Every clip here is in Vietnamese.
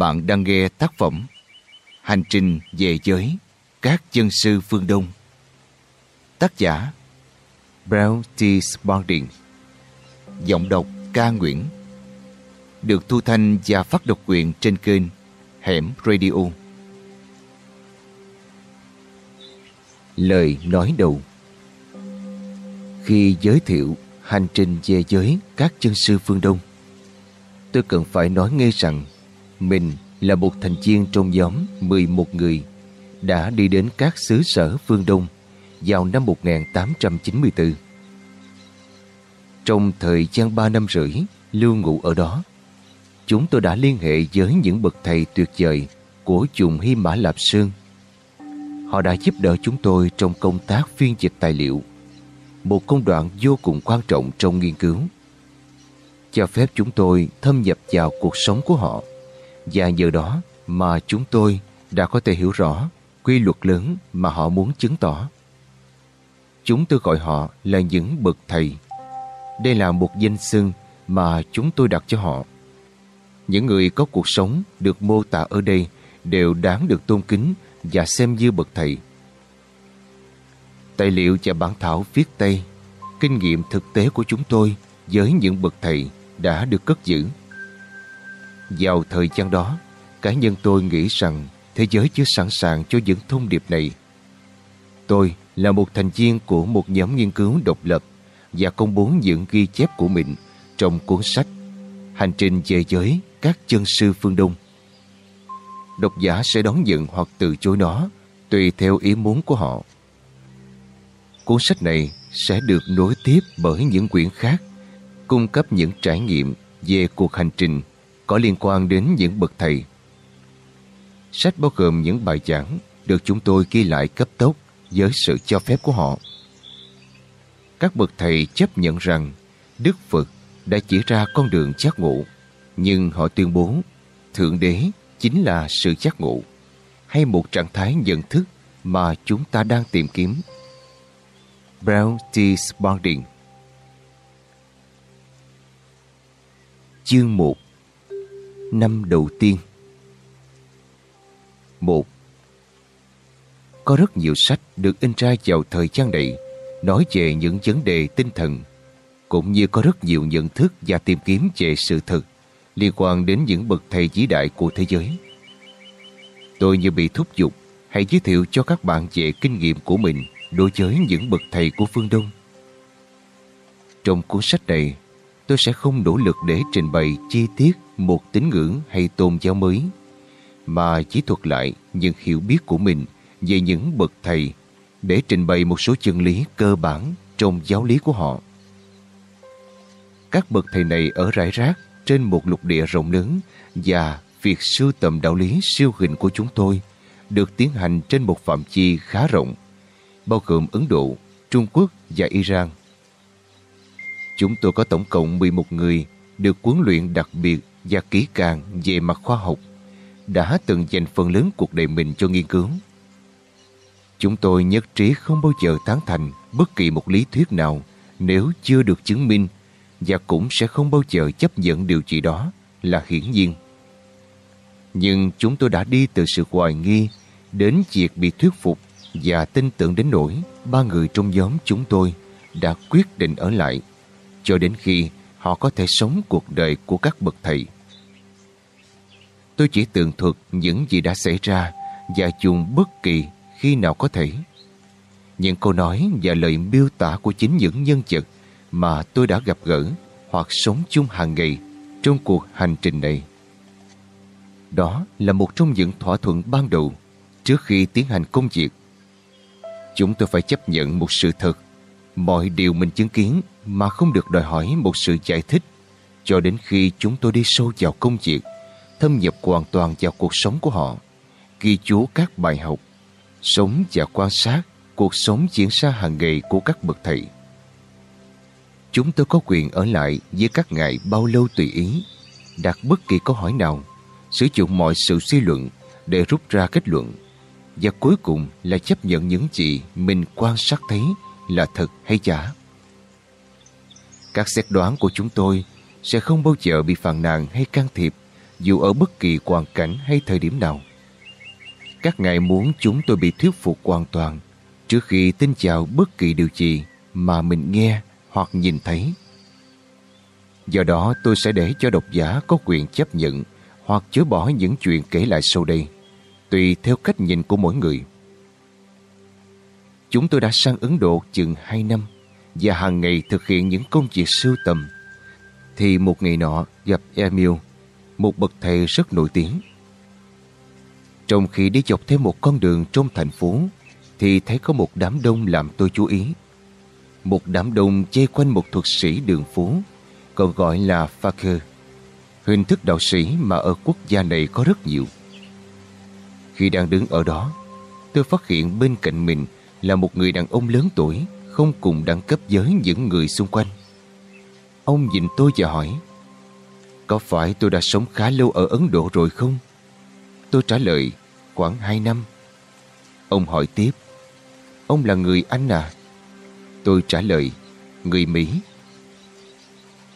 Bạn đang nghe tác phẩm Hành trình về giới, các chân sư phương Đông. Tác giả, Brown T. Spalding. Giọng đọc, ca Nguyễn. Được thu thanh và phát độc quyền trên kênh Hẻm Radio. Lời nói đầu. Khi giới thiệu hành trình về giới, các chân sư phương Đông, tôi cần phải nói ngay rằng mình là một thành viên trong nhóm 11 người đã đi đến các xứ sở phương Đông vào năm 1894. Trong thời gian 3 năm rưỡi lưu ngụ ở đó, chúng tôi đã liên hệ với những bậc thầy tuyệt vời của chùm Hy Mã Lạp Sơn. Họ đã giúp đỡ chúng tôi trong công tác phiên dịch tài liệu, một công đoạn vô cùng quan trọng trong nghiên cứu cho phép chúng tôi thâm nhập vào cuộc sống của họ và nhờ đó mà chúng tôi đã có thể hiểu rõ quy luật lớn mà họ muốn chứng tỏ. Chúng tôi gọi họ là những bậc thầy. Đây là một danh xưng mà chúng tôi đặt cho họ. Những người có cuộc sống được mô tả ở đây đều đáng được tôn kính và xem như bậc thầy. Tài liệu và bản thảo viết tay, kinh nghiệm thực tế của chúng tôi với những bậc thầy đã được cất giữ. Vào thời gian đó, cá nhân tôi nghĩ rằng thế giới chưa sẵn sàng cho những thông điệp này. Tôi là một thành viên của một nhóm nghiên cứu độc lập và công bố những ghi chép của mình trong cuốn sách Hành trình về giới các chân sư phương Đông. Độc giả sẽ đón nhận hoặc từ chối nó tùy theo ý muốn của họ. Cuốn sách này sẽ được nối tiếp bởi những quyển khác cung cấp những trải nghiệm về cuộc hành trình có liên quan đến những bậc thầy. Sách bao gồm những bài giảng được chúng tôi ghi lại cấp tốc với sự cho phép của họ. Các bậc thầy chấp nhận rằng Đức Phật đã chỉ ra con đường giác ngộ, nhưng họ tuyên bố Thượng Đế chính là sự giác ngộ hay một trạng thái nhận thức mà chúng ta đang tìm kiếm. Brown T. Spalding Chương 1 Năm đầu tiên 1. Có rất nhiều sách được in ra vào thời gian này, nói về những vấn đề tinh thần, cũng như có rất nhiều nhận thức và tìm kiếm về sự thật liên quan đến những bậc thầy vĩ đại của thế giới. Tôi như bị thúc giục, hãy giới thiệu cho các bạn về kinh nghiệm của mình đối với những bậc thầy của phương Đông. Trong cuốn sách này tôi sẽ không nỗ lực để trình bày chi tiết một tín ngưỡng hay tôn giáo mới, mà chỉ thuật lại những hiểu biết của mình về những bậc thầy để trình bày một số chân lý cơ bản trong giáo lý của họ. Các bậc thầy này ở rải rác trên một lục địa rộng lớn và việc sưu tầm đạo lý siêu hình của chúng tôi được tiến hành trên một phạm vi khá rộng, bao gồm Ấn Độ, Trung Quốc và Iran. Chúng tôi có tổng cộng 11 người được huấn luyện đặc biệt và kỹ càng về mặt khoa học, đã từng dành phần lớn cuộc đời mình cho nghiên cứu. Chúng tôi nhất trí không bao giờ tán thành bất kỳ một lý thuyết nào nếu chưa được chứng minh và cũng sẽ không bao giờ chấp nhận điều gì đó là hiển nhiên. Nhưng chúng tôi đã đi từ sự hoài nghi đến việc bị thuyết phục và tin tưởng đến nỗi ba người trong nhóm chúng tôi đã quyết định ở lại cho đến khi họ có thể sống cuộc đời của các bậc thầy. Tôi chỉ tường thuật những gì đã xảy ra và dùng bất kỳ khi nào có thể. Những câu nói và lời miêu tả của chính những nhân vật mà tôi đã gặp gỡ hoặc sống chung hàng ngày trong cuộc hành trình này. Đó là một trong những thỏa thuận ban đầu trước khi tiến hành công việc. Chúng tôi phải chấp nhận một sự thật Mọi điều mình chứng kiến mà không được đòi hỏi một sự giải thích cho đến khi chúng tôi đi sâu vào công việc, thâm nhập hoàn toàn vào cuộc sống của họ, ghi chú các bài học, sống và quan sát cuộc sống diễn ra hàng ngày của các bậc thầy. Chúng tôi có quyền ở lại với các ngài bao lâu tùy ý, đặt bất kỳ câu hỏi nào, sử dụng mọi sự suy luận để rút ra kết luận, và cuối cùng là chấp nhận những gì mình quan sát thấy là thật hay giả. Các xét đoán của chúng tôi sẽ không bao giờ bị phàn nàn hay can thiệp dù ở bất kỳ hoàn cảnh hay thời điểm nào. Các ngài muốn chúng tôi bị thuyết phục hoàn toàn trước khi tin chào bất kỳ điều gì mà mình nghe hoặc nhìn thấy. Do đó tôi sẽ để cho độc giả có quyền chấp nhận hoặc chối bỏ những chuyện kể lại sau đây, tùy theo cách nhìn của mỗi người. Chúng tôi đã sang Ấn Độ chừng 2 năm và hàng ngày thực hiện những công việc sưu tầm. Thì một ngày nọ gặp Emil, một bậc thầy rất nổi tiếng. Trong khi đi dọc theo một con đường trong thành phố, thì thấy có một đám đông làm tôi chú ý. Một đám đông dây quanh một thuật sĩ đường phố, còn gọi là Fakir. Hình thức đạo sĩ mà ở quốc gia này có rất nhiều. Khi đang đứng ở đó, tôi phát hiện bên cạnh mình là một người đàn ông lớn tuổi, không cùng đẳng cấp với những người xung quanh. Ông nhìn tôi và hỏi, có phải tôi đã sống khá lâu ở Ấn Độ rồi không? Tôi trả lời, khoảng 2 năm. Ông hỏi tiếp, ông là người Anh à? Tôi trả lời, người Mỹ.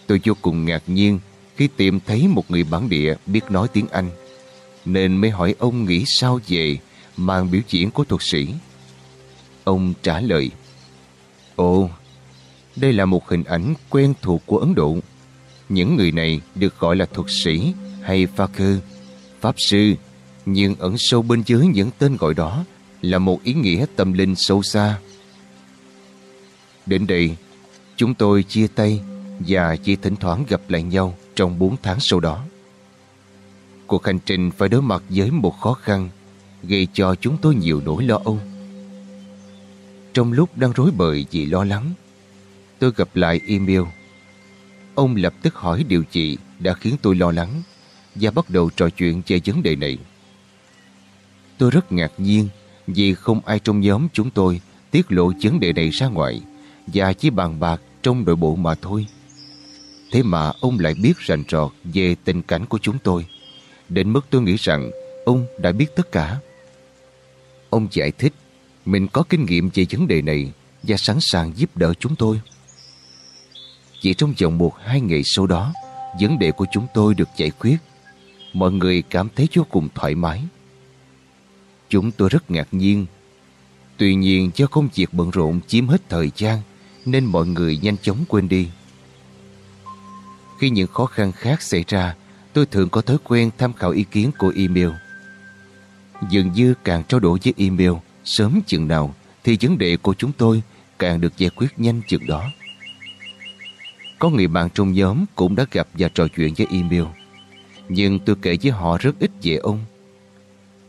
Tôi vô cùng ngạc nhiên khi tìm thấy một người bản địa biết nói tiếng Anh, nên mới hỏi ông nghĩ sao về màn biểu diễn của thuật sĩ. Ông trả lời, Ồ, đây là một hình ảnh quen thuộc của Ấn Độ. Những người này được gọi là thuật sĩ hay pha cơ, pháp sư, nhưng ẩn sâu bên dưới những tên gọi đó là một ý nghĩa tâm linh sâu xa. Đến đây, chúng tôi chia tay và chỉ thỉnh thoảng gặp lại nhau trong 4 tháng sau đó. Cuộc hành trình phải đối mặt với một khó khăn gây cho chúng tôi nhiều nỗi lo âu. Trong lúc đang rối bời vì lo lắng, tôi gặp lại email. Ông lập tức hỏi điều gì đã khiến tôi lo lắng và bắt đầu trò chuyện về vấn đề này. Tôi rất ngạc nhiên vì không ai trong nhóm chúng tôi tiết lộ vấn đề này ra ngoài và chỉ bàn bạc trong nội bộ mà thôi. Thế mà ông lại biết rành rọt về tình cảnh của chúng tôi. Đến mức tôi nghĩ rằng ông đã biết tất cả. Ông giải thích mình có kinh nghiệm về vấn đề này và sẵn sàng giúp đỡ chúng tôi. Chỉ trong vòng một hai ngày sau đó, vấn đề của chúng tôi được giải quyết. Mọi người cảm thấy vô cùng thoải mái. Chúng tôi rất ngạc nhiên. Tuy nhiên do công việc bận rộn chiếm hết thời gian nên mọi người nhanh chóng quên đi. Khi những khó khăn khác xảy ra, tôi thường có thói quen tham khảo ý kiến của email. Dường như càng trao đổi với email, sớm chừng nào thì vấn đề của chúng tôi càng được giải quyết nhanh chừng đó. Có người bạn trong nhóm cũng đã gặp và trò chuyện với email. Nhưng tôi kể với họ rất ít về ông.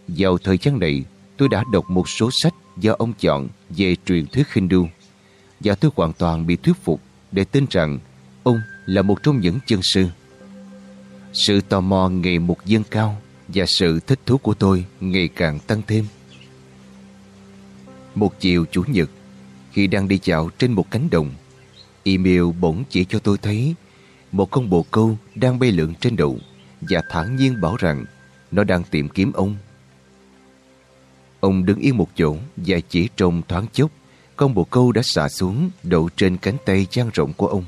Vào thời gian này, tôi đã đọc một số sách do ông chọn về truyền thuyết Hindu và tôi hoàn toàn bị thuyết phục để tin rằng ông là một trong những chân sư. Sự tò mò ngày một dâng cao và sự thích thú của tôi ngày càng tăng thêm. Một chiều chủ nhật, khi đang đi dạo trên một cánh đồng, email bỗng chỉ cho tôi thấy một con bồ câu đang bay lượn trên đậu và thản nhiên bảo rằng nó đang tìm kiếm ông. Ông đứng yên một chỗ và chỉ trong thoáng chốc, con bồ câu đã xả xuống đậu trên cánh tay trang rộng của ông.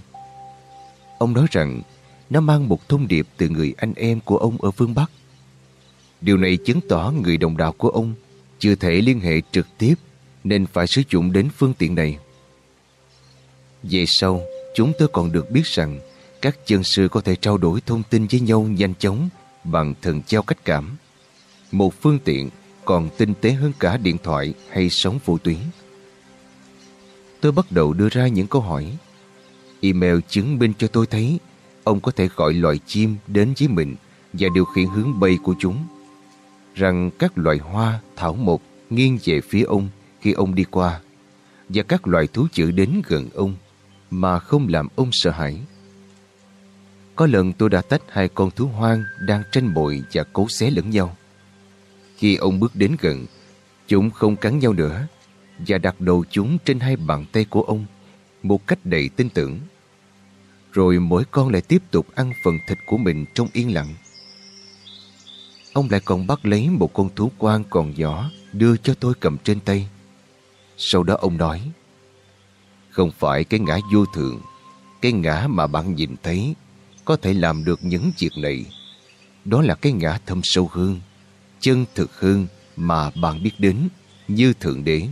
Ông nói rằng nó mang một thông điệp từ người anh em của ông ở phương Bắc. Điều này chứng tỏ người đồng đạo của ông chưa thể liên hệ trực tiếp nên phải sử dụng đến phương tiện này. Về sau, chúng tôi còn được biết rằng các chân sư có thể trao đổi thông tin với nhau nhanh chóng bằng thần trao cách cảm. Một phương tiện còn tinh tế hơn cả điện thoại hay sóng vô tuyến. Tôi bắt đầu đưa ra những câu hỏi. Email chứng minh cho tôi thấy ông có thể gọi loài chim đến với mình và điều khiển hướng bay của chúng. Rằng các loài hoa, thảo mộc nghiêng về phía ông khi ông đi qua và các loài thú dữ đến gần ông mà không làm ông sợ hãi. Có lần tôi đã tách hai con thú hoang đang tranh bội và cố xé lẫn nhau. Khi ông bước đến gần, chúng không cắn nhau nữa và đặt đầu chúng trên hai bàn tay của ông một cách đầy tin tưởng. Rồi mỗi con lại tiếp tục ăn phần thịt của mình trong yên lặng. Ông lại còn bắt lấy một con thú quan còn nhỏ đưa cho tôi cầm trên tay. Sau đó ông nói Không phải cái ngã vô thường, Cái ngã mà bạn nhìn thấy Có thể làm được những việc này đó là cái ngã thâm sâu hơn, chân thực hơn mà bạn biết đến như Thượng Đế.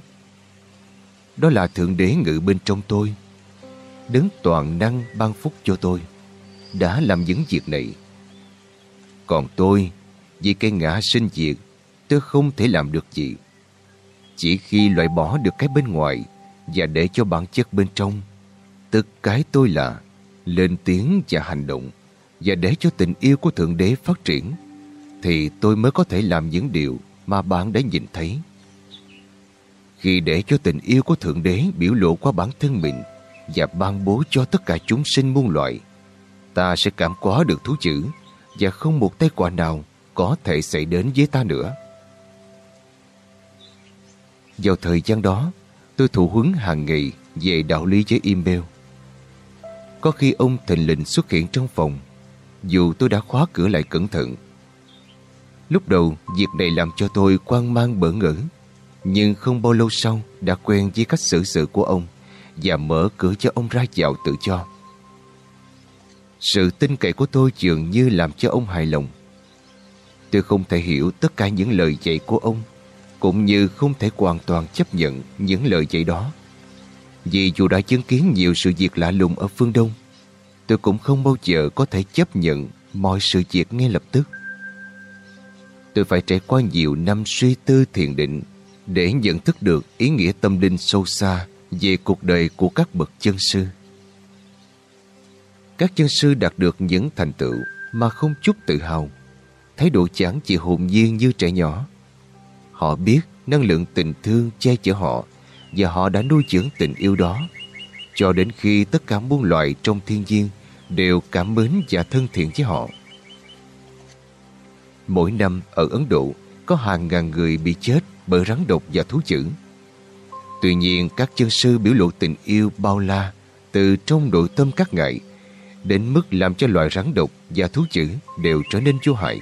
Đó là Thượng Đế ngự bên trong tôi, đấng toàn năng ban phúc cho tôi, đã làm những việc này. Còn tôi, vì cái ngã sinh diệt, tôi không thể làm được gì. Chỉ khi loại bỏ được cái bên ngoài và để cho bản chất bên trong, tức cái tôi là lên tiếng và hành động và để cho tình yêu của Thượng Đế phát triển thì tôi mới có thể làm những điều mà bạn đã nhìn thấy. Khi để cho tình yêu của Thượng Đế biểu lộ qua bản thân mình và ban bố cho tất cả chúng sinh muôn loại, ta sẽ cảm hóa được thú chữ và không một tay quả nào có thể xảy đến với ta nữa. Vào thời gian đó, tôi thụ huấn hàng ngày về đạo lý với email. Có khi ông thình lình xuất hiện trong phòng, dù tôi đã khóa cửa lại cẩn thận. Lúc đầu, việc này làm cho tôi quan mang bỡ ngỡ, nhưng không bao lâu sau đã quen với cách xử sự của ông và mở cửa cho ông ra vào tự cho. Sự tin cậy của tôi dường như làm cho ông hài lòng. Tôi không thể hiểu tất cả những lời dạy của ông cũng như không thể hoàn toàn chấp nhận những lời dạy đó. Vì dù đã chứng kiến nhiều sự việc lạ lùng ở phương Đông, tôi cũng không bao giờ có thể chấp nhận mọi sự việc ngay lập tức. Tôi phải trải qua nhiều năm suy tư thiền định để nhận thức được ý nghĩa tâm linh sâu xa về cuộc đời của các bậc chân sư. Các chân sư đạt được những thành tựu mà không chút tự hào, thái độ chẳng chỉ hồn nhiên như trẻ nhỏ. Họ biết năng lượng tình thương che chở họ và họ đã nuôi dưỡng tình yêu đó cho đến khi tất cả muôn loài trong thiên nhiên đều cảm mến và thân thiện với họ. Mỗi năm ở Ấn Độ, có hàng ngàn người bị chết bởi rắn độc và thú chữ. Tuy nhiên, các chân sư biểu lộ tình yêu bao la từ trong nội tâm các ngại đến mức làm cho loài rắn độc và thú chữ đều trở nên vô hại.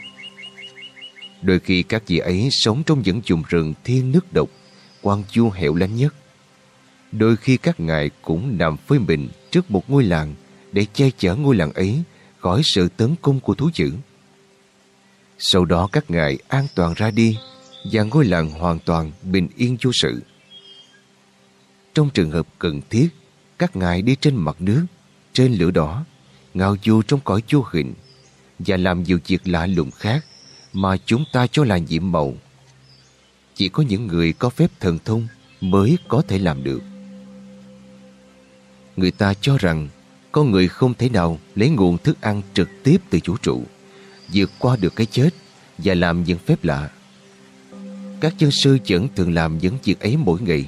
Đôi khi các vị ấy sống trong những vùng rừng thiên nước độc, quan chua hẻo lánh nhất. Đôi khi các ngài cũng nằm với mình trước một ngôi làng để che chở ngôi làng ấy khỏi sự tấn công của thú dữ. Sau đó các ngài an toàn ra đi và ngôi làng hoàn toàn bình yên vô sự. Trong trường hợp cần thiết, các ngài đi trên mặt nước, trên lửa đỏ, ngao du trong cõi vô hình và làm nhiều việc lạ lùng khác mà chúng ta cho là nhiệm màu. Chỉ có những người có phép thần thông mới có thể làm được. Người ta cho rằng con người không thể nào lấy nguồn thức ăn trực tiếp từ vũ trụ, vượt qua được cái chết và làm những phép lạ. Các chân sư vẫn thường làm những việc ấy mỗi ngày.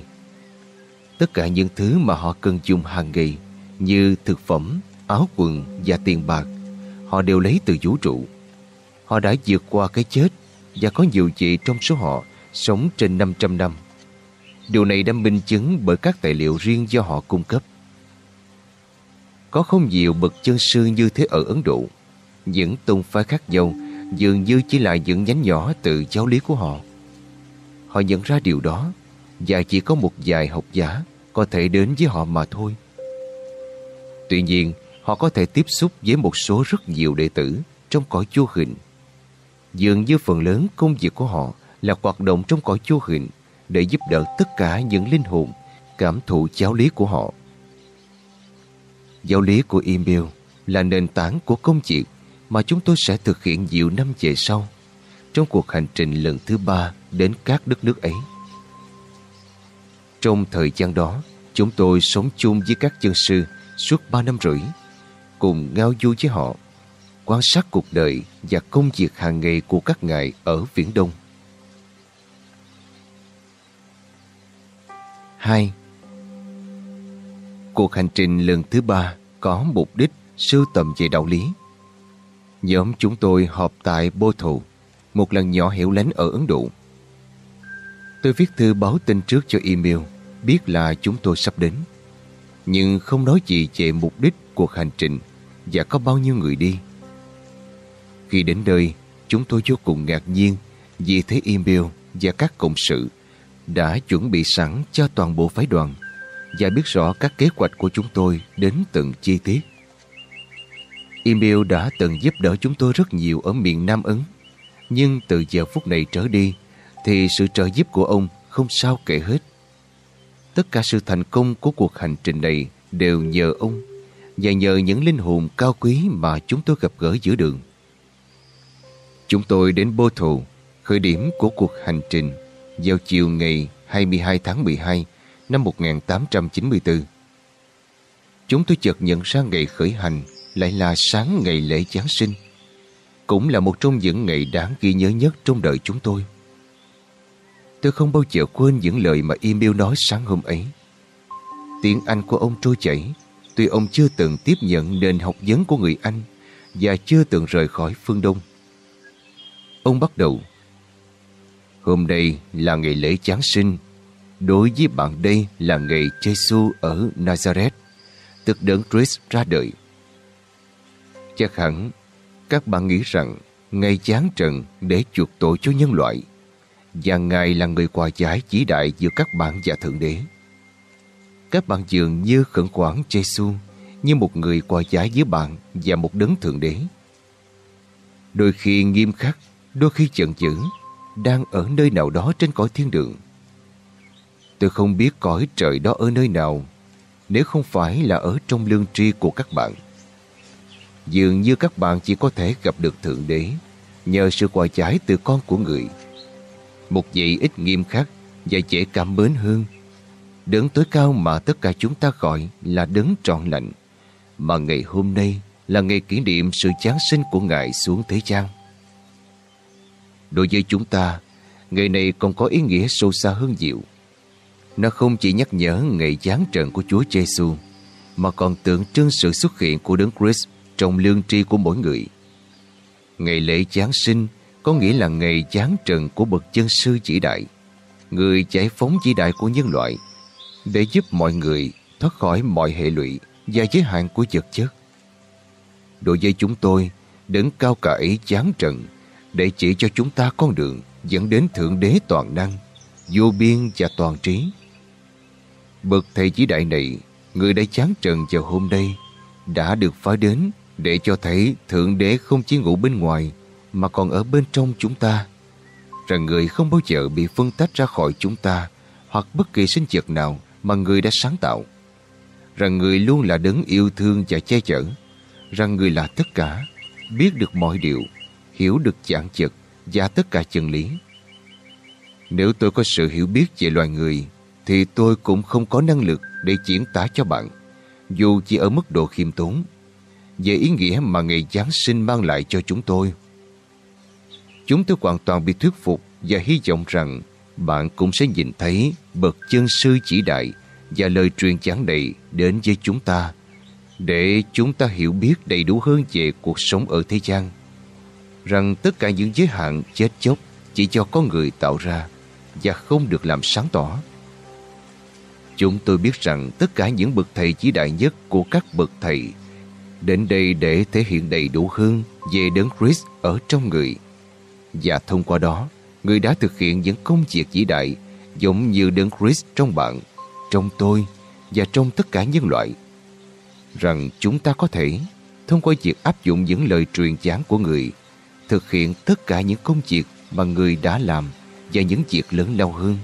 Tất cả những thứ mà họ cần dùng hàng ngày như thực phẩm, áo quần và tiền bạc, họ đều lấy từ vũ trụ. Họ đã vượt qua cái chết và có nhiều chị trong số họ sống trên 500 năm. Điều này đã minh chứng bởi các tài liệu riêng do họ cung cấp. Có không nhiều bậc chân sư như thế ở Ấn Độ. Những tôn phái khác nhau dường như chỉ là những nhánh nhỏ từ giáo lý của họ. Họ nhận ra điều đó và chỉ có một vài học giả có thể đến với họ mà thôi. Tuy nhiên, họ có thể tiếp xúc với một số rất nhiều đệ tử trong cõi vô hình. Dường như phần lớn công việc của họ là hoạt động trong cõi vô hình để giúp đỡ tất cả những linh hồn cảm thụ giáo lý của họ. Giáo lý của email là nền tảng của công việc mà chúng tôi sẽ thực hiện nhiều năm về sau trong cuộc hành trình lần thứ ba đến các đất nước ấy. Trong thời gian đó, chúng tôi sống chung với các chân sư suốt ba năm rưỡi, cùng ngao du với họ, quan sát cuộc đời và công việc hàng ngày của các ngài ở Viễn Đông. 2. Cuộc hành trình lần thứ ba có mục đích sưu tầm về đạo lý. Nhóm chúng tôi họp tại Bô Thù, một lần nhỏ hiểu lánh ở Ấn Độ. Tôi viết thư báo tin trước cho email, biết là chúng tôi sắp đến. Nhưng không nói gì về mục đích cuộc hành trình và có bao nhiêu người đi. Khi đến nơi, chúng tôi vô cùng ngạc nhiên vì thấy email và các cộng sự đã chuẩn bị sẵn cho toàn bộ phái đoàn và biết rõ các kế hoạch của chúng tôi đến từng chi tiết. Email đã từng giúp đỡ chúng tôi rất nhiều ở miền Nam Ấn. Nhưng từ giờ phút này trở đi, thì sự trợ giúp của ông không sao kể hết. Tất cả sự thành công của cuộc hành trình này đều nhờ ông và nhờ những linh hồn cao quý mà chúng tôi gặp gỡ giữa đường. Chúng tôi đến Bô Thù, khởi điểm của cuộc hành trình vào chiều ngày 22 tháng 12 năm 1894. Chúng tôi chợt nhận ra ngày khởi hành lại là sáng ngày lễ Giáng sinh. Cũng là một trong những ngày đáng ghi nhớ nhất trong đời chúng tôi. Tôi không bao giờ quên những lời mà Emil nói sáng hôm ấy. Tiếng Anh của ông trôi chảy, tuy ông chưa từng tiếp nhận nền học vấn của người Anh và chưa từng rời khỏi phương Đông. Ông bắt đầu. Hôm nay là ngày lễ Giáng sinh. Đối với bạn đây là ngày Jesus ở Nazareth Tức đấng Christ ra đời. Chắc hẳn các bạn nghĩ rằng Ngày giáng trần để chuộc tội cho nhân loại Và Ngài là người quà giải chỉ đại giữa các bạn và Thượng Đế. Các bạn dường như khẩn khoản Jesus Như một người quà giải giữa bạn và một đấng Thượng Đế. Đôi khi nghiêm khắc đôi khi giận dữ, đang ở nơi nào đó trên cõi thiên đường. Tôi không biết cõi trời đó ở nơi nào, nếu không phải là ở trong lương tri của các bạn. Dường như các bạn chỉ có thể gặp được Thượng Đế nhờ sự quà trái từ con của người. Một vị ít nghiêm khắc và dễ cảm mến hơn. Đấng tối cao mà tất cả chúng ta gọi là đấng trọn lạnh, mà ngày hôm nay là ngày kỷ niệm sự Giáng sinh của Ngài xuống thế gian. Đối với chúng ta, ngày này còn có ý nghĩa sâu xa hơn nhiều. Nó không chỉ nhắc nhở ngày giáng trần của Chúa Giêsu, mà còn tượng trưng sự xuất hiện của Đấng Christ trong lương tri của mỗi người. Ngày lễ Giáng sinh có nghĩa là ngày giáng trần của bậc chân sư chỉ đại, người giải phóng chỉ đại của nhân loại, để giúp mọi người thoát khỏi mọi hệ lụy và giới hạn của vật chất. Đối với chúng tôi, đấng cao cả ấy giáng trần để chỉ cho chúng ta con đường dẫn đến Thượng Đế toàn năng, vô biên và toàn trí. Bậc thầy chỉ đại này, người đã chán trần vào hôm nay, đã được phái đến để cho thấy Thượng Đế không chỉ ngủ bên ngoài mà còn ở bên trong chúng ta. Rằng người không bao giờ bị phân tách ra khỏi chúng ta hoặc bất kỳ sinh vật nào mà người đã sáng tạo. Rằng người luôn là đấng yêu thương và che chở. Rằng người là tất cả, biết được mọi điều hiểu được dạng chật và tất cả chân lý. Nếu tôi có sự hiểu biết về loài người, thì tôi cũng không có năng lực để diễn tả cho bạn, dù chỉ ở mức độ khiêm tốn, về ý nghĩa mà ngày Giáng sinh mang lại cho chúng tôi. Chúng tôi hoàn toàn bị thuyết phục và hy vọng rằng bạn cũng sẽ nhìn thấy bậc chân sư chỉ đại và lời truyền giảng này đến với chúng ta để chúng ta hiểu biết đầy đủ hơn về cuộc sống ở thế gian rằng tất cả những giới hạn chết chóc chỉ do có người tạo ra và không được làm sáng tỏ. Chúng tôi biết rằng tất cả những bậc thầy chỉ đại nhất của các bậc thầy đến đây để thể hiện đầy đủ hơn về đấng Christ ở trong người. Và thông qua đó, người đã thực hiện những công việc chỉ đại giống như đấng Christ trong bạn, trong tôi và trong tất cả nhân loại. Rằng chúng ta có thể, thông qua việc áp dụng những lời truyền giảng của người, thực hiện tất cả những công việc mà người đã làm và những việc lớn lao hơn.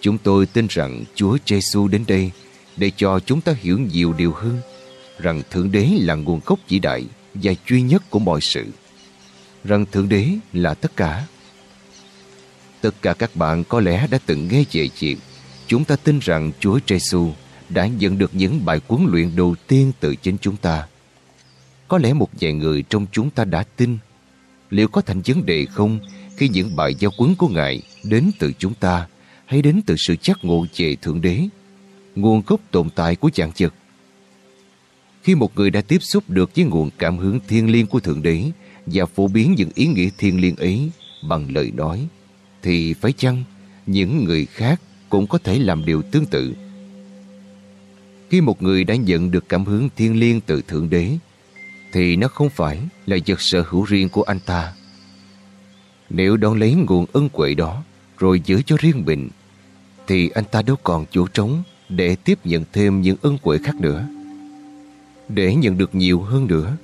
Chúng tôi tin rằng Chúa Giêsu đến đây để cho chúng ta hiểu nhiều điều hơn rằng Thượng Đế là nguồn gốc vĩ đại và duy nhất của mọi sự. Rằng Thượng Đế là tất cả. Tất cả các bạn có lẽ đã từng nghe về chuyện chúng ta tin rằng Chúa Giêsu đã nhận được những bài huấn luyện đầu tiên từ chính chúng ta có lẽ một vài người trong chúng ta đã tin. Liệu có thành vấn đề không Khi những bài giao quấn của Ngài Đến từ chúng ta Hay đến từ sự chắc ngộ về Thượng Đế? Nguồn gốc tồn tại của dạng vật. Khi một người đã tiếp xúc được với nguồn cảm hứng thiên liêng của Thượng Đế Và phổ biến những ý nghĩa thiên liêng ấy Bằng lời nói, Thì phải chăng Những người khác cũng có thể làm điều tương tự? Khi một người đã nhận được cảm hứng thiên liêng từ Thượng Đế thì nó không phải là vật sở hữu riêng của anh ta. Nếu đón lấy nguồn ân quệ đó rồi giữ cho riêng mình, thì anh ta đâu còn chỗ trống để tiếp nhận thêm những ân quệ khác nữa. Để nhận được nhiều hơn nữa,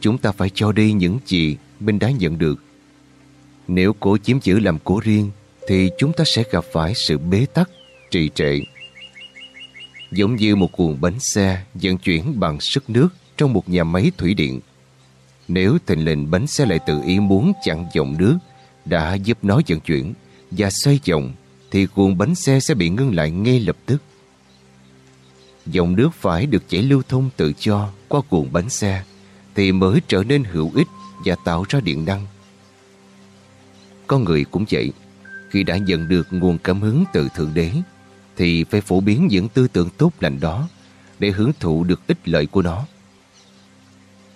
chúng ta phải cho đi những gì mình đã nhận được. Nếu cố chiếm giữ làm của riêng, thì chúng ta sẽ gặp phải sự bế tắc, trì trệ. Giống như một cuồng bánh xe vận chuyển bằng sức nước trong một nhà máy thủy điện. Nếu thình lình bánh xe lại tự ý muốn chặn dòng nước đã giúp nó vận chuyển và xoay vòng thì cuộn bánh xe sẽ bị ngưng lại ngay lập tức. Dòng nước phải được chảy lưu thông tự do qua cuộn bánh xe thì mới trở nên hữu ích và tạo ra điện năng. Con người cũng vậy, khi đã nhận được nguồn cảm hứng từ Thượng Đế thì phải phổ biến những tư tưởng tốt lành đó để hưởng thụ được ích lợi của nó.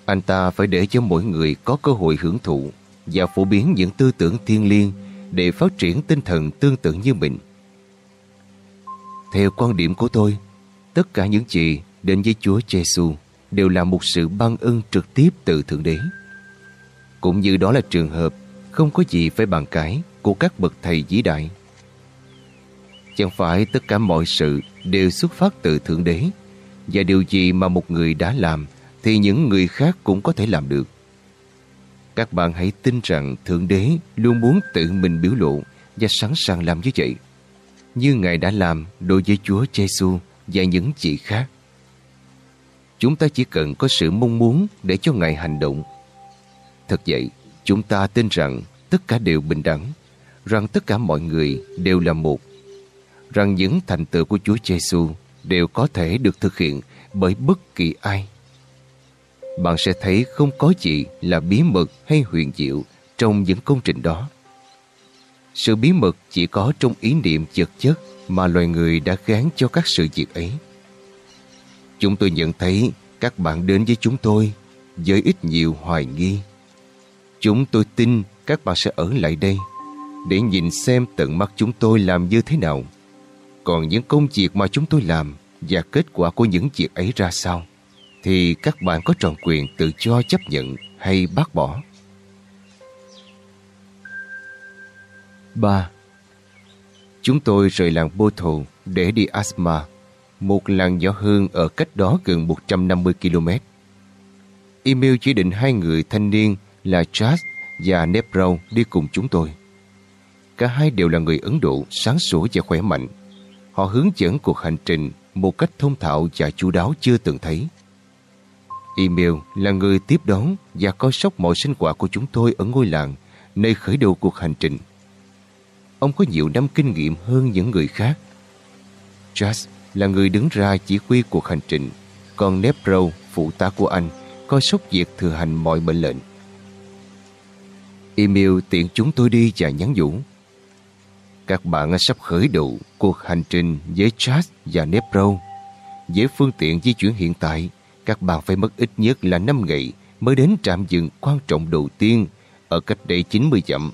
Anh ta phải để cho mỗi người có cơ hội hưởng thụ và phổ biến những tư tưởng thiên liêng để phát triển tinh thần tương tự như mình. Theo quan điểm của tôi, tất cả những gì đến với Chúa Giêsu đều là một sự ban ân trực tiếp từ Thượng Đế. Cũng như đó là trường hợp không có gì phải bàn cãi của các bậc thầy vĩ đại. Chẳng phải tất cả mọi sự đều xuất phát từ Thượng Đế và điều gì mà một người đã làm thì những người khác cũng có thể làm được. Các bạn hãy tin rằng Thượng Đế luôn muốn tự mình biểu lộ và sẵn sàng làm như vậy. Như Ngài đã làm đối với Chúa Giêsu và những chị khác. Chúng ta chỉ cần có sự mong muốn để cho Ngài hành động. Thật vậy, chúng ta tin rằng tất cả đều bình đẳng, rằng tất cả mọi người đều là một, rằng những thành tựu của Chúa Giêsu đều có thể được thực hiện bởi bất kỳ ai bạn sẽ thấy không có gì là bí mật hay huyền diệu trong những công trình đó. Sự bí mật chỉ có trong ý niệm chật chất mà loài người đã gán cho các sự việc ấy. Chúng tôi nhận thấy các bạn đến với chúng tôi với ít nhiều hoài nghi. Chúng tôi tin các bạn sẽ ở lại đây để nhìn xem tận mắt chúng tôi làm như thế nào. Còn những công việc mà chúng tôi làm và kết quả của những việc ấy ra sao thì các bạn có tròn quyền tự cho chấp nhận hay bác bỏ. 3. Chúng tôi rời làng Bothel để đi Asma, một làng nhỏ hơn ở cách đó gần 150 km. Email chỉ định hai người thanh niên là Charles và Nepro đi cùng chúng tôi. Cả hai đều là người Ấn Độ sáng sủa và khỏe mạnh. Họ hướng dẫn cuộc hành trình một cách thông thạo và chu đáo chưa từng thấy. Email là người tiếp đón và coi sóc mọi sinh hoạt của chúng tôi ở ngôi làng, nơi khởi đầu cuộc hành trình. Ông có nhiều năm kinh nghiệm hơn những người khác. Just là người đứng ra chỉ huy cuộc hành trình, còn Nepro, phụ tá của anh, coi sóc việc thừa hành mọi mệnh lệnh. Email tiện chúng tôi đi và nhắn nhủ. Các bạn sắp khởi đầu cuộc hành trình với Chas và Nepro. Với phương tiện di chuyển hiện tại, các bạn phải mất ít nhất là 5 ngày mới đến trạm dừng quan trọng đầu tiên ở cách đây 90 dặm.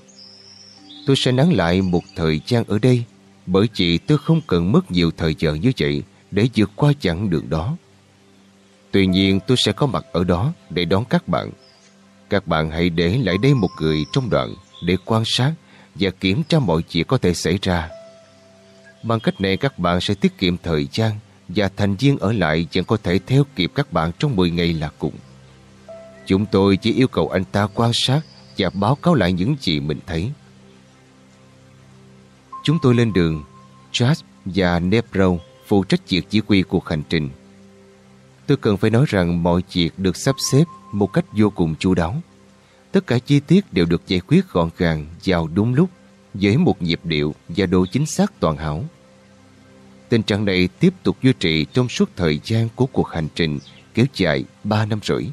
Tôi sẽ nán lại một thời gian ở đây, bởi chị tôi không cần mất nhiều thời giờ như vậy để vượt qua chặng đường đó. Tuy nhiên, tôi sẽ có mặt ở đó để đón các bạn. Các bạn hãy để lại đây một người trong đoạn để quan sát và kiểm tra mọi chuyện có thể xảy ra. Bằng cách này, các bạn sẽ tiết kiệm thời gian và thành viên ở lại vẫn có thể theo kịp các bạn trong 10 ngày là cùng. Chúng tôi chỉ yêu cầu anh ta quan sát và báo cáo lại những gì mình thấy. Chúng tôi lên đường, Josh và Nebro phụ trách việc chỉ huy cuộc hành trình. Tôi cần phải nói rằng mọi việc được sắp xếp một cách vô cùng chu đáo. Tất cả chi tiết đều được giải quyết gọn gàng vào đúng lúc với một nhịp điệu và độ chính xác toàn hảo. Tình trạng này tiếp tục duy trì trong suốt thời gian của cuộc hành trình kéo dài 3 năm rưỡi.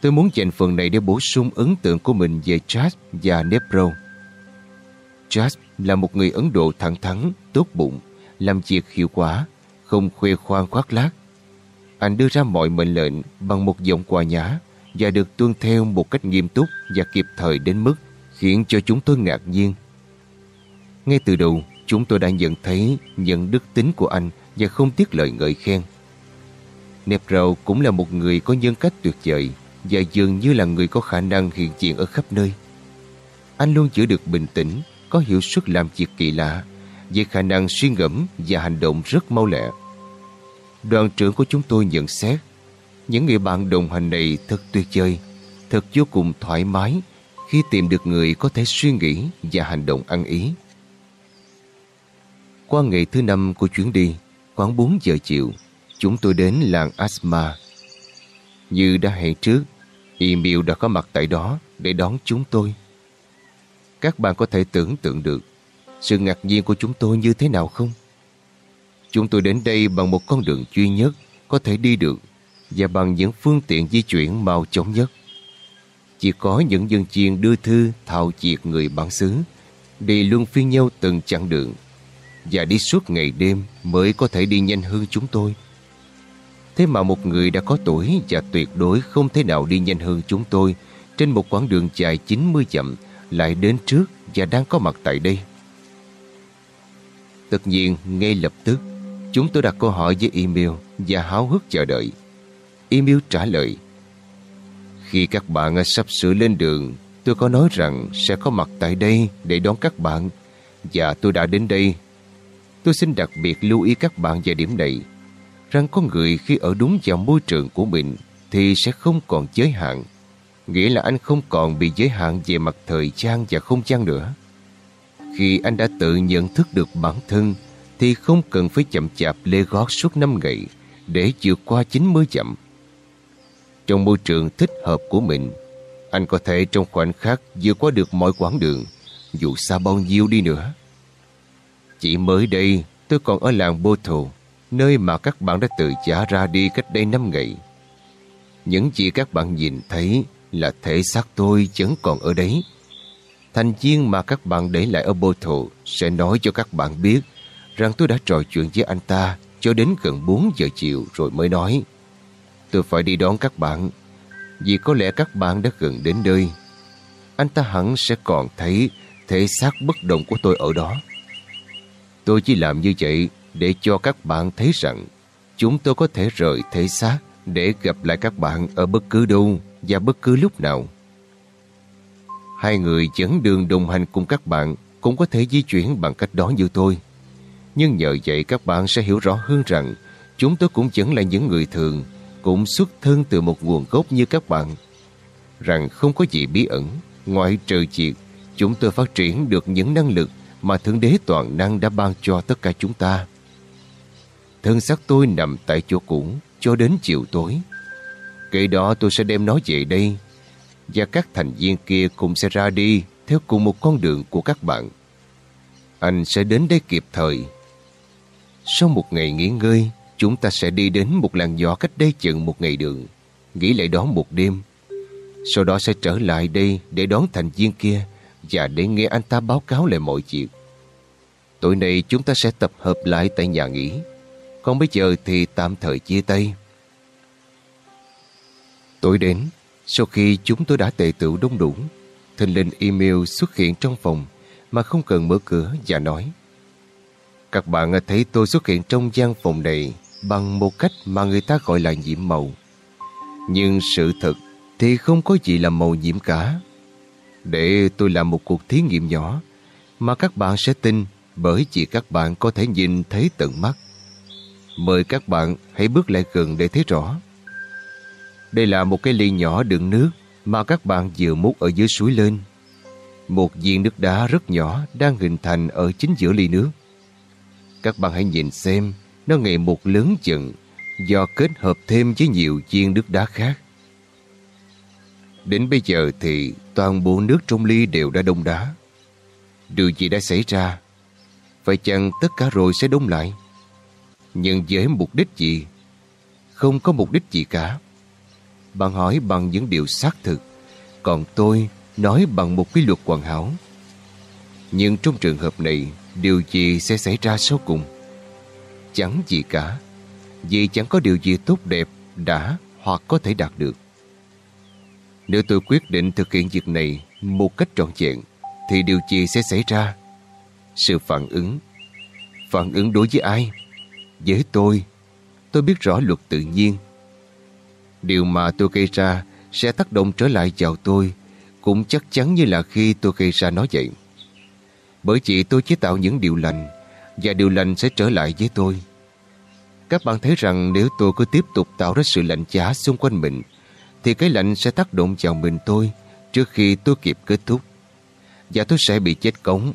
Tôi muốn dành phần này để bổ sung ấn tượng của mình về Chas và Nepro. Chas là một người Ấn Độ thẳng thắn, tốt bụng, làm việc hiệu quả, không khuê khoang khoác lác. Anh đưa ra mọi mệnh lệnh bằng một giọng quà nhã và được tuân theo một cách nghiêm túc và kịp thời đến mức khiến cho chúng tôi ngạc nhiên. Ngay từ đầu, Chúng tôi đã nhận thấy những đức tính của anh và không tiếc lời ngợi khen. Nepro cũng là một người có nhân cách tuyệt vời và dường như là người có khả năng hiện diện ở khắp nơi. Anh luôn giữ được bình tĩnh, có hiệu suất làm việc kỳ lạ, về khả năng suy ngẫm và hành động rất mau lẹ. đoàn trưởng của chúng tôi nhận xét những người bạn đồng hành này thật tuyệt vời, thật vô cùng thoải mái khi tìm được người có thể suy nghĩ và hành động ăn ý. Qua ngày thứ năm của chuyến đi, khoảng 4 giờ chiều, chúng tôi đến làng Asma. Như đã hẹn trước, Emil đã có mặt tại đó để đón chúng tôi. Các bạn có thể tưởng tượng được sự ngạc nhiên của chúng tôi như thế nào không? Chúng tôi đến đây bằng một con đường duy nhất có thể đi được và bằng những phương tiện di chuyển mau chóng nhất. Chỉ có những dân chiên đưa thư thao diệt người bản xứ đi luân phiên nhau từng chặng đường và đi suốt ngày đêm mới có thể đi nhanh hơn chúng tôi. Thế mà một người đã có tuổi và tuyệt đối không thể nào đi nhanh hơn chúng tôi trên một quãng đường dài 90 dặm lại đến trước và đang có mặt tại đây. Tất nhiên, ngay lập tức, chúng tôi đặt câu hỏi với email và háo hức chờ đợi. Email trả lời Khi các bạn sắp sửa lên đường, tôi có nói rằng sẽ có mặt tại đây để đón các bạn và tôi đã đến đây. Tôi xin đặc biệt lưu ý các bạn về điểm này rằng con người khi ở đúng vào môi trường của mình thì sẽ không còn giới hạn. Nghĩa là anh không còn bị giới hạn về mặt thời gian và không gian nữa. Khi anh đã tự nhận thức được bản thân thì không cần phải chậm chạp lê gót suốt 5 ngày để vượt qua 90 chậm. Trong môi trường thích hợp của mình, anh có thể trong khoảnh khắc vượt qua được mọi quãng đường, dù xa bao nhiêu đi nữa. Chỉ mới đây, tôi còn ở làng Bottle, nơi mà các bạn đã tự trả ra đi cách đây 5 ngày. Những gì các bạn nhìn thấy là thể xác tôi vẫn còn ở đấy. Thành viên mà các bạn để lại ở Bottle sẽ nói cho các bạn biết rằng tôi đã trò chuyện với anh ta cho đến gần 4 giờ chiều rồi mới nói. Tôi phải đi đón các bạn vì có lẽ các bạn đã gần đến nơi. Anh ta hẳn sẽ còn thấy thể xác bất động của tôi ở đó. Tôi chỉ làm như vậy để cho các bạn thấy rằng chúng tôi có thể rời thể xác để gặp lại các bạn ở bất cứ đâu và bất cứ lúc nào. Hai người dẫn đường đồng hành cùng các bạn cũng có thể di chuyển bằng cách đó như tôi. Nhưng nhờ vậy các bạn sẽ hiểu rõ hơn rằng chúng tôi cũng vẫn là những người thường, cũng xuất thân từ một nguồn gốc như các bạn. Rằng không có gì bí ẩn, ngoại trừ việc chúng tôi phát triển được những năng lực mà Thượng Đế Toàn Năng đã ban cho tất cả chúng ta. Thân xác tôi nằm tại chỗ cũ cho đến chiều tối. Kể đó tôi sẽ đem nó về đây và các thành viên kia cũng sẽ ra đi theo cùng một con đường của các bạn. Anh sẽ đến đây kịp thời. Sau một ngày nghỉ ngơi, chúng ta sẽ đi đến một làng nhỏ cách đây chừng một ngày đường, nghỉ lại đó một đêm. Sau đó sẽ trở lại đây để đón thành viên kia và để nghe anh ta báo cáo lại mọi chuyện. Tối nay chúng ta sẽ tập hợp lại tại nhà nghỉ. Còn bây giờ thì tạm thời chia tay. Tối đến, sau khi chúng tôi đã tề tựu đông đủ, thình linh email xuất hiện trong phòng mà không cần mở cửa và nói Các bạn thấy tôi xuất hiện trong gian phòng này bằng một cách mà người ta gọi là nhiễm màu. Nhưng sự thật thì không có gì là màu nhiễm cả. Để tôi làm một cuộc thí nghiệm nhỏ, mà các bạn sẽ tin bởi vì các bạn có thể nhìn thấy tận mắt. Mời các bạn hãy bước lại gần để thấy rõ. Đây là một cái ly nhỏ đựng nước mà các bạn vừa múc ở dưới suối lên. Một viên nước đá rất nhỏ đang hình thành ở chính giữa ly nước. Các bạn hãy nhìn xem, nó ngày một lớn chừng do kết hợp thêm với nhiều viên nước đá khác. Đến bây giờ thì toàn bộ nước trong ly đều đã đông đá. Điều gì đã xảy ra? Phải chăng tất cả rồi sẽ đông lại? Nhưng với mục đích gì? Không có mục đích gì cả. Bạn hỏi bằng những điều xác thực, còn tôi nói bằng một quy luật hoàn hảo. Nhưng trong trường hợp này, điều gì sẽ xảy ra sau cùng? Chẳng gì cả, vì chẳng có điều gì tốt đẹp đã hoặc có thể đạt được. Nếu tôi quyết định thực hiện việc này một cách trọn vẹn, thì điều gì sẽ xảy ra? Sự phản ứng. Phản ứng đối với ai? Với tôi, tôi biết rõ luật tự nhiên. Điều mà tôi gây ra sẽ tác động trở lại vào tôi, cũng chắc chắn như là khi tôi gây ra nó vậy. Bởi vì tôi chế tạo những điều lành, và điều lành sẽ trở lại với tôi. Các bạn thấy rằng nếu tôi cứ tiếp tục tạo ra sự lạnh giá xung quanh mình, thì cái lạnh sẽ tác động vào mình tôi trước khi tôi kịp kết thúc. Và tôi sẽ bị chết cống.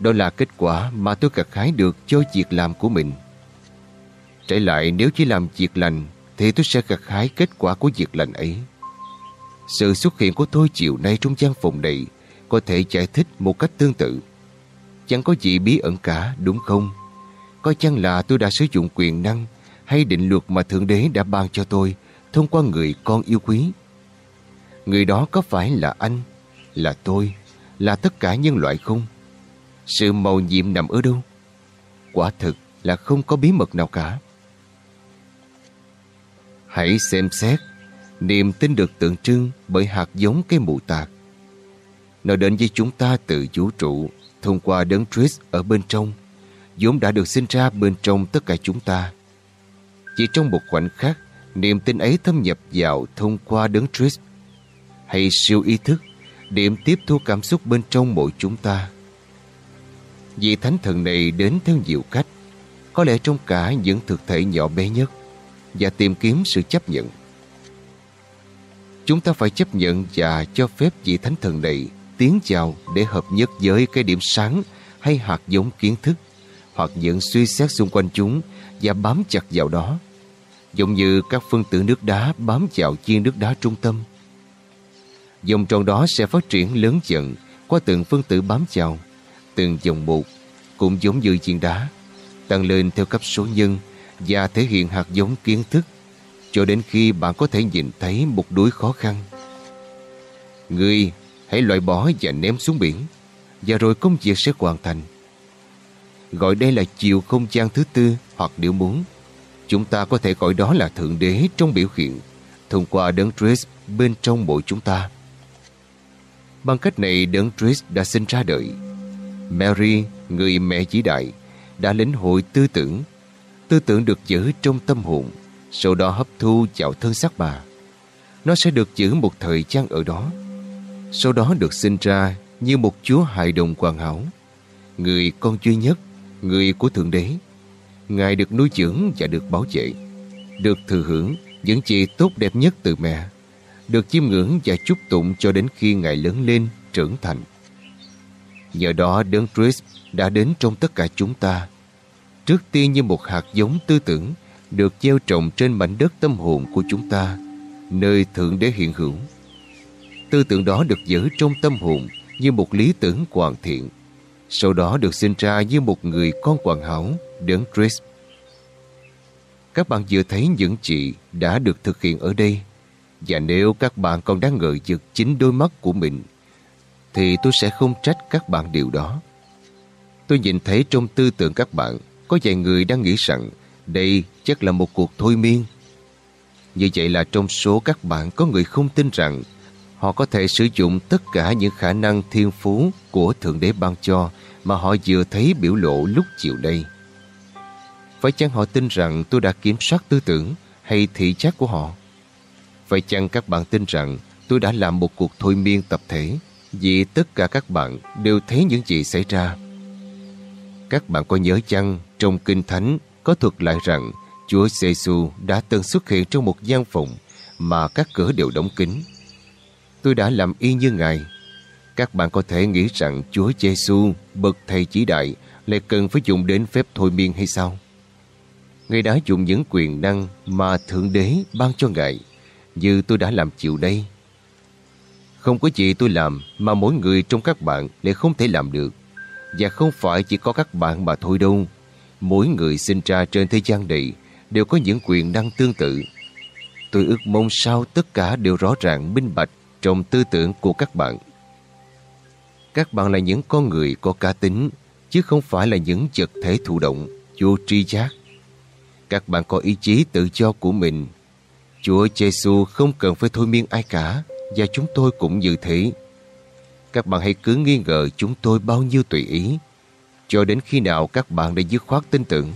Đó là kết quả mà tôi gặt hái được cho việc làm của mình. trái lại nếu chỉ làm việc lành thì tôi sẽ gặt hái kết quả của việc lành ấy. Sự xuất hiện của tôi chiều nay trong gian phòng này có thể giải thích một cách tương tự. Chẳng có gì bí ẩn cả, đúng không? Có chăng là tôi đã sử dụng quyền năng hay định luật mà Thượng Đế đã ban cho tôi thông qua người con yêu quý? Người đó có phải là anh, là tôi, là tất cả nhân loại không? Sự màu nhiệm nằm ở đâu? Quả thực là không có bí mật nào cả. Hãy xem xét niềm tin được tượng trưng bởi hạt giống cây mù tạc. Nó đến với chúng ta từ vũ trụ thông qua đấng Christ ở bên trong vốn đã được sinh ra bên trong tất cả chúng ta. Chỉ trong một khoảnh khắc, niềm tin ấy thâm nhập vào thông qua đấng Christ hay siêu ý thức, điểm tiếp thu cảm xúc bên trong mỗi chúng ta. Vị thánh thần này đến theo nhiều cách, có lẽ trong cả những thực thể nhỏ bé nhất và tìm kiếm sự chấp nhận. Chúng ta phải chấp nhận và cho phép vị thánh thần này tiến vào để hợp nhất với cái điểm sáng hay hạt giống kiến thức hoặc những suy xét xung quanh chúng và bám chặt vào đó, giống như các phân tử nước đá bám vào chiên nước đá trung tâm. Dòng tròn đó sẽ phát triển lớn dần qua từng phân tử bám chào, từng dòng một, cũng giống như chiên đá, tăng lên theo cấp số nhân và thể hiện hạt giống kiến thức cho đến khi bạn có thể nhìn thấy một đuối khó khăn. Người hãy loại bỏ và ném xuống biển và rồi công việc sẽ hoàn thành. Gọi đây là chiều không gian thứ tư hoặc nếu muốn. Chúng ta có thể gọi đó là Thượng Đế trong biểu hiện thông qua đấng Christ bên trong mỗi chúng ta. Bằng cách này đấng Christ đã sinh ra đời. Mary, người mẹ chỉ đại, đã lĩnh hội tư tưởng. Tư tưởng được giữ trong tâm hồn, sau đó hấp thu vào thân xác bà. Nó sẽ được giữ một thời gian ở đó. Sau đó được sinh ra như một chúa hài đồng hoàn hảo. Người con duy nhất người của Thượng Đế. Ngài được nuôi dưỡng và được bảo vệ, được thừa hưởng những gì tốt đẹp nhất từ mẹ, được chiêm ngưỡng và chúc tụng cho đến khi Ngài lớn lên, trưởng thành. Nhờ đó đấng Christ đã đến trong tất cả chúng ta. Trước tiên như một hạt giống tư tưởng được gieo trồng trên mảnh đất tâm hồn của chúng ta, nơi Thượng Đế hiện hữu. Tư tưởng đó được giữ trong tâm hồn như một lý tưởng hoàn thiện sau đó được sinh ra như một người con hoàn hảo, đến Chris. Các bạn vừa thấy những gì đã được thực hiện ở đây, và nếu các bạn còn đang ngờ giật chính đôi mắt của mình, thì tôi sẽ không trách các bạn điều đó. Tôi nhìn thấy trong tư tưởng các bạn có vài người đang nghĩ rằng đây chắc là một cuộc thôi miên. Như vậy là trong số các bạn có người không tin rằng họ có thể sử dụng tất cả những khả năng thiên phú của Thượng Đế ban cho mà họ vừa thấy biểu lộ lúc chiều đây. Phải chăng họ tin rằng tôi đã kiểm soát tư tưởng hay thị giác của họ? Phải chăng các bạn tin rằng tôi đã làm một cuộc thôi miên tập thể vì tất cả các bạn đều thấy những gì xảy ra? Các bạn có nhớ chăng trong Kinh Thánh có thuật lại rằng Chúa giê đã từng xuất hiện trong một gian phòng mà các cửa đều đóng kín. Tôi đã làm y như Ngài các bạn có thể nghĩ rằng Chúa Giêsu bậc thầy chỉ đại, lại cần phải dùng đến phép thôi miên hay sao? Ngài đã dùng những quyền năng mà Thượng Đế ban cho Ngài, như tôi đã làm chiều đây. Không có gì tôi làm mà mỗi người trong các bạn lại không thể làm được. Và không phải chỉ có các bạn mà thôi đâu. Mỗi người sinh ra trên thế gian này đều có những quyền năng tương tự. Tôi ước mong sao tất cả đều rõ ràng minh bạch trong tư tưởng của các bạn. Các bạn là những con người có cá tính, chứ không phải là những vật thể thụ động, vô tri giác. Các bạn có ý chí tự do của mình. Chúa Giêsu không cần phải thôi miên ai cả, và chúng tôi cũng như thế. Các bạn hãy cứ nghi ngờ chúng tôi bao nhiêu tùy ý, cho đến khi nào các bạn đã dứt khoát tin tưởng.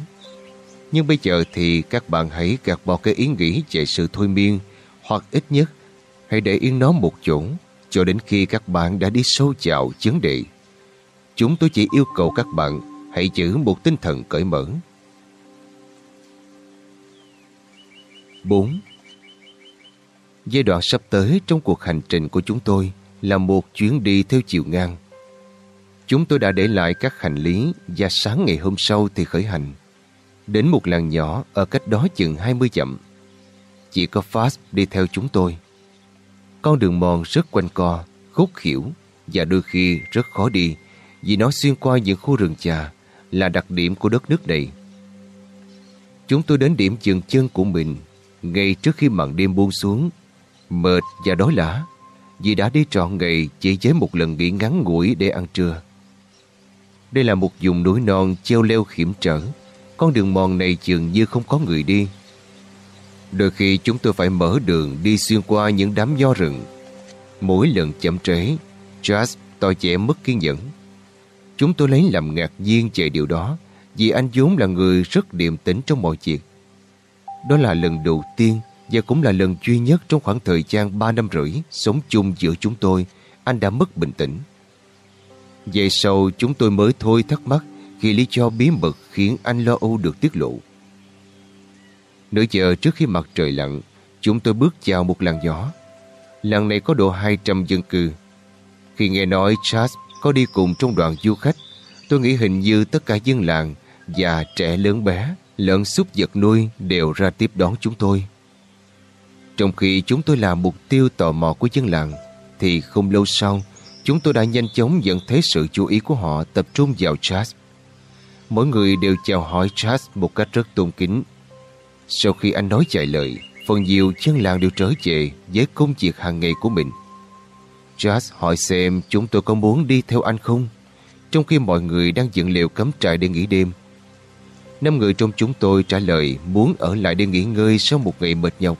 Nhưng bây giờ thì các bạn hãy gạt bỏ cái ý nghĩ về sự thôi miên, hoặc ít nhất hãy để yên nó một chỗ cho đến khi các bạn đã đi sâu vào vấn đề. Chúng tôi chỉ yêu cầu các bạn hãy giữ một tinh thần cởi mở. 4. Giai đoạn sắp tới trong cuộc hành trình của chúng tôi là một chuyến đi theo chiều ngang. Chúng tôi đã để lại các hành lý và sáng ngày hôm sau thì khởi hành. Đến một làng nhỏ ở cách đó chừng 20 dặm. Chỉ có Fast đi theo chúng tôi. Con đường mòn rất quanh co, khúc khỉu và đôi khi rất khó đi vì nó xuyên qua những khu rừng trà là đặc điểm của đất nước này. Chúng tôi đến điểm dừng chân của mình ngay trước khi màn đêm buông xuống, mệt và đói lã vì đã đi trọn ngày chỉ với một lần nghỉ ngắn ngủi để ăn trưa. Đây là một vùng núi non treo leo hiểm trở, con đường mòn này dường như không có người đi. Đôi khi chúng tôi phải mở đường đi xuyên qua những đám gió rừng. Mỗi lần chậm trễ, Jazz to trẻ mất kiên nhẫn. Chúng tôi lấy làm ngạc nhiên về điều đó vì anh vốn là người rất điềm tĩnh trong mọi chuyện. Đó là lần đầu tiên và cũng là lần duy nhất trong khoảng thời gian 3 năm rưỡi sống chung giữa chúng tôi, anh đã mất bình tĩnh. Về sau chúng tôi mới thôi thắc mắc khi lý do bí mật khiến anh lo âu được tiết lộ. Nửa giờ trước khi mặt trời lặn, chúng tôi bước vào một làng nhỏ. Làng này có độ 200 dân cư. Khi nghe nói Charles có đi cùng trong đoàn du khách, tôi nghĩ hình như tất cả dân làng và trẻ lớn bé, lợn súc vật nuôi đều ra tiếp đón chúng tôi. Trong khi chúng tôi là mục tiêu tò mò của dân làng, thì không lâu sau, chúng tôi đã nhanh chóng dẫn thấy sự chú ý của họ tập trung vào Charles. Mỗi người đều chào hỏi Charles một cách rất tôn kính. Sau khi anh nói chạy lời, phần nhiều dân làng đều trở về với công việc hàng ngày của mình. Charles hỏi xem chúng tôi có muốn đi theo anh không, trong khi mọi người đang dựng lều cắm trại để nghỉ đêm. Năm người trong chúng tôi trả lời muốn ở lại để nghỉ ngơi sau một ngày mệt nhọc.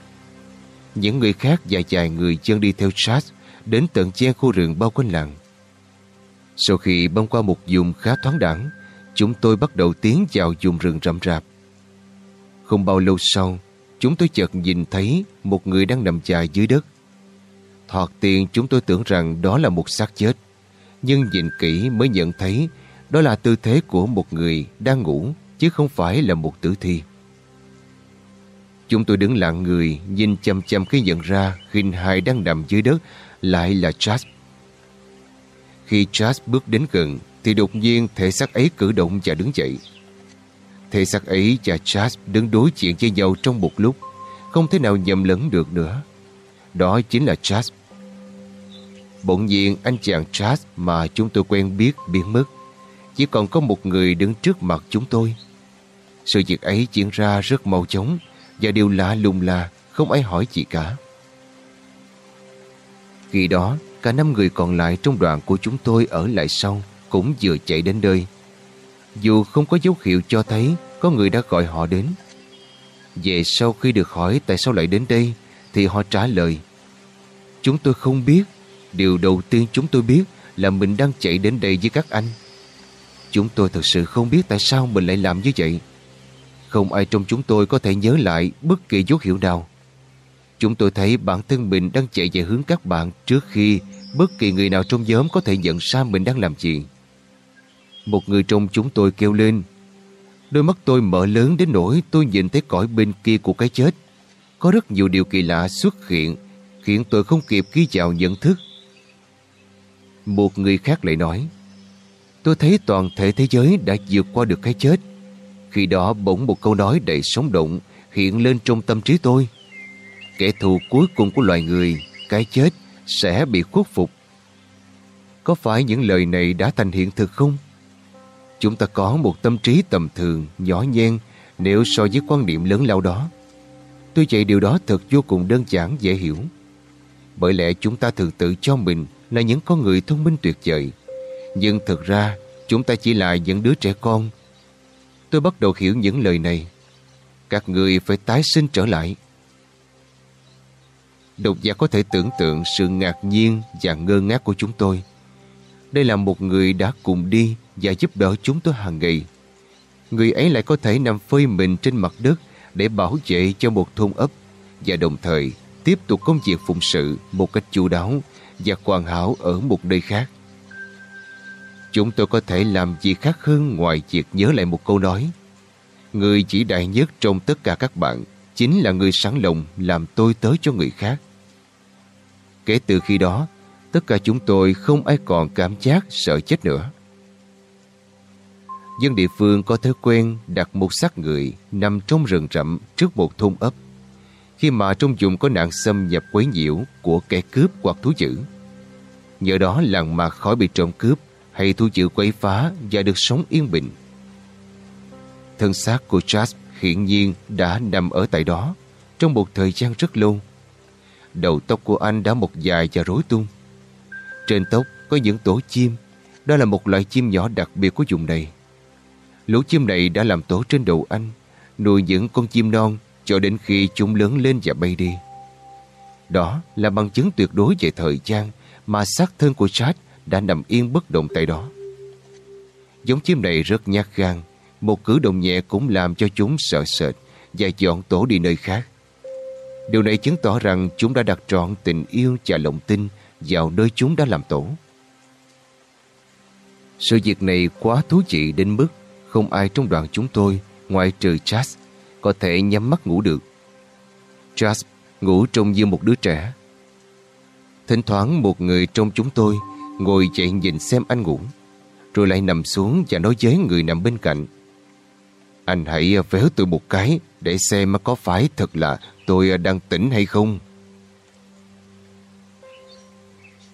Những người khác và vài người chân đi theo sát đến tận che khu rừng bao quanh làng. Sau khi băng qua một vùng khá thoáng đẳng, chúng tôi bắt đầu tiến vào vùng rừng rậm rạp. Không bao lâu sau, chúng tôi chợt nhìn thấy một người đang nằm dài dưới đất. Thoạt tiên chúng tôi tưởng rằng đó là một xác chết, nhưng nhìn kỹ mới nhận thấy đó là tư thế của một người đang ngủ chứ không phải là một tử thi. Chúng tôi đứng lặng người, nhìn chăm chăm khi nhận ra hình hài đang nằm dưới đất lại là Charles. Khi Charles bước đến gần, thì đột nhiên thể xác ấy cử động và đứng dậy. Thể xác ấy và Charles đứng đối diện với nhau trong một lúc, không thể nào nhầm lẫn được nữa. Đó chính là Charles. Bỗng nhiên, anh chàng Charles mà chúng tôi quen biết biến mất. Chỉ còn có một người đứng trước mặt chúng tôi. Sự việc ấy diễn ra rất mau chóng và điều lạ lùng là không ai hỏi gì cả. Khi đó, cả năm người còn lại trong đoàn của chúng tôi ở lại sau cũng vừa chạy đến nơi. Dù không có dấu hiệu cho thấy có người đã gọi họ đến. Về sau khi được hỏi tại sao lại đến đây thì họ trả lời Chúng tôi không biết. Điều đầu tiên chúng tôi biết là mình đang chạy đến đây với các anh. Chúng tôi thật sự không biết tại sao mình lại làm như vậy. Không ai trong chúng tôi có thể nhớ lại bất kỳ dấu hiệu nào. Chúng tôi thấy bản thân mình đang chạy về hướng các bạn trước khi bất kỳ người nào trong nhóm có thể nhận ra mình đang làm gì. Một người trong chúng tôi kêu lên. Đôi mắt tôi mở lớn đến nỗi tôi nhìn thấy cõi bên kia của cái chết. Có rất nhiều điều kỳ lạ xuất hiện, khiến tôi không kịp ghi vào nhận thức. Một người khác lại nói, Tôi thấy toàn thể thế giới đã vượt qua được cái chết. Khi đó bỗng một câu nói đầy sống động hiện lên trong tâm trí tôi. Kẻ thù cuối cùng của loài người, cái chết, sẽ bị khuất phục. Có phải những lời này đã thành hiện thực không? Chúng ta có một tâm trí tầm thường, nhỏ nhen nếu so với quan niệm lớn lao đó. Tôi vậy điều đó thật vô cùng đơn giản, dễ hiểu. Bởi lẽ chúng ta thường tự cho mình là những con người thông minh tuyệt vời. Nhưng thực ra, chúng ta chỉ là những đứa trẻ con. Tôi bắt đầu hiểu những lời này. Các người phải tái sinh trở lại. Độc giả có thể tưởng tượng sự ngạc nhiên và ngơ ngác của chúng tôi. Đây là một người đã cùng đi và giúp đỡ chúng tôi hàng ngày. Người ấy lại có thể nằm phơi mình trên mặt đất để bảo vệ cho một thôn ấp và đồng thời tiếp tục công việc phụng sự một cách chu đáo và hoàn hảo ở một nơi khác. Chúng tôi có thể làm gì khác hơn ngoài việc nhớ lại một câu nói. Người chỉ đại nhất trong tất cả các bạn chính là người sẵn lòng làm tôi tới cho người khác. Kể từ khi đó, tất cả chúng tôi không ai còn cảm giác sợ chết nữa. Dân địa phương có thói quen đặt một xác người nằm trong rừng rậm trước một thôn ấp khi mà trong vùng có nạn xâm nhập quấy nhiễu của kẻ cướp hoặc thú dữ. Nhờ đó làng mạc khỏi bị trộm cướp hay thu chịu quấy phá và được sống yên bình. Thân xác của Jasp hiện nhiên đã nằm ở tại đó trong một thời gian rất lâu. Đầu tóc của anh đã một dài và rối tung. Trên tóc có những tổ chim, đó là một loại chim nhỏ đặc biệt của vùng này. Lũ chim này đã làm tổ trên đầu anh, nuôi những con chim non cho đến khi chúng lớn lên và bay đi. Đó là bằng chứng tuyệt đối về thời gian mà xác thân của Chad đã nằm yên bất động tại đó. Giống chim này rất nhát gan, một cử động nhẹ cũng làm cho chúng sợ sệt và dọn tổ đi nơi khác. Điều này chứng tỏ rằng chúng đã đặt trọn tình yêu và lòng tin vào nơi chúng đã làm tổ. Sự việc này quá thú vị đến mức không ai trong đoàn chúng tôi, ngoại trừ Chas, có thể nhắm mắt ngủ được. Chas ngủ trông như một đứa trẻ. Thỉnh thoảng một người trong chúng tôi ngồi dậy nhìn xem anh ngủ, rồi lại nằm xuống và nói với người nằm bên cạnh. Anh hãy véo tôi một cái để xem có phải thật là tôi đang tỉnh hay không.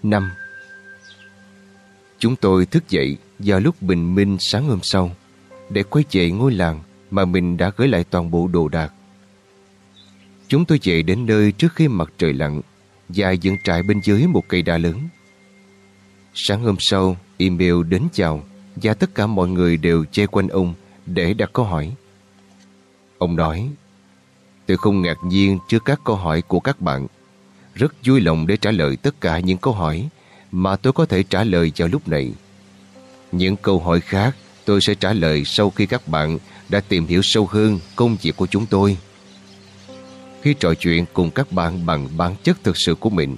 5. Chúng tôi thức dậy vào lúc bình minh sáng hôm sau để quay về ngôi làng mà mình đã gửi lại toàn bộ đồ đạc. Chúng tôi chạy đến nơi trước khi mặt trời lặn và dựng trại bên dưới một cây đa lớn. Sáng hôm sau, email đến chào và tất cả mọi người đều che quanh ông để đặt câu hỏi. Ông nói, tôi không ngạc nhiên trước các câu hỏi của các bạn. Rất vui lòng để trả lời tất cả những câu hỏi mà tôi có thể trả lời vào lúc này. Những câu hỏi khác tôi sẽ trả lời sau khi các bạn đã tìm hiểu sâu hơn công việc của chúng tôi. Khi trò chuyện cùng các bạn bằng bản chất thực sự của mình,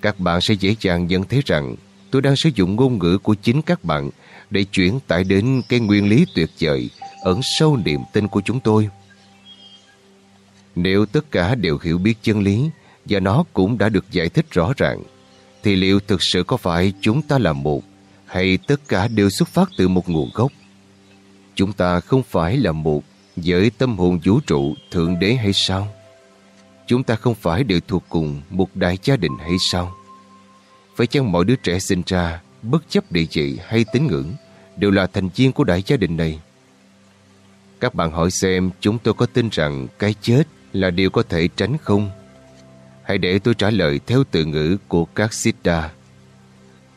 các bạn sẽ dễ dàng nhận thấy rằng tôi đang sử dụng ngôn ngữ của chính các bạn để chuyển tải đến cái nguyên lý tuyệt vời ẩn sâu niềm tin của chúng tôi. Nếu tất cả đều hiểu biết chân lý và nó cũng đã được giải thích rõ ràng, thì liệu thực sự có phải chúng ta là một hay tất cả đều xuất phát từ một nguồn gốc? Chúng ta không phải là một với tâm hồn vũ trụ thượng đế hay sao? Chúng ta không phải đều thuộc cùng một đại gia đình hay sao? Phải chăng mọi đứa trẻ sinh ra bất chấp địa chỉ hay tín ngưỡng đều là thành viên của đại gia đình này? Các bạn hỏi xem chúng tôi có tin rằng cái chết là điều có thể tránh không? Hãy để tôi trả lời theo từ ngữ của các Siddha.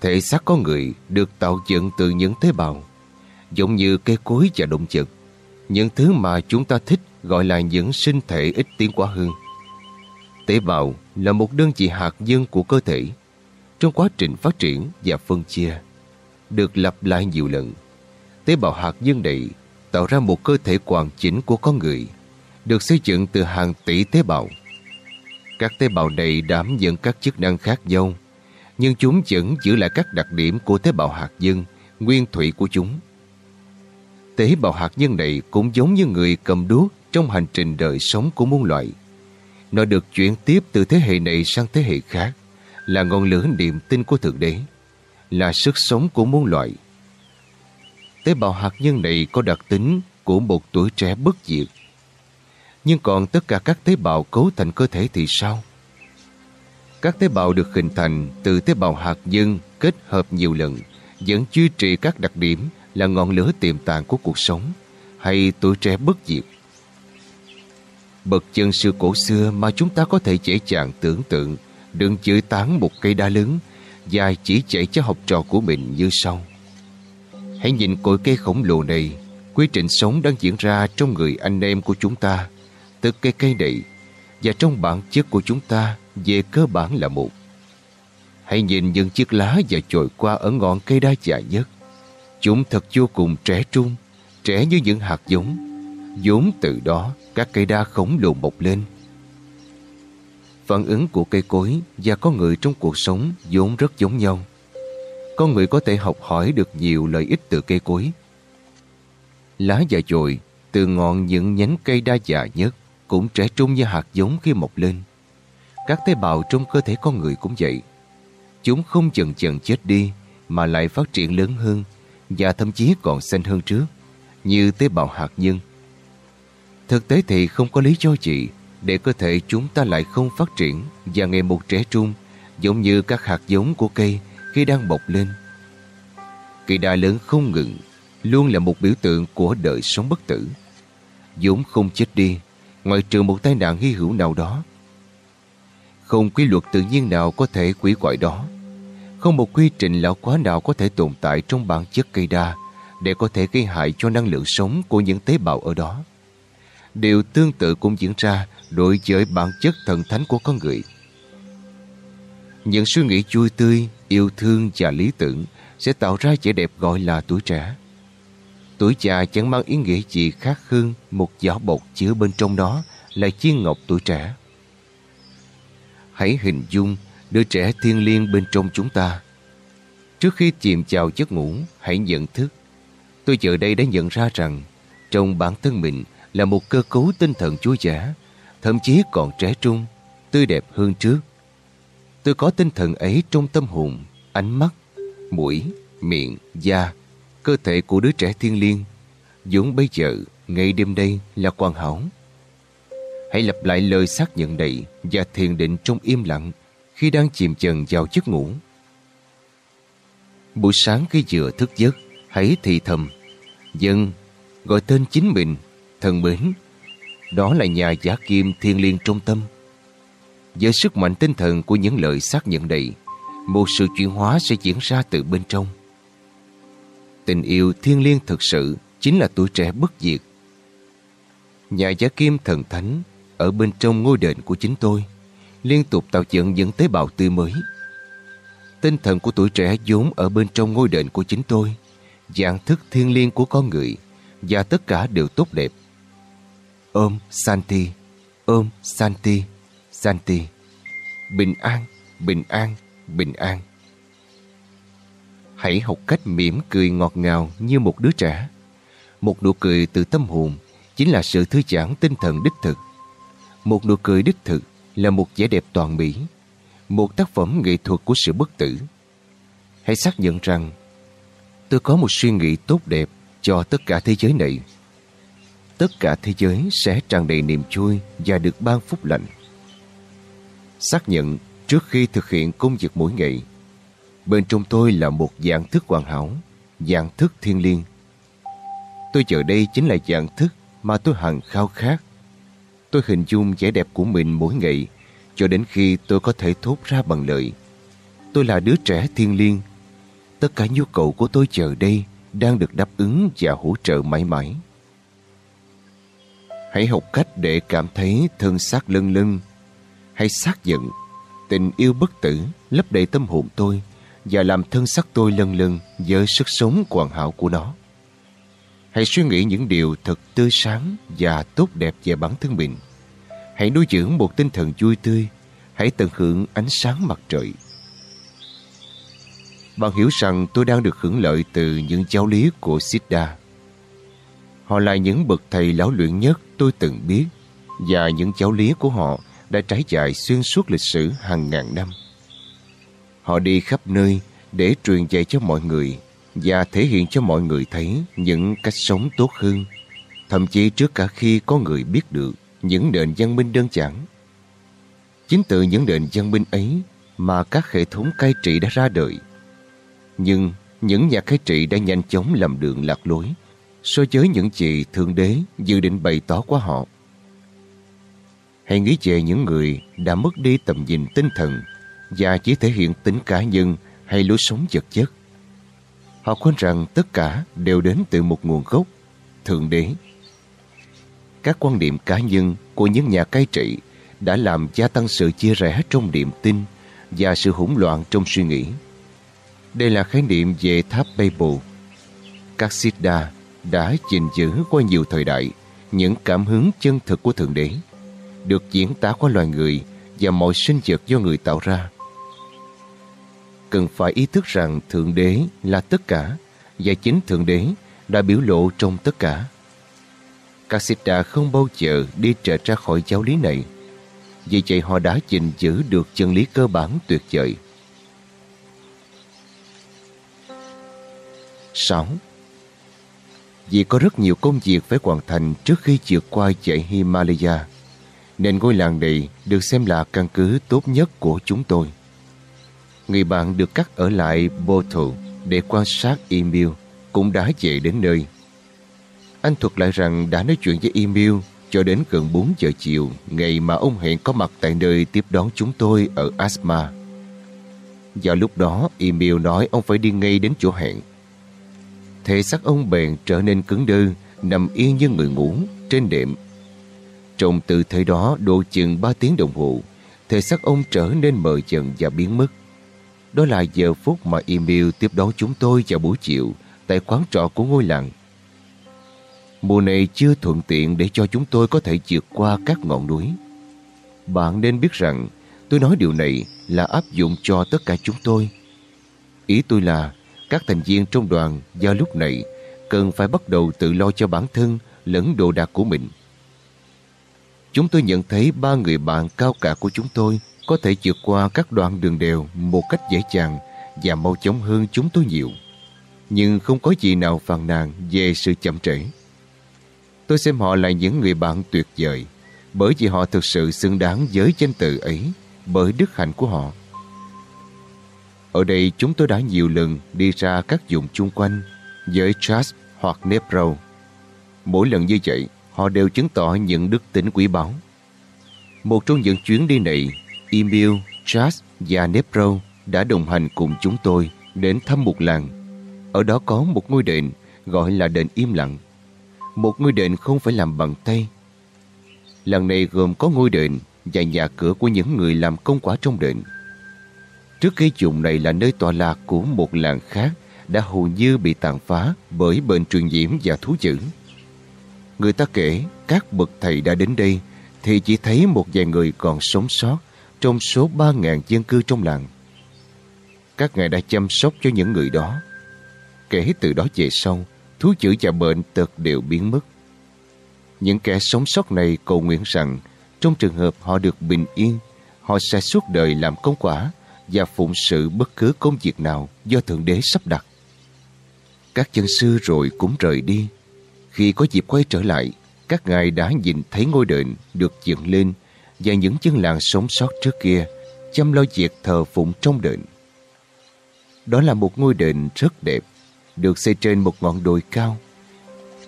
Thể xác con người được tạo dựng từ những tế bào, giống như cây cối và động vật. Những thứ mà chúng ta thích gọi là những sinh thể ít tiến quá hơn. Tế bào là một đơn vị hạt nhân của cơ thể trong quá trình phát triển và phân chia, được lặp lại nhiều lần. Tế bào hạt nhân này tạo ra một cơ thể hoàn chỉnh của con người, được xây dựng từ hàng tỷ tế bào. Các tế bào này đảm nhận các chức năng khác nhau, nhưng chúng vẫn giữ lại các đặc điểm của tế bào hạt nhân, nguyên thủy của chúng. Tế bào hạt nhân này cũng giống như người cầm đuốc trong hành trình đời sống của muôn loại. Nó được chuyển tiếp từ thế hệ này sang thế hệ khác, là ngọn lửa niềm tin của Thượng Đế, là sức sống của muôn loại. Tế bào hạt nhân này có đặc tính của một tuổi trẻ bất diệt. Nhưng còn tất cả các tế bào cấu thành cơ thể thì sao? Các tế bào được hình thành từ tế bào hạt nhân kết hợp nhiều lần vẫn duy trì các đặc điểm là ngọn lửa tiềm tàng của cuộc sống hay tuổi trẻ bất diệt. Bậc chân sư cổ xưa mà chúng ta có thể dễ dàng tưởng tượng đừng chữ tán một cây đa lớn dài chỉ chạy cho học trò của mình như sau. Hãy nhìn cội cây khổng lồ này, quy trình sống đang diễn ra trong người anh em của chúng ta, từ cây cây này, và trong bản chất của chúng ta về cơ bản là một. Hãy nhìn những chiếc lá và trồi qua ở ngọn cây đa dài nhất. Chúng thật vô cùng trẻ trung, trẻ như những hạt giống. vốn từ đó các cây đa khổng lồ mọc lên. Phản ứng của cây cối và con người trong cuộc sống vốn rất giống nhau con người có thể học hỏi được nhiều lợi ích từ cây cối. Lá già chồi từ ngọn những nhánh cây đa già nhất cũng trẻ trung như hạt giống khi mọc lên. Các tế bào trong cơ thể con người cũng vậy. Chúng không chần chần chết đi mà lại phát triển lớn hơn và thậm chí còn xanh hơn trước, như tế bào hạt nhân. Thực tế thì không có lý do gì để cơ thể chúng ta lại không phát triển và ngày một trẻ trung, giống như các hạt giống của cây khi đang bọc lên. Kỳ đà lớn không ngừng, luôn là một biểu tượng của đời sống bất tử. vốn không chết đi, ngoại trừ một tai nạn hy hữu nào đó. Không quy luật tự nhiên nào có thể quỷ quại đó. Không một quy trình lão quá nào có thể tồn tại trong bản chất cây đa để có thể gây hại cho năng lượng sống của những tế bào ở đó. Điều tương tự cũng diễn ra đối với bản chất thần thánh của con người. Những suy nghĩ chui tươi, yêu thương và lý tưởng sẽ tạo ra vẻ đẹp gọi là tuổi trẻ. Tuổi già chẳng mang ý nghĩa gì khác hơn một giỏ bột chứa bên trong đó là chiên ngọc tuổi trẻ. Hãy hình dung đứa trẻ thiên liêng bên trong chúng ta. Trước khi chìm vào giấc ngủ, hãy nhận thức. Tôi giờ đây đã nhận ra rằng trong bản thân mình là một cơ cấu tinh thần chúa giả, thậm chí còn trẻ trung, tươi đẹp hơn trước. Tôi có tinh thần ấy trong tâm hồn, ánh mắt, mũi, miệng, da, cơ thể của đứa trẻ thiên liêng. vốn bây giờ, ngay đêm đây là hoàn hảo. Hãy lặp lại lời xác nhận này và thiền định trong im lặng khi đang chìm chần vào giấc ngủ. Buổi sáng khi vừa thức giấc, hãy thì thầm. Dân, gọi tên chính mình, thần mến. Đó là nhà giả kim thiên liêng trung tâm. Với sức mạnh tinh thần của những lời xác nhận này, một sự chuyển hóa sẽ diễn ra từ bên trong. Tình yêu thiên liêng thực sự chính là tuổi trẻ bất diệt. Nhà giả kim thần thánh ở bên trong ngôi đền của chính tôi liên tục tạo dựng những tế bào tươi mới. Tinh thần của tuổi trẻ vốn ở bên trong ngôi đền của chính tôi, dạng thức thiên liêng của con người và tất cả đều tốt đẹp. Ôm Santi, ôm Santi, Santi. Bình an, bình an, bình an. Hãy học cách mỉm cười ngọt ngào như một đứa trẻ. Một nụ cười từ tâm hồn chính là sự thư giãn tinh thần đích thực. Một nụ cười đích thực là một vẻ đẹp toàn mỹ, một tác phẩm nghệ thuật của sự bất tử. Hãy xác nhận rằng tôi có một suy nghĩ tốt đẹp cho tất cả thế giới này. Tất cả thế giới sẽ tràn đầy niềm vui và được ban phúc lành. Xác nhận trước khi thực hiện công việc mỗi ngày, bên trong tôi là một dạng thức hoàn hảo, dạng thức thiên liêng. Tôi chờ đây chính là dạng thức mà tôi hằng khao khát Tôi hình dung vẻ đẹp của mình mỗi ngày cho đến khi tôi có thể thốt ra bằng lời. Tôi là đứa trẻ thiên liêng. Tất cả nhu cầu của tôi chờ đây đang được đáp ứng và hỗ trợ mãi mãi. Hãy học cách để cảm thấy thân xác lân lưng, Hãy xác nhận tình yêu bất tử lấp đầy tâm hồn tôi và làm thân xác tôi lân lân với sức sống hoàn hảo của nó. Hãy suy nghĩ những điều thật tươi sáng và tốt đẹp về bản thân mình. Hãy nuôi dưỡng một tinh thần vui tươi. Hãy tận hưởng ánh sáng mặt trời. Bạn hiểu rằng tôi đang được hưởng lợi từ những giáo lý của Siddha. Họ là những bậc thầy lão luyện nhất tôi từng biết và những giáo lý của họ đã trải dài xuyên suốt lịch sử hàng ngàn năm. Họ đi khắp nơi để truyền dạy cho mọi người và thể hiện cho mọi người thấy những cách sống tốt hơn, thậm chí trước cả khi có người biết được những nền văn minh đơn giản. Chính từ những nền văn minh ấy mà các hệ thống cai trị đã ra đời. Nhưng những nhà cai trị đã nhanh chóng làm đường lạc lối so với những gì Thượng Đế dự định bày tỏ qua họ. Hãy nghĩ về những người đã mất đi tầm nhìn tinh thần và chỉ thể hiện tính cá nhân hay lối sống vật chất. Họ quên rằng tất cả đều đến từ một nguồn gốc, Thượng Đế. Các quan điểm cá nhân của những nhà cai trị đã làm gia tăng sự chia rẽ trong niềm tin và sự hỗn loạn trong suy nghĩ. Đây là khái niệm về tháp Babel. Các Siddha đã gìn giữ qua nhiều thời đại những cảm hứng chân thực của Thượng Đế, được diễn tả qua loài người và mọi sinh vật do người tạo ra cần phải ý thức rằng Thượng Đế là tất cả và chính Thượng Đế đã biểu lộ trong tất cả. Các không bao giờ đi trệt ra khỏi giáo lý này. Vì vậy họ đã gìn giữ được chân lý cơ bản tuyệt vời. 6. Vì có rất nhiều công việc phải hoàn thành trước khi vượt qua dãy Himalaya, nên ngôi làng này được xem là căn cứ tốt nhất của chúng tôi. Người bạn được cắt ở lại Boto để quan sát Emil cũng đã về đến nơi. Anh thuật lại rằng đã nói chuyện với Emil cho đến gần 4 giờ chiều ngày mà ông hẹn có mặt tại nơi tiếp đón chúng tôi ở Asma. do lúc đó, Emil nói ông phải đi ngay đến chỗ hẹn. Thể xác ông bèn trở nên cứng đơ, nằm yên như người ngủ trên đệm. Trong tư thế đó độ chừng 3 tiếng đồng hồ, thể xác ông trở nên mờ dần và biến mất. Đó là giờ phút mà Emil tiếp đón chúng tôi vào buổi chiều tại quán trọ của ngôi làng. Mùa này chưa thuận tiện để cho chúng tôi có thể vượt qua các ngọn núi. Bạn nên biết rằng tôi nói điều này là áp dụng cho tất cả chúng tôi. Ý tôi là các thành viên trong đoàn do lúc này cần phải bắt đầu tự lo cho bản thân lẫn đồ đạc của mình. Chúng tôi nhận thấy ba người bạn cao cả của chúng tôi có thể vượt qua các đoạn đường đều một cách dễ dàng và mau chóng hơn chúng tôi nhiều. Nhưng không có gì nào phàn nàn về sự chậm trễ. Tôi xem họ là những người bạn tuyệt vời bởi vì họ thực sự xứng đáng với danh từ ấy, bởi đức hạnh của họ. Ở đây chúng tôi đã nhiều lần đi ra các vùng chung quanh với Charles hoặc Nepro. Mỗi lần như vậy, họ đều chứng tỏ những đức tính quý báu. Một trong những chuyến đi này, Emil, Charles và Nepro đã đồng hành cùng chúng tôi đến thăm một làng. Ở đó có một ngôi đền gọi là đền im lặng. Một ngôi đền không phải làm bằng tay. Làng này gồm có ngôi đền và nhà cửa của những người làm công quả trong đền. Trước khi dùng này là nơi tọa lạc của một làng khác đã hầu như bị tàn phá bởi bệnh truyền nhiễm và thú dữ. Người ta kể các bậc thầy đã đến đây thì chỉ thấy một vài người còn sống sót trong số 3.000 dân cư trong làng. Các ngài đã chăm sóc cho những người đó. Kể từ đó về sau, thú dữ và bệnh tật đều biến mất. Những kẻ sống sót này cầu nguyện rằng trong trường hợp họ được bình yên, họ sẽ suốt đời làm công quả và phụng sự bất cứ công việc nào do Thượng Đế sắp đặt. Các chân sư rồi cũng rời đi. Khi có dịp quay trở lại, các ngài đã nhìn thấy ngôi đền được dựng lên và những chân làng sống sót trước kia chăm lo việc thờ phụng trong đền. Đó là một ngôi đền rất đẹp, được xây trên một ngọn đồi cao.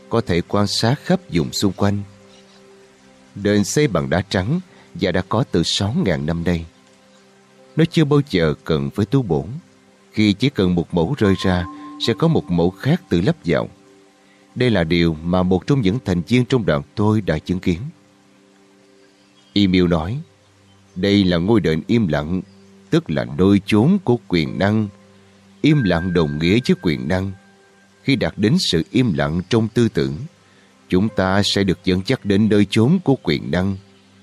Có thể quan sát khắp vùng xung quanh. Đền xây bằng đá trắng và đã có từ 6.000 năm nay. Nó chưa bao giờ cần phải tu bổn Khi chỉ cần một mẫu rơi ra, sẽ có một mẫu khác tự lắp vào. Đây là điều mà một trong những thành viên trong đoàn tôi đã chứng kiến. Emil nói, đây là ngôi đền im lặng, tức là nơi chốn của quyền năng. Im lặng đồng nghĩa với quyền năng. Khi đạt đến sự im lặng trong tư tưởng, chúng ta sẽ được dẫn dắt đến nơi chốn của quyền năng,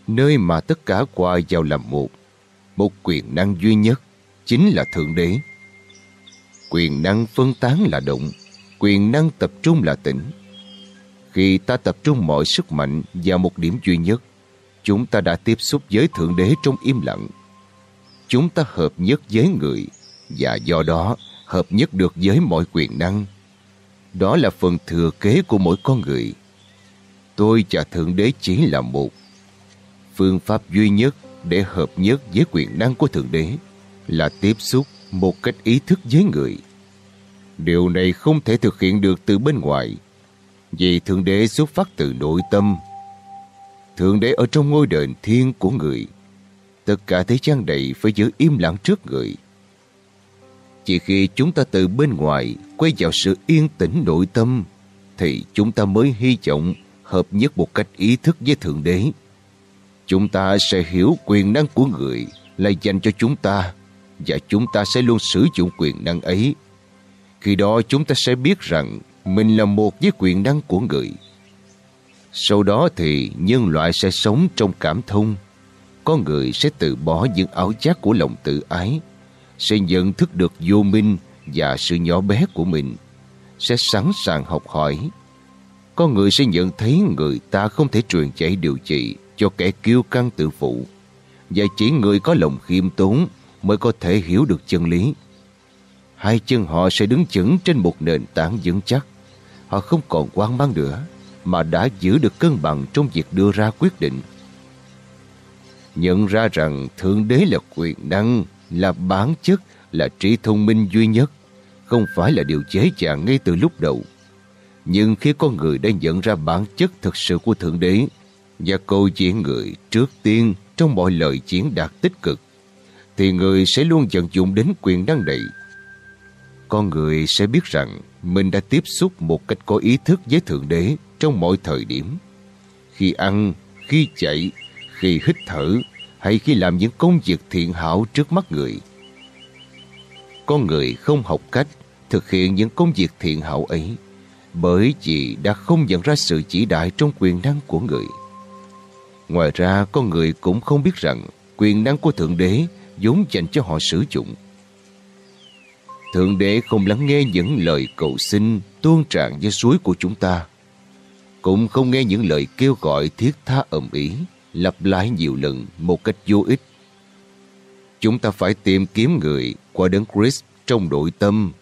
nơi mà tất cả qua vào làm một. Một quyền năng duy nhất, chính là Thượng Đế. Quyền năng phân tán là động, quyền năng tập trung là tỉnh. Khi ta tập trung mọi sức mạnh vào một điểm duy nhất, chúng ta đã tiếp xúc với Thượng Đế trong im lặng. Chúng ta hợp nhất với người và do đó hợp nhất được với mọi quyền năng. Đó là phần thừa kế của mỗi con người. Tôi và Thượng Đế chỉ là một. Phương pháp duy nhất để hợp nhất với quyền năng của Thượng Đế là tiếp xúc một cách ý thức với người. Điều này không thể thực hiện được từ bên ngoài, vì Thượng Đế xuất phát từ nội tâm. Thượng Đế ở trong ngôi đền thiên của người. Tất cả thế gian này phải giữ im lặng trước người. Chỉ khi chúng ta từ bên ngoài quay vào sự yên tĩnh nội tâm, thì chúng ta mới hy vọng hợp nhất một cách ý thức với Thượng Đế. Chúng ta sẽ hiểu quyền năng của người là dành cho chúng ta và chúng ta sẽ luôn sử dụng quyền năng ấy. Khi đó chúng ta sẽ biết rằng mình là một với quyền năng của người. Sau đó thì nhân loại sẽ sống trong cảm thông. Con người sẽ từ bỏ những ảo giác của lòng tự ái, sẽ nhận thức được vô minh và sự nhỏ bé của mình, sẽ sẵn sàng học hỏi. con người sẽ nhận thấy người ta không thể truyền dạy điều trị cho kẻ kiêu căng tự phụ. Và chỉ người có lòng khiêm tốn mới có thể hiểu được chân lý. Hai chân họ sẽ đứng chững trên một nền tảng vững chắc. Họ không còn quan mang nữa, mà đã giữ được cân bằng trong việc đưa ra quyết định. Nhận ra rằng Thượng Đế là quyền năng, là bản chất, là trí thông minh duy nhất, không phải là điều chế chàng ngay từ lúc đầu. Nhưng khi con người đã nhận ra bản chất thực sự của Thượng Đế và câu chuyện người trước tiên trong mọi lời chiến đạt tích cực, thì người sẽ luôn vận dụng đến quyền năng này. Con người sẽ biết rằng mình đã tiếp xúc một cách có ý thức với Thượng Đế trong mọi thời điểm. Khi ăn, khi chạy, khi hít thở hay khi làm những công việc thiện hảo trước mắt người. Con người không học cách thực hiện những công việc thiện hảo ấy bởi vì đã không nhận ra sự chỉ đại trong quyền năng của người. Ngoài ra, con người cũng không biết rằng quyền năng của Thượng Đế vốn dành cho họ sử dụng. Thượng Đế không lắng nghe những lời cầu xin tuôn tràn với suối của chúng ta. Cũng không nghe những lời kêu gọi thiết tha ầm ý, lặp lại nhiều lần một cách vô ích. Chúng ta phải tìm kiếm người qua đấng Christ trong nội tâm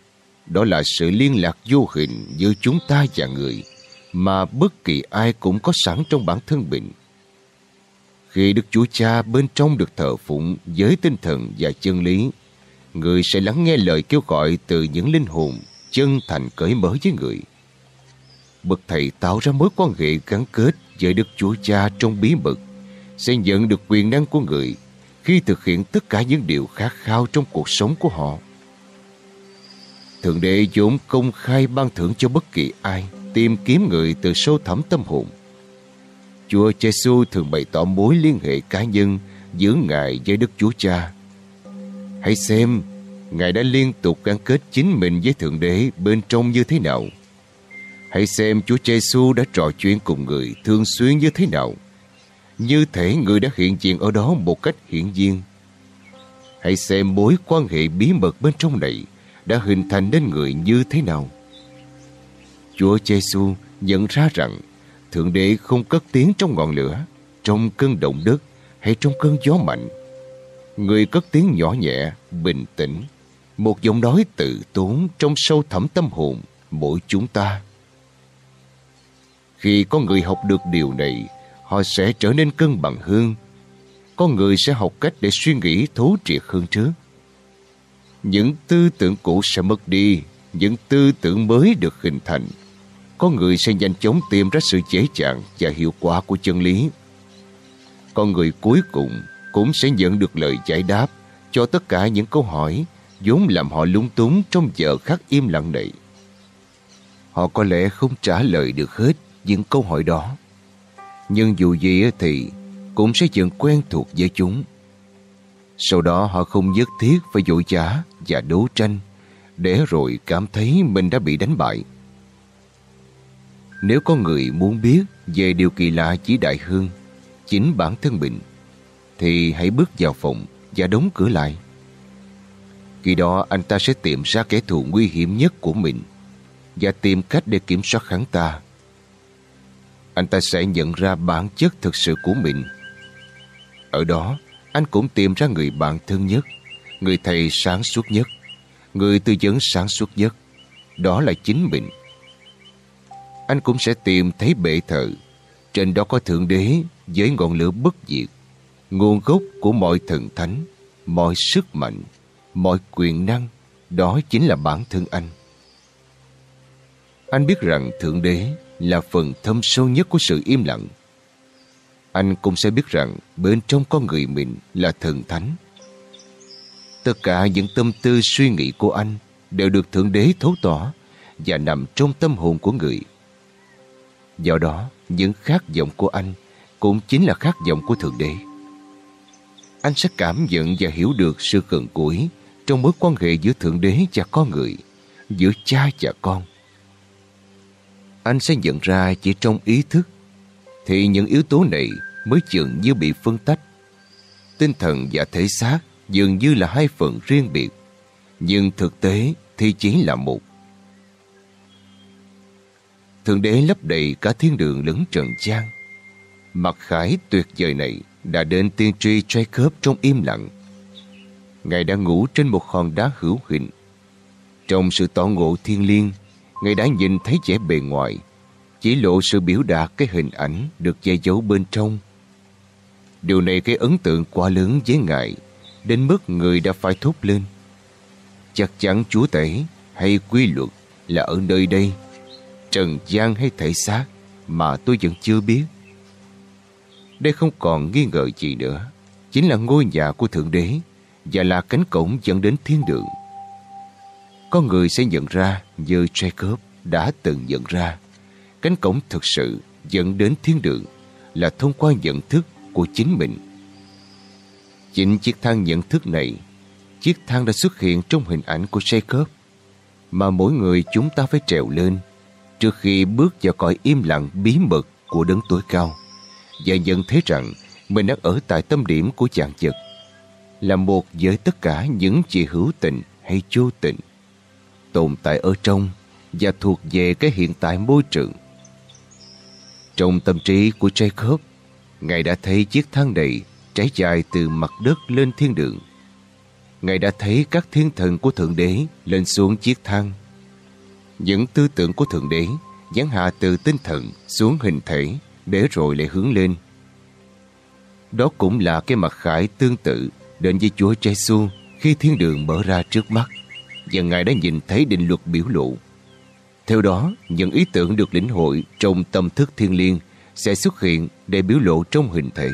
đó là sự liên lạc vô hình giữa chúng ta và người mà bất kỳ ai cũng có sẵn trong bản thân mình. Khi Đức Chúa Cha bên trong được thờ phụng với tinh thần và chân lý, người sẽ lắng nghe lời kêu gọi từ những linh hồn chân thành cởi mở với người. Bậc thầy tạo ra mối quan hệ gắn kết với Đức Chúa Cha trong bí mật sẽ nhận được quyền năng của người khi thực hiện tất cả những điều khát khao trong cuộc sống của họ. Thượng Đế vốn công khai ban thưởng cho bất kỳ ai tìm kiếm người từ sâu thẳm tâm hồn. Chúa Giêsu thường bày tỏ mối liên hệ cá nhân giữa Ngài với Đức Chúa Cha. Hãy xem, Ngài đã liên tục gắn kết chính mình với Thượng Đế bên trong như thế nào. Hãy xem Chúa Giêsu đã trò chuyện cùng người thường xuyên như thế nào. Như thể người đã hiện diện ở đó một cách hiển nhiên. Hãy xem mối quan hệ bí mật bên trong này đã hình thành nên người như thế nào. Chúa Giêsu nhận ra rằng Thượng Đế không cất tiếng trong ngọn lửa, trong cơn động đất hay trong cơn gió mạnh. Người cất tiếng nhỏ nhẹ, bình tĩnh, một giọng nói tự tốn trong sâu thẳm tâm hồn mỗi chúng ta. Khi có người học được điều này, họ sẽ trở nên cân bằng hơn. có người sẽ học cách để suy nghĩ thấu triệt hơn trước. Những tư tưởng cũ sẽ mất đi, những tư tưởng mới được hình thành có người sẽ nhanh chóng tìm ra sự dễ dàng và hiệu quả của chân lý. Con người cuối cùng cũng sẽ nhận được lời giải đáp cho tất cả những câu hỏi vốn làm họ lung túng trong giờ khắc im lặng này. Họ có lẽ không trả lời được hết những câu hỏi đó. Nhưng dù gì thì cũng sẽ dần quen thuộc với chúng. Sau đó họ không nhất thiết phải dội trả và đấu tranh để rồi cảm thấy mình đã bị đánh bại. Nếu có người muốn biết về điều kỳ lạ chỉ đại hương chính bản thân mình thì hãy bước vào phòng và đóng cửa lại. Khi đó anh ta sẽ tìm ra kẻ thù nguy hiểm nhất của mình và tìm cách để kiểm soát hắn ta. Anh ta sẽ nhận ra bản chất thực sự của mình. Ở đó, anh cũng tìm ra người bạn thân nhất, người thầy sáng suốt nhất, người tư vấn sáng suốt nhất. Đó là chính mình. Anh cũng sẽ tìm thấy bệ thờ. Trên đó có Thượng Đế với ngọn lửa bất diệt, nguồn gốc của mọi thần thánh, mọi sức mạnh, mọi quyền năng. Đó chính là bản thân anh. Anh biết rằng Thượng Đế là phần thâm sâu nhất của sự im lặng anh cũng sẽ biết rằng bên trong con người mình là thần thánh. Tất cả những tâm tư suy nghĩ của anh đều được Thượng Đế thấu tỏ và nằm trong tâm hồn của người. Do đó, những khát vọng của anh cũng chính là khát vọng của Thượng Đế. Anh sẽ cảm nhận và hiểu được sự gần gũi trong mối quan hệ giữa Thượng Đế và con người, giữa cha và con. Anh sẽ nhận ra chỉ trong ý thức thì những yếu tố này mới dường như bị phân tách. Tinh thần và thể xác dường như là hai phần riêng biệt, nhưng thực tế thì chỉ là một. Thượng đế lấp đầy cả thiên đường lẫn trần gian. Mặt khải tuyệt vời này đã đến tiên tri Jacob trong im lặng. Ngài đang ngủ trên một hòn đá hữu hình. Trong sự tỏ ngộ thiên liêng, Ngài đã nhìn thấy vẻ bề ngoài, chỉ lộ sự biểu đạt cái hình ảnh được che giấu bên trong. Điều này cái ấn tượng quá lớn với Ngài, đến mức người đã phải thốt lên. Chắc chắn chúa tể hay quy luật là ở nơi đây, trần gian hay thể xác mà tôi vẫn chưa biết. Đây không còn nghi ngờ gì nữa, chính là ngôi nhà của Thượng Đế và là cánh cổng dẫn đến thiên đường. Có người sẽ nhận ra như Jacob đã từng nhận ra cánh cổng thực sự dẫn đến thiên đường là thông qua nhận thức của chính mình. Chính chiếc thang nhận thức này, chiếc thang đã xuất hiện trong hình ảnh của Jacob mà mỗi người chúng ta phải trèo lên trước khi bước vào cõi im lặng bí mật của đấng tối cao và nhận thấy rằng mình đang ở tại tâm điểm của chàng vật là một với tất cả những chị hữu tình hay vô tình tồn tại ở trong và thuộc về cái hiện tại môi trường. Trong tâm trí của Jacob, Ngài đã thấy chiếc thang đầy trải dài từ mặt đất lên thiên đường. Ngài đã thấy các thiên thần của Thượng Đế lên xuống chiếc thang. Những tư tưởng của Thượng Đế giáng hạ từ tinh thần xuống hình thể để rồi lại hướng lên. Đó cũng là cái mặt khải tương tự đến với Chúa Giêsu khi thiên đường mở ra trước mắt và Ngài đã nhìn thấy định luật biểu lộ. Theo đó, những ý tưởng được lĩnh hội trong tâm thức thiên liêng sẽ xuất hiện để biểu lộ trong hình thể.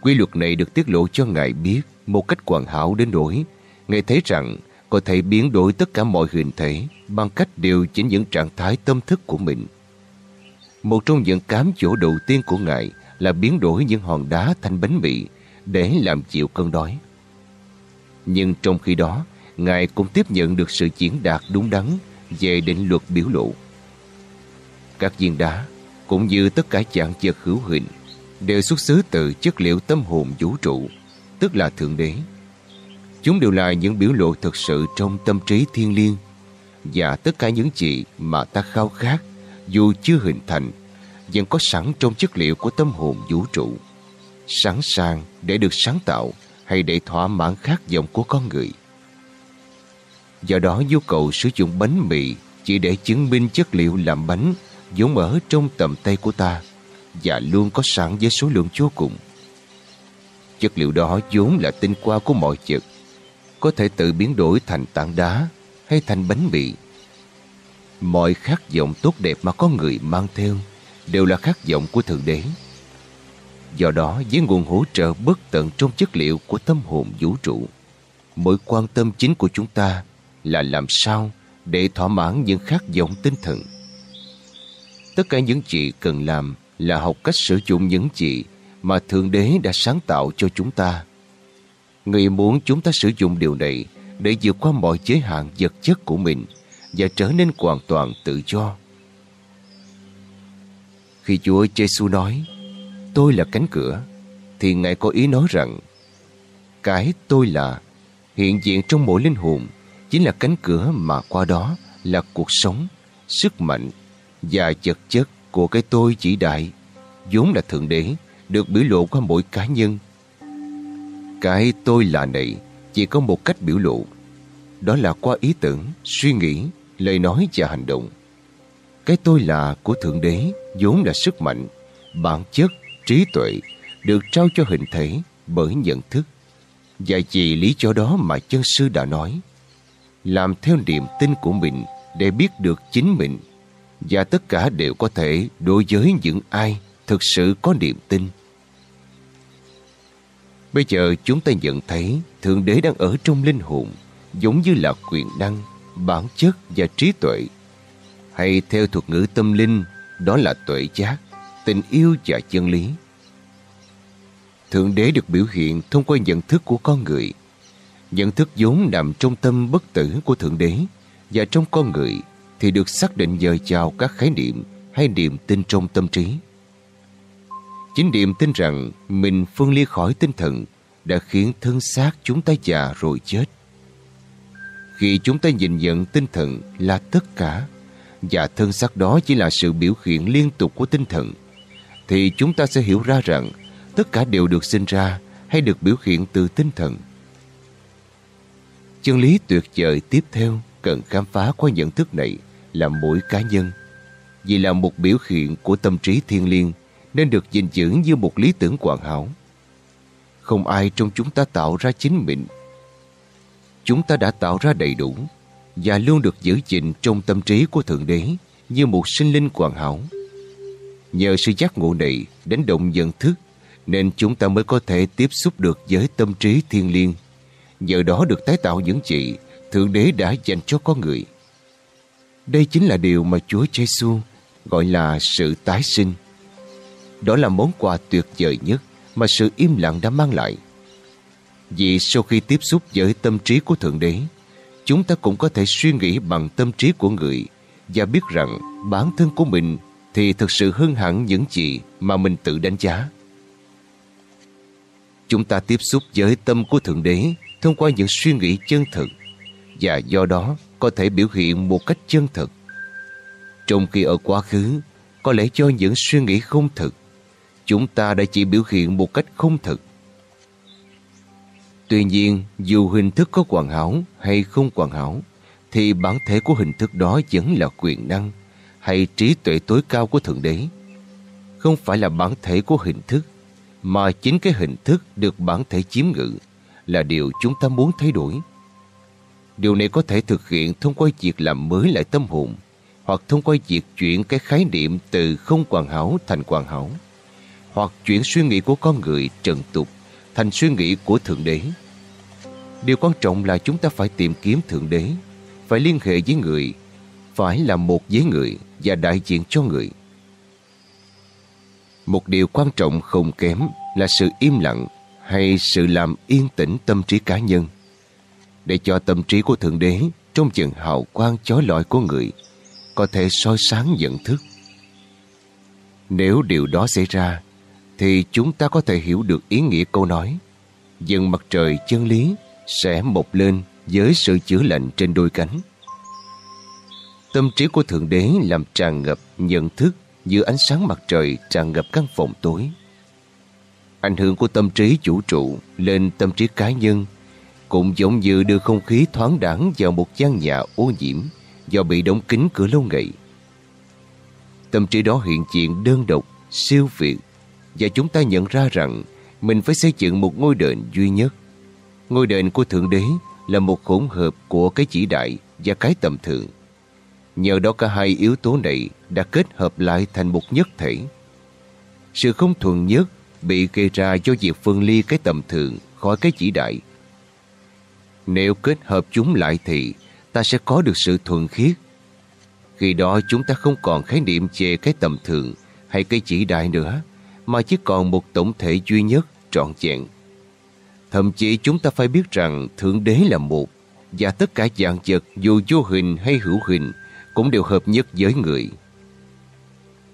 Quy luật này được tiết lộ cho Ngài biết một cách hoàn hảo đến nỗi Ngài thấy rằng có thể biến đổi tất cả mọi hình thể bằng cách điều chỉnh những trạng thái tâm thức của mình. Một trong những cám chỗ đầu tiên của Ngài là biến đổi những hòn đá thành bánh mì để làm chịu cơn đói. Nhưng trong khi đó, Ngài cũng tiếp nhận được sự diễn đạt đúng đắn về định luật biểu lộ. Các viên đá, cũng như tất cả dạng vật hữu hình, đều xuất xứ từ chất liệu tâm hồn vũ trụ, tức là Thượng Đế. Chúng đều là những biểu lộ thực sự trong tâm trí thiên liêng và tất cả những gì mà ta khao khát dù chưa hình thành vẫn có sẵn trong chất liệu của tâm hồn vũ trụ sẵn sàng để được sáng tạo hay để thỏa mãn khát vọng của con người. Do đó nhu cầu sử dụng bánh mì chỉ để chứng minh chất liệu làm bánh vốn ở trong tầm tay của ta và luôn có sẵn với số lượng vô cùng. Chất liệu đó vốn là tinh hoa của mọi vật, có thể tự biến đổi thành tảng đá hay thành bánh mì. Mọi khát vọng tốt đẹp mà có người mang theo đều là khát vọng của Thượng Đế. Do đó, với nguồn hỗ trợ bất tận trong chất liệu của tâm hồn vũ trụ, mối quan tâm chính của chúng ta là làm sao để thỏa mãn những khát vọng tinh thần. Tất cả những gì cần làm là học cách sử dụng những gì mà Thượng Đế đã sáng tạo cho chúng ta. Người muốn chúng ta sử dụng điều này để vượt qua mọi giới hạn vật chất của mình và trở nên hoàn toàn tự do. Khi Chúa Giêsu nói tôi là cánh cửa thì Ngài có ý nói rằng cái tôi là hiện diện trong mỗi linh hồn chính là cánh cửa mà qua đó là cuộc sống, sức mạnh và vật chất của cái tôi chỉ đại, vốn là Thượng Đế, được biểu lộ qua mỗi cá nhân. Cái tôi là này chỉ có một cách biểu lộ, đó là qua ý tưởng, suy nghĩ, lời nói và hành động. Cái tôi là của Thượng Đế vốn là sức mạnh, bản chất, trí tuệ được trao cho hình thể bởi nhận thức. Và chỉ lý do đó mà chân sư đã nói làm theo niềm tin của mình để biết được chính mình và tất cả đều có thể đối với những ai thực sự có niềm tin. Bây giờ chúng ta nhận thấy Thượng Đế đang ở trong linh hồn giống như là quyền năng, bản chất và trí tuệ. Hay theo thuật ngữ tâm linh, đó là tuệ giác, tình yêu và chân lý. Thượng Đế được biểu hiện thông qua nhận thức của con người Nhận thức vốn nằm trong tâm bất tử của Thượng Đế và trong con người thì được xác định dời chào các khái niệm hay niềm tin trong tâm trí. Chính điểm tin rằng mình phân ly khỏi tinh thần đã khiến thân xác chúng ta già rồi chết. Khi chúng ta nhìn nhận tinh thần là tất cả và thân xác đó chỉ là sự biểu hiện liên tục của tinh thần, thì chúng ta sẽ hiểu ra rằng tất cả đều được sinh ra hay được biểu hiện từ tinh thần. Chân lý tuyệt vời tiếp theo cần khám phá qua nhận thức này là mỗi cá nhân, vì là một biểu hiện của tâm trí thiên liêng nên được gìn giữ như một lý tưởng hoàn hảo. Không ai trong chúng ta tạo ra chính mình. Chúng ta đã tạo ra đầy đủ và luôn được giữ gìn trong tâm trí của Thượng Đế như một sinh linh hoàn hảo. Nhờ sự giác ngộ này đánh động nhận thức, nên chúng ta mới có thể tiếp xúc được với tâm trí thiên liêng. Nhờ đó được tái tạo những gì Thượng Đế đã dành cho con người. Đây chính là điều mà Chúa Giêsu gọi là sự tái sinh. Đó là món quà tuyệt vời nhất mà sự im lặng đã mang lại. Vì sau khi tiếp xúc với tâm trí của Thượng Đế, chúng ta cũng có thể suy nghĩ bằng tâm trí của người và biết rằng bản thân của mình thì thực sự hơn hẳn những gì mà mình tự đánh giá. Chúng ta tiếp xúc với tâm của Thượng Đế thông qua những suy nghĩ chân thực và do đó có thể biểu hiện một cách chân thực. Trong khi ở quá khứ, có lẽ cho những suy nghĩ không thực, chúng ta đã chỉ biểu hiện một cách không thực. Tuy nhiên, dù hình thức có hoàn hảo hay không hoàn hảo, thì bản thể của hình thức đó vẫn là quyền năng hay trí tuệ tối cao của Thượng Đế. Không phải là bản thể của hình thức, mà chính cái hình thức được bản thể chiếm ngự là điều chúng ta muốn thay đổi. Điều này có thể thực hiện thông qua việc làm mới lại tâm hồn hoặc thông qua việc chuyển cái khái niệm từ không hoàn hảo thành hoàn hảo hoặc chuyển suy nghĩ của con người trần tục thành suy nghĩ của Thượng Đế. Điều quan trọng là chúng ta phải tìm kiếm Thượng Đế, phải liên hệ với người, phải là một với người và đại diện cho người. Một điều quan trọng không kém là sự im lặng hay sự làm yên tĩnh tâm trí cá nhân để cho tâm trí của Thượng Đế trong chừng hào quang chói lọi của người có thể soi sáng nhận thức. Nếu điều đó xảy ra thì chúng ta có thể hiểu được ý nghĩa câu nói Dần mặt trời chân lý sẽ mọc lên với sự chữa lạnh trên đôi cánh. Tâm trí của Thượng Đế làm tràn ngập nhận thức như ánh sáng mặt trời tràn ngập căn phòng tối. Ảnh hưởng của tâm trí chủ trụ lên tâm trí cá nhân cũng giống như đưa không khí thoáng đẳng vào một gian nhà ô nhiễm do bị đóng kín cửa lâu ngày. Tâm trí đó hiện diện đơn độc, siêu việt và chúng ta nhận ra rằng mình phải xây dựng một ngôi đền duy nhất. Ngôi đền của Thượng Đế là một hỗn hợp của cái chỉ đại và cái tầm thường. Nhờ đó cả hai yếu tố này đã kết hợp lại thành một nhất thể. Sự không thuần nhất bị gây ra do việc phân ly cái tầm thường khỏi cái chỉ đại. Nếu kết hợp chúng lại thì ta sẽ có được sự thuần khiết. Khi đó chúng ta không còn khái niệm về cái tầm thường hay cái chỉ đại nữa, mà chỉ còn một tổng thể duy nhất trọn vẹn. Thậm chí chúng ta phải biết rằng Thượng Đế là một và tất cả dạng vật dù vô hình hay hữu hình cũng đều hợp nhất với người.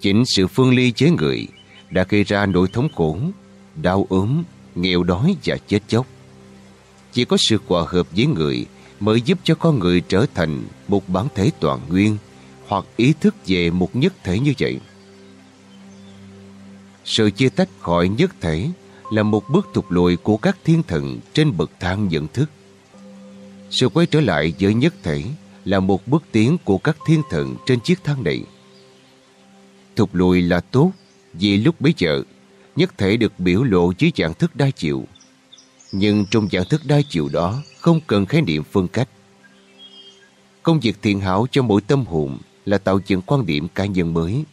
Chính sự phân ly với người đã gây ra nỗi thống khổ, đau ốm, nghèo đói và chết chóc. Chỉ có sự hòa hợp với người mới giúp cho con người trở thành một bản thể toàn nguyên hoặc ý thức về một nhất thể như vậy. Sự chia tách khỏi nhất thể là một bước thụt lùi của các thiên thần trên bậc thang nhận thức. Sự quay trở lại với nhất thể là một bước tiến của các thiên thần trên chiếc thang này. Thụt lùi là tốt vì lúc bấy giờ, nhất thể được biểu lộ dưới dạng thức đa chiều. Nhưng trong dạng thức đa chiều đó không cần khái niệm phân cách. Công việc thiện hảo cho mỗi tâm hồn là tạo dựng quan điểm cá nhân mới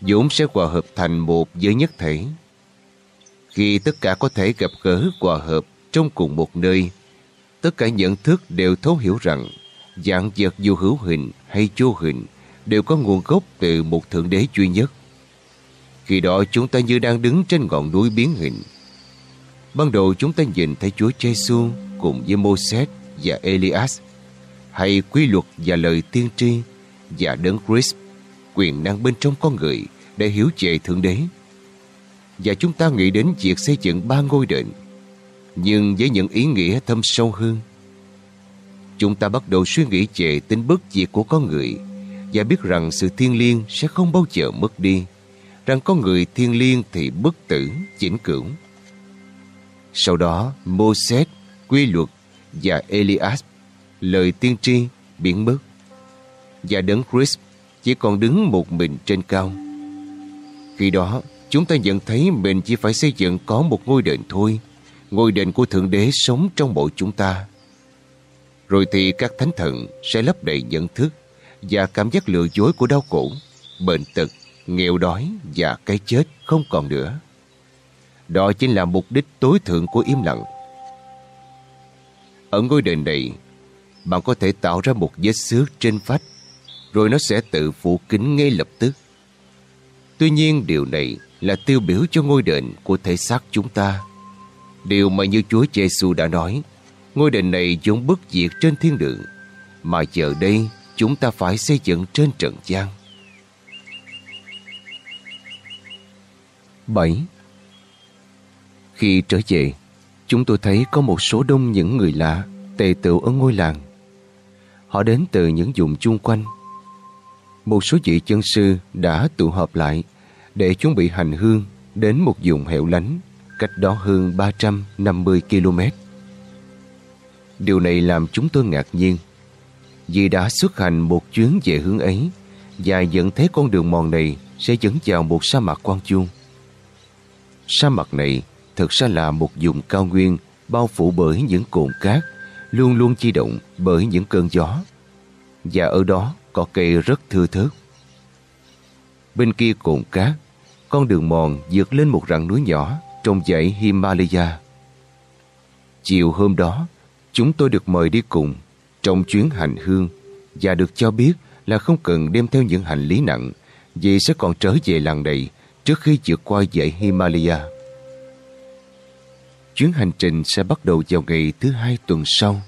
vốn sẽ hòa hợp thành một với nhất thể. Khi tất cả có thể gặp gỡ hòa hợp trong cùng một nơi, tất cả nhận thức đều thấu hiểu rằng dạng vật dù hữu hình hay vô hình đều có nguồn gốc từ một thượng đế duy nhất. Khi đó chúng ta như đang đứng trên ngọn núi biến hình. Ban đầu chúng ta nhìn thấy Chúa Giêsu cùng với Moses và Elias, hay quy luật và lời tiên tri và đấng Christ quyền năng bên trong con người để hiểu về Thượng Đế. Và chúng ta nghĩ đến việc xây dựng ba ngôi đền, nhưng với những ý nghĩa thâm sâu hơn. Chúng ta bắt đầu suy nghĩ về tính bất diệt của con người và biết rằng sự thiên liêng sẽ không bao giờ mất đi, rằng con người thiên liêng thì bất tử, chỉnh cửu. Sau đó, Moses, quy luật và Elias, lời tiên tri, biến mất. Và đấng Christ chỉ còn đứng một mình trên cao. Khi đó, chúng ta nhận thấy mình chỉ phải xây dựng có một ngôi đền thôi, ngôi đền của Thượng Đế sống trong mỗi chúng ta. Rồi thì các thánh thần sẽ lấp đầy nhận thức và cảm giác lừa dối của đau khổ, bệnh tật, nghèo đói và cái chết không còn nữa. Đó chính là mục đích tối thượng của im lặng. Ở ngôi đền này, bạn có thể tạo ra một vết xước trên vách, rồi nó sẽ tự phủ kính ngay lập tức. Tuy nhiên điều này là tiêu biểu cho ngôi đền của thể xác chúng ta. Điều mà như Chúa Giêsu đã nói, ngôi đền này vốn bất diệt trên thiên đường, mà giờ đây chúng ta phải xây dựng trên trần gian. 7. Khi trở về, chúng tôi thấy có một số đông những người lạ tề tựu ở ngôi làng. Họ đến từ những vùng chung quanh. Một số vị chân sư đã tụ họp lại để chuẩn bị hành hương đến một vùng hẻo lánh cách đó hơn 350 km. Điều này làm chúng tôi ngạc nhiên, vì đã xuất hành một chuyến về hướng ấy và dẫn thấy con đường mòn này sẽ dẫn vào một sa mạc quan chuông. Sa mạc này thực ra là một vùng cao nguyên bao phủ bởi những cồn cát, luôn luôn chi động bởi những cơn gió và ở đó có cây rất thưa thớt. Bên kia cồn cát con đường mòn vượt lên một rặng núi nhỏ trong dãy Himalaya. Chiều hôm đó, chúng tôi được mời đi cùng trong chuyến hành hương và được cho biết là không cần đem theo những hành lý nặng vì sẽ còn trở về làng này trước khi vượt qua dãy Himalaya. Chuyến hành trình sẽ bắt đầu vào ngày thứ hai tuần sau.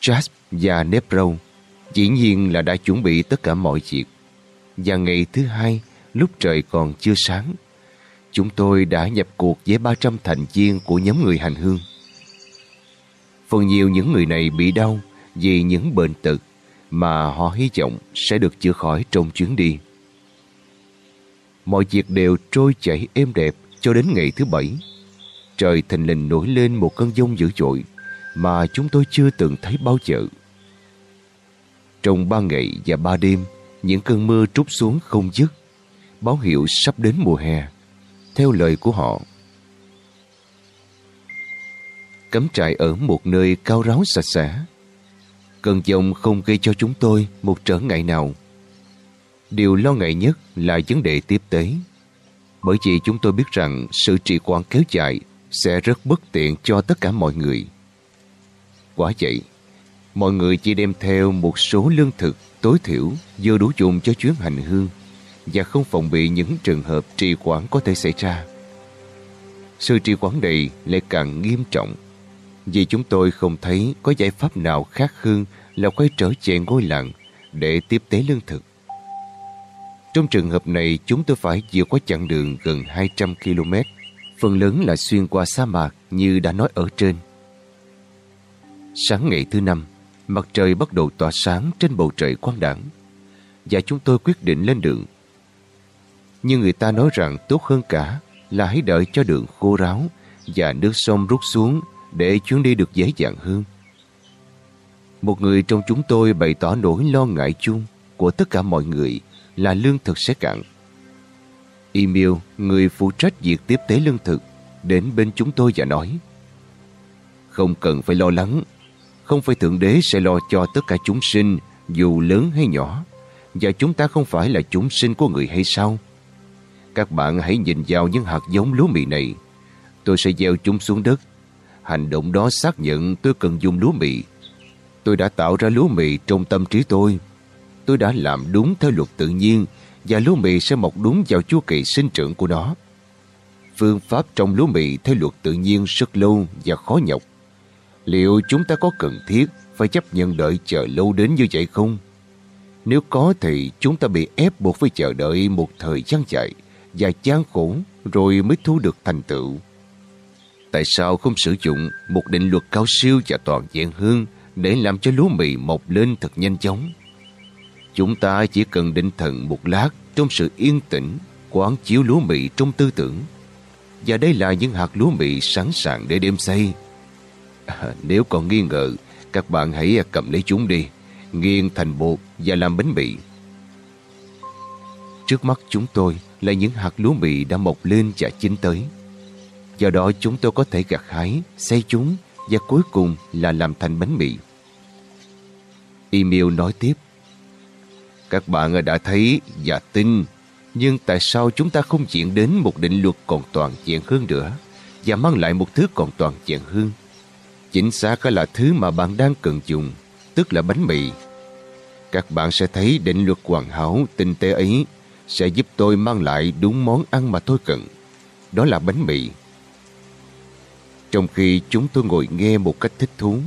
Jasp và Nepro dĩ nhiên là đã chuẩn bị tất cả mọi việc. Và ngày thứ hai, lúc trời còn chưa sáng, chúng tôi đã nhập cuộc với 300 thành viên của nhóm người hành hương. Phần nhiều những người này bị đau vì những bệnh tật mà họ hy vọng sẽ được chữa khỏi trong chuyến đi. Mọi việc đều trôi chảy êm đẹp cho đến ngày thứ bảy. Trời thình lình nổi lên một cơn giông dữ dội mà chúng tôi chưa từng thấy bao giờ. Trong ba ngày và ba đêm, những cơn mưa trút xuống không dứt, báo hiệu sắp đến mùa hè. Theo lời của họ, cắm trại ở một nơi cao ráo sạch sẽ. Cơn giông không gây cho chúng tôi một trở ngại nào. Điều lo ngại nhất là vấn đề tiếp tế. Bởi vì chúng tôi biết rằng sự trì quản kéo dài sẽ rất bất tiện cho tất cả mọi người. Quả vậy, mọi người chỉ đem theo một số lương thực tối thiểu vừa đủ dùng cho chuyến hành hương và không phòng bị những trường hợp trì quản có thể xảy ra. Sự trì quản này lại càng nghiêm trọng vì chúng tôi không thấy có giải pháp nào khác hơn là quay trở về ngôi làng để tiếp tế lương thực. Trong trường hợp này, chúng tôi phải vượt qua chặng đường gần 200 km, phần lớn là xuyên qua sa mạc như đã nói ở trên. Sáng ngày thứ năm, mặt trời bắt đầu tỏa sáng trên bầu trời quang đẳng và chúng tôi quyết định lên đường. Nhưng người ta nói rằng tốt hơn cả là hãy đợi cho đường khô ráo và nước sông rút xuống để chuyến đi được dễ dàng hơn. Một người trong chúng tôi bày tỏ nỗi lo ngại chung của tất cả mọi người là lương thực sẽ cạn. Emil, người phụ trách việc tiếp tế lương thực, đến bên chúng tôi và nói Không cần phải lo lắng, không phải Thượng Đế sẽ lo cho tất cả chúng sinh, dù lớn hay nhỏ, và chúng ta không phải là chúng sinh của người hay sao? Các bạn hãy nhìn vào những hạt giống lúa mì này. Tôi sẽ gieo chúng xuống đất. Hành động đó xác nhận tôi cần dùng lúa mì. Tôi đã tạo ra lúa mì trong tâm trí tôi. Tôi đã làm đúng theo luật tự nhiên và lúa mì sẽ mọc đúng vào chu kỳ sinh trưởng của nó. Phương pháp trong lúa mì theo luật tự nhiên rất lâu và khó nhọc. Liệu chúng ta có cần thiết phải chấp nhận đợi chờ lâu đến như vậy không? Nếu có thì chúng ta bị ép buộc phải chờ đợi một thời gian chạy và chán khổ rồi mới thu được thành tựu. Tại sao không sử dụng một định luật cao siêu và toàn diện hơn để làm cho lúa mì mọc lên thật nhanh chóng? Chúng ta chỉ cần định thần một lát trong sự yên tĩnh, quán chiếu lúa mì trong tư tưởng. Và đây là những hạt lúa mì sẵn sàng để đêm xây. Nếu còn nghi ngờ, các bạn hãy cầm lấy chúng đi, nghiền thành bột và làm bánh mì. Trước mắt chúng tôi là những hạt lúa mì đã mọc lên và chín tới. Do đó chúng tôi có thể gặt hái, xay chúng và cuối cùng là làm thành bánh mì. Email nói tiếp Các bạn đã thấy và tin nhưng tại sao chúng ta không chuyển đến một định luật còn toàn diện hơn nữa và mang lại một thứ còn toàn diện hơn? Chính xác là thứ mà bạn đang cần dùng, tức là bánh mì. Các bạn sẽ thấy định luật hoàn hảo, tinh tế ấy sẽ giúp tôi mang lại đúng món ăn mà tôi cần. Đó là bánh mì. Trong khi chúng tôi ngồi nghe một cách thích thú,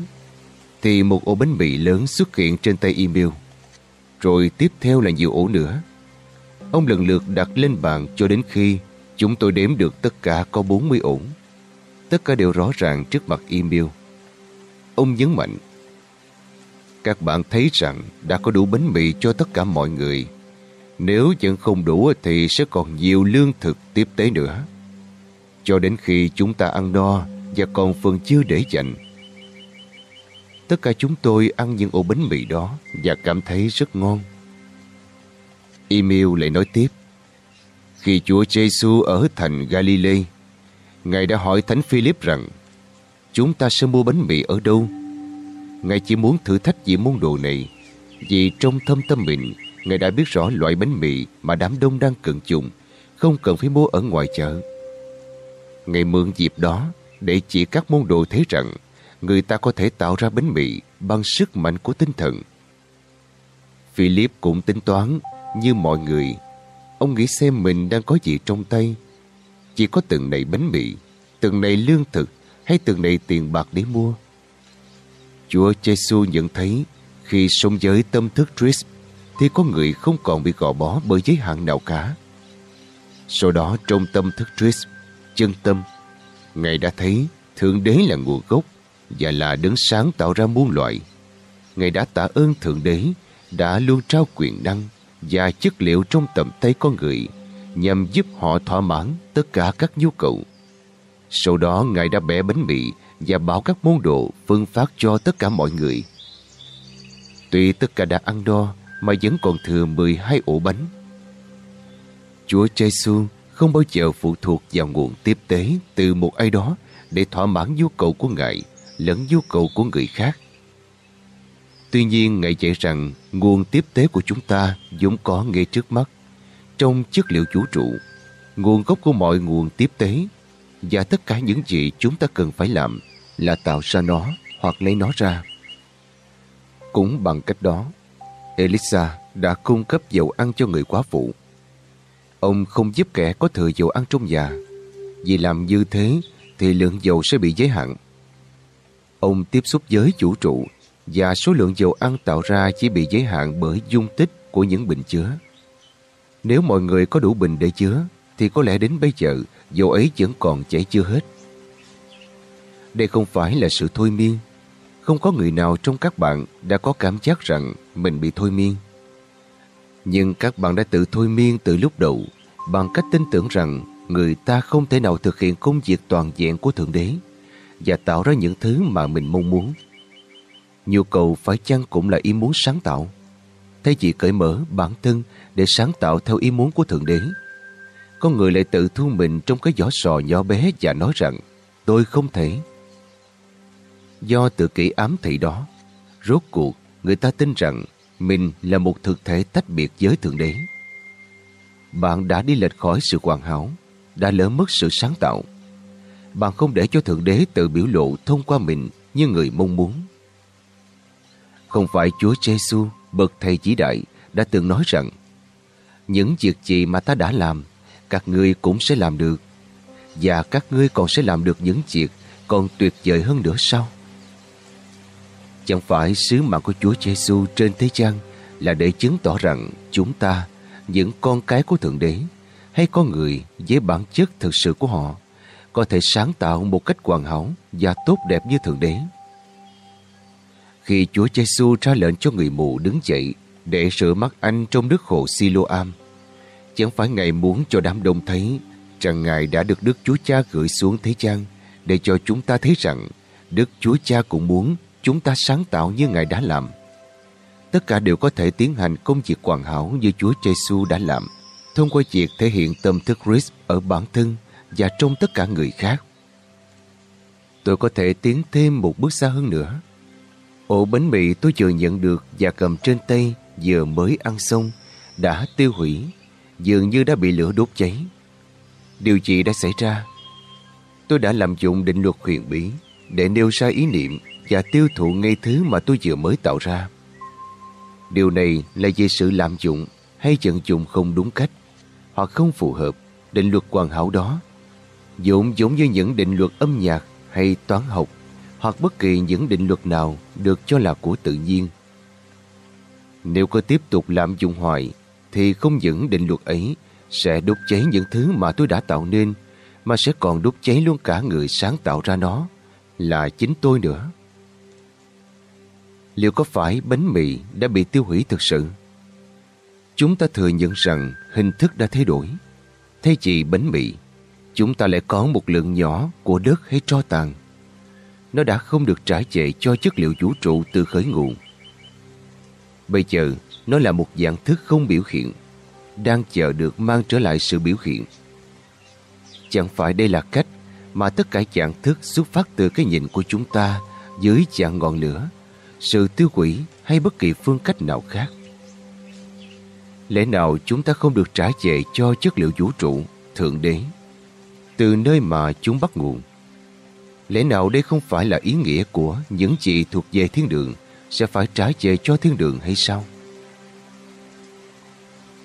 thì một ổ bánh mì lớn xuất hiện trên tay email. Rồi tiếp theo là nhiều ổ nữa. Ông lần lượt đặt lên bàn cho đến khi chúng tôi đếm được tất cả có 40 ổ. Tất cả đều rõ ràng trước mặt email. Ông nhấn mạnh, Các bạn thấy rằng đã có đủ bánh mì cho tất cả mọi người. Nếu vẫn không đủ thì sẽ còn nhiều lương thực tiếp tế nữa. Cho đến khi chúng ta ăn no và còn phần chưa để dành. Tất cả chúng tôi ăn những ổ bánh mì đó và cảm thấy rất ngon. Email lại nói tiếp, Khi Chúa Giêsu ở thành Galilee, Ngài đã hỏi Thánh Philip rằng Chúng ta sẽ mua bánh mì ở đâu? Ngài chỉ muốn thử thách vị môn đồ này Vì trong thâm tâm mình Ngài đã biết rõ loại bánh mì mà đám đông đang cần dùng Không cần phải mua ở ngoài chợ Ngài mượn dịp đó để chỉ các môn đồ thấy rằng người ta có thể tạo ra bánh mì bằng sức mạnh của tinh thần. Philip cũng tính toán như mọi người. Ông nghĩ xem mình đang có gì trong tay. Chỉ có từng này bánh mì, từng này lương thực hay từng này tiền bạc để mua. Chúa Giêsu nhận thấy khi sống giới tâm thức Tris thì có người không còn bị gò bó bởi giới hạn nào cả. Sau đó trong tâm thức Tris, chân tâm, Ngài đã thấy Thượng Đế là nguồn gốc và là đấng sáng tạo ra muôn loại. Ngài đã tạ ơn Thượng Đế đã luôn trao quyền năng và chất liệu trong tầm tay con người nhằm giúp họ thỏa mãn tất cả các nhu cầu. Sau đó Ngài đã bẻ bánh mì và bảo các môn đồ phân phát cho tất cả mọi người. Tuy tất cả đã ăn đo mà vẫn còn thừa 12 ổ bánh. Chúa Giêsu không bao giờ phụ thuộc vào nguồn tiếp tế từ một ai đó để thỏa mãn nhu cầu của Ngài lẫn nhu cầu của người khác. Tuy nhiên, Ngài dạy rằng nguồn tiếp tế của chúng ta vốn có ngay trước mắt. Trong chất liệu vũ trụ, nguồn gốc của mọi nguồn tiếp tế và tất cả những gì chúng ta cần phải làm là tạo ra nó hoặc lấy nó ra. Cũng bằng cách đó, Elisa đã cung cấp dầu ăn cho người quá phụ. Ông không giúp kẻ có thừa dầu ăn trong nhà. Vì làm như thế thì lượng dầu sẽ bị giới hạn. Ông tiếp xúc với vũ trụ và số lượng dầu ăn tạo ra chỉ bị giới hạn bởi dung tích của những bình chứa. Nếu mọi người có đủ bình để chứa, thì có lẽ đến bây giờ dầu ấy vẫn còn chảy chưa hết. Đây không phải là sự thôi miên. Không có người nào trong các bạn đã có cảm giác rằng mình bị thôi miên. Nhưng các bạn đã tự thôi miên từ lúc đầu bằng cách tin tưởng rằng người ta không thể nào thực hiện công việc toàn diện của Thượng Đế và tạo ra những thứ mà mình mong muốn. Nhu cầu phải chăng cũng là ý muốn sáng tạo. Thay vì cởi mở bản thân để sáng tạo theo ý muốn của Thượng Đế, con người lại tự thu mình trong cái vỏ sò nhỏ bé và nói rằng tôi không thể. Do tự kỷ ám thị đó, rốt cuộc người ta tin rằng mình là một thực thể tách biệt với Thượng Đế. Bạn đã đi lệch khỏi sự hoàn hảo, đã lỡ mất sự sáng tạo. Bạn không để cho Thượng Đế tự biểu lộ thông qua mình như người mong muốn. Không phải Chúa Giêsu bậc thầy chỉ đại đã từng nói rằng những việc gì mà ta đã làm các ngươi cũng sẽ làm được và các ngươi còn sẽ làm được những việc còn tuyệt vời hơn nữa sau. Chẳng phải sứ mạng của Chúa Giêsu trên thế gian là để chứng tỏ rằng chúng ta, những con cái của Thượng Đế, hay con người với bản chất thực sự của họ, có thể sáng tạo một cách hoàn hảo và tốt đẹp như Thượng Đế. Khi Chúa Giêsu ra lệnh cho người mù đứng dậy để rửa mắt anh trong nước hồ Siloam. Chẳng phải Ngài muốn cho đám đông thấy rằng Ngài đã được Đức Chúa Cha gửi xuống thế gian để cho chúng ta thấy rằng Đức Chúa Cha cũng muốn chúng ta sáng tạo như Ngài đã làm. Tất cả đều có thể tiến hành công việc hoàn hảo như Chúa Giêsu đã làm thông qua việc thể hiện tâm thức Christ ở bản thân và trong tất cả người khác. Tôi có thể tiến thêm một bước xa hơn nữa. Ổ bánh mì tôi vừa nhận được và cầm trên tay vừa mới ăn xong đã tiêu hủy, dường như đã bị lửa đốt cháy. Điều gì đã xảy ra? Tôi đã làm dụng định luật huyền bí để nêu ra ý niệm và tiêu thụ ngay thứ mà tôi vừa mới tạo ra. Điều này là về sự lạm dụng hay vận dụng không đúng cách hoặc không phù hợp định luật hoàn hảo đó. Dụng giống như những định luật âm nhạc hay toán học hoặc bất kỳ những định luật nào được cho là của tự nhiên. Nếu có tiếp tục lạm dụng hoài thì không những định luật ấy sẽ đốt cháy những thứ mà tôi đã tạo nên mà sẽ còn đốt cháy luôn cả người sáng tạo ra nó là chính tôi nữa. Liệu có phải bánh mì đã bị tiêu hủy thực sự? Chúng ta thừa nhận rằng hình thức đã thay đổi. Thay chỉ bánh mì, chúng ta lại có một lượng nhỏ của đất hay tro tàn. Nó đã không được trải trệ cho chất liệu vũ trụ từ khởi nguồn. Bây giờ, nó là một dạng thức không biểu hiện, đang chờ được mang trở lại sự biểu hiện. Chẳng phải đây là cách mà tất cả dạng thức xuất phát từ cái nhìn của chúng ta dưới dạng ngọn lửa, sự tiêu hủy hay bất kỳ phương cách nào khác. Lẽ nào chúng ta không được trả về cho chất liệu vũ trụ, thượng đế, từ nơi mà chúng bắt nguồn? Lẽ nào đây không phải là ý nghĩa của những gì thuộc về thiên đường sẽ phải trả về cho thiên đường hay sao?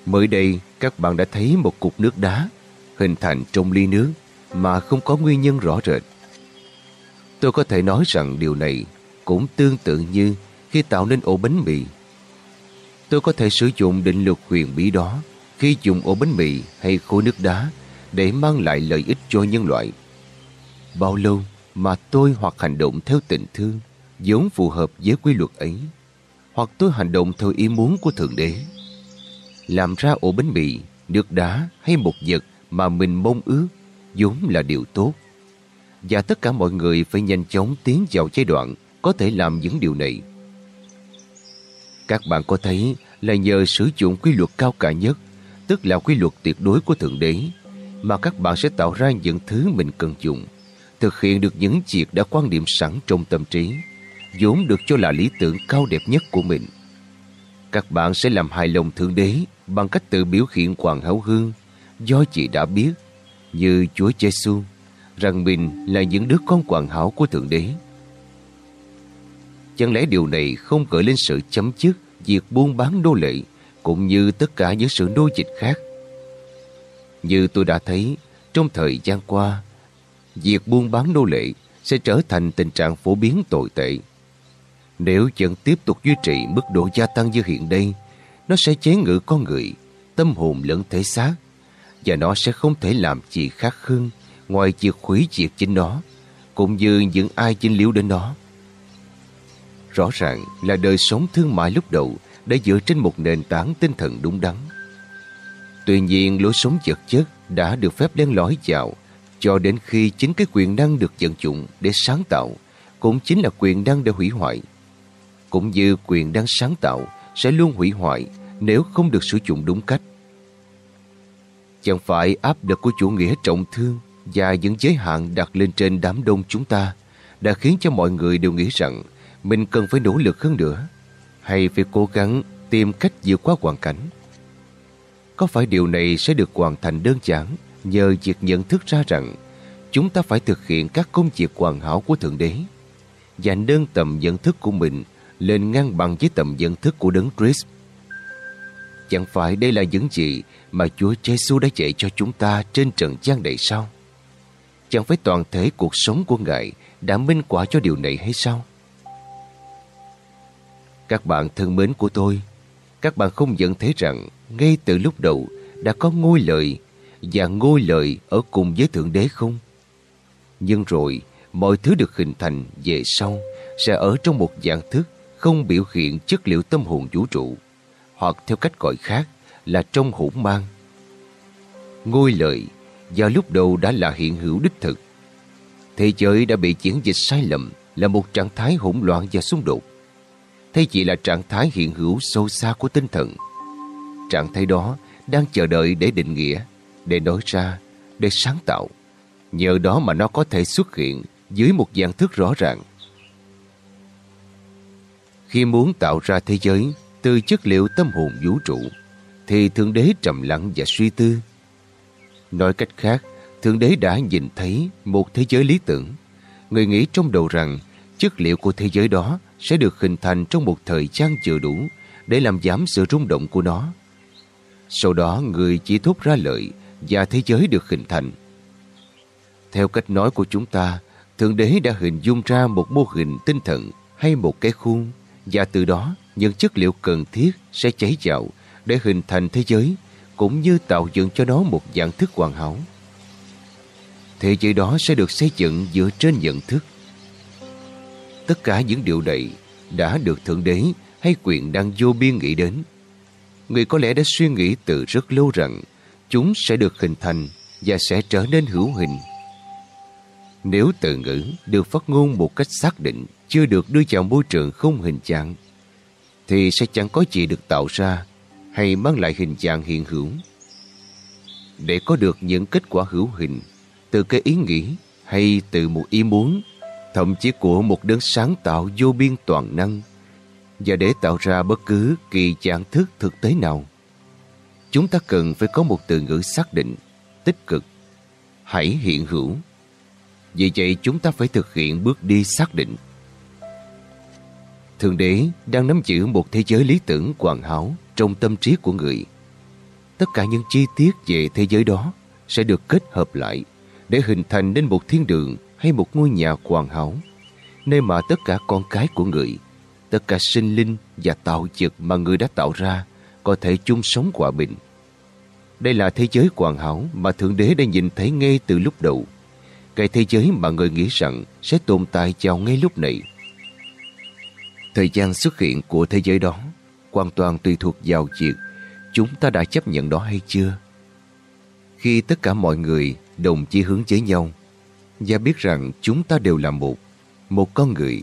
Mới đây, các bạn đã thấy một cục nước đá hình thành trong ly nước mà không có nguyên nhân rõ rệt. Tôi có thể nói rằng điều này cũng tương tự như khi tạo nên ổ bánh mì. Tôi có thể sử dụng định luật huyền bí đó khi dùng ổ bánh mì hay khối nước đá để mang lại lợi ích cho nhân loại. Bao lâu mà tôi hoặc hành động theo tình thương vốn phù hợp với quy luật ấy hoặc tôi hành động theo ý muốn của Thượng Đế. Làm ra ổ bánh mì, nước đá hay một vật mà mình mong ước vốn là điều tốt. Và tất cả mọi người phải nhanh chóng tiến vào giai đoạn có thể làm những điều này. Các bạn có thấy là nhờ sử dụng quy luật cao cả nhất, tức là quy luật tuyệt đối của Thượng Đế, mà các bạn sẽ tạo ra những thứ mình cần dùng, thực hiện được những việc đã quan điểm sẵn trong tâm trí, vốn được cho là lý tưởng cao đẹp nhất của mình. Các bạn sẽ làm hài lòng Thượng Đế bằng cách tự biểu hiện Hoàng hảo hương do chị đã biết như Chúa Giêsu rằng mình là những đứa con hoàn hảo của Thượng Đế. Chẳng lẽ điều này không gợi lên sự chấm dứt việc buôn bán nô lệ cũng như tất cả những sự nô dịch khác? Như tôi đã thấy trong thời gian qua, việc buôn bán nô lệ sẽ trở thành tình trạng phổ biến tồi tệ. Nếu vẫn tiếp tục duy trì mức độ gia tăng như hiện đây, nó sẽ chế ngự con người, tâm hồn lẫn thể xác và nó sẽ không thể làm gì khác hơn ngoài việc hủy diệt chính nó, cũng như những ai chinh liếu đến nó. Rõ ràng là đời sống thương mại lúc đầu đã dựa trên một nền tảng tinh thần đúng đắn. Tuy nhiên lối sống vật chất đã được phép len lỏi vào cho đến khi chính cái quyền năng được vận dụng để sáng tạo cũng chính là quyền năng để hủy hoại. Cũng như quyền năng sáng tạo sẽ luôn hủy hoại nếu không được sử dụng đúng cách. Chẳng phải áp lực của chủ nghĩa trọng thương và những giới hạn đặt lên trên đám đông chúng ta đã khiến cho mọi người đều nghĩ rằng mình cần phải nỗ lực hơn nữa, hay phải cố gắng tìm cách vượt qua hoàn cảnh. Có phải điều này sẽ được hoàn thành đơn giản nhờ việc nhận thức ra rằng chúng ta phải thực hiện các công việc hoàn hảo của Thượng Đế và nâng tầm nhận thức của mình lên ngang bằng với tầm nhận thức của Đấng Christ. Chẳng phải đây là những gì mà Chúa Giêsu đã dạy cho chúng ta trên trần gian này sao? Chẳng phải toàn thể cuộc sống của Ngài đã minh quả cho điều này hay sao? Các bạn thân mến của tôi, các bạn không nhận thấy rằng ngay từ lúc đầu đã có ngôi lời và ngôi lời ở cùng với Thượng Đế không? Nhưng rồi, mọi thứ được hình thành về sau sẽ ở trong một dạng thức không biểu hiện chất liệu tâm hồn vũ trụ hoặc theo cách gọi khác là trong hỗn mang. Ngôi lợi do lúc đầu đã là hiện hữu đích thực. Thế giới đã bị chuyển dịch sai lầm là một trạng thái hỗn loạn và xung đột. thay chỉ là trạng thái hiện hữu sâu xa của tinh thần. Trạng thái đó đang chờ đợi để định nghĩa, để nói ra, để sáng tạo. Nhờ đó mà nó có thể xuất hiện dưới một dạng thức rõ ràng. Khi muốn tạo ra thế giới từ chất liệu tâm hồn vũ trụ, thì Thượng Đế trầm lặng và suy tư. Nói cách khác, Thượng Đế đã nhìn thấy một thế giới lý tưởng. Người nghĩ trong đầu rằng chất liệu của thế giới đó sẽ được hình thành trong một thời gian vừa đủ để làm giảm sự rung động của nó. Sau đó người chỉ thốt ra lợi và thế giới được hình thành. Theo cách nói của chúng ta, Thượng Đế đã hình dung ra một mô hình tinh thần hay một cái khuôn và từ đó những chất liệu cần thiết sẽ cháy dạo để hình thành thế giới cũng như tạo dựng cho nó một dạng thức hoàn hảo. Thế giới đó sẽ được xây dựng dựa trên nhận thức. Tất cả những điều này đã được Thượng Đế hay quyền đang vô biên nghĩ đến. Người có lẽ đã suy nghĩ từ rất lâu rằng chúng sẽ được hình thành và sẽ trở nên hữu hình. Nếu từ ngữ được phát ngôn một cách xác định chưa được đưa vào môi trường không hình trạng, thì sẽ chẳng có gì được tạo ra hay mang lại hình dạng hiện hữu. Để có được những kết quả hữu hình từ cái ý nghĩ hay từ một ý muốn, thậm chí của một đấng sáng tạo vô biên toàn năng, và để tạo ra bất cứ kỳ dạng thức thực tế nào, chúng ta cần phải có một từ ngữ xác định, tích cực, hãy hiện hữu. Vì vậy chúng ta phải thực hiện bước đi xác định. Thượng Đế đang nắm giữ một thế giới lý tưởng hoàn hảo trong tâm trí của người. Tất cả những chi tiết về thế giới đó sẽ được kết hợp lại để hình thành nên một thiên đường hay một ngôi nhà hoàn hảo, nơi mà tất cả con cái của người, tất cả sinh linh và tạo vật mà người đã tạo ra có thể chung sống hòa bình. Đây là thế giới hoàn hảo mà Thượng Đế đã nhìn thấy ngay từ lúc đầu. Cái thế giới mà người nghĩ rằng sẽ tồn tại vào ngay lúc này. Thời gian xuất hiện của thế giới đó hoàn toàn tùy thuộc vào việc chúng ta đã chấp nhận đó hay chưa. Khi tất cả mọi người đồng chí hướng với nhau và biết rằng chúng ta đều là một, một con người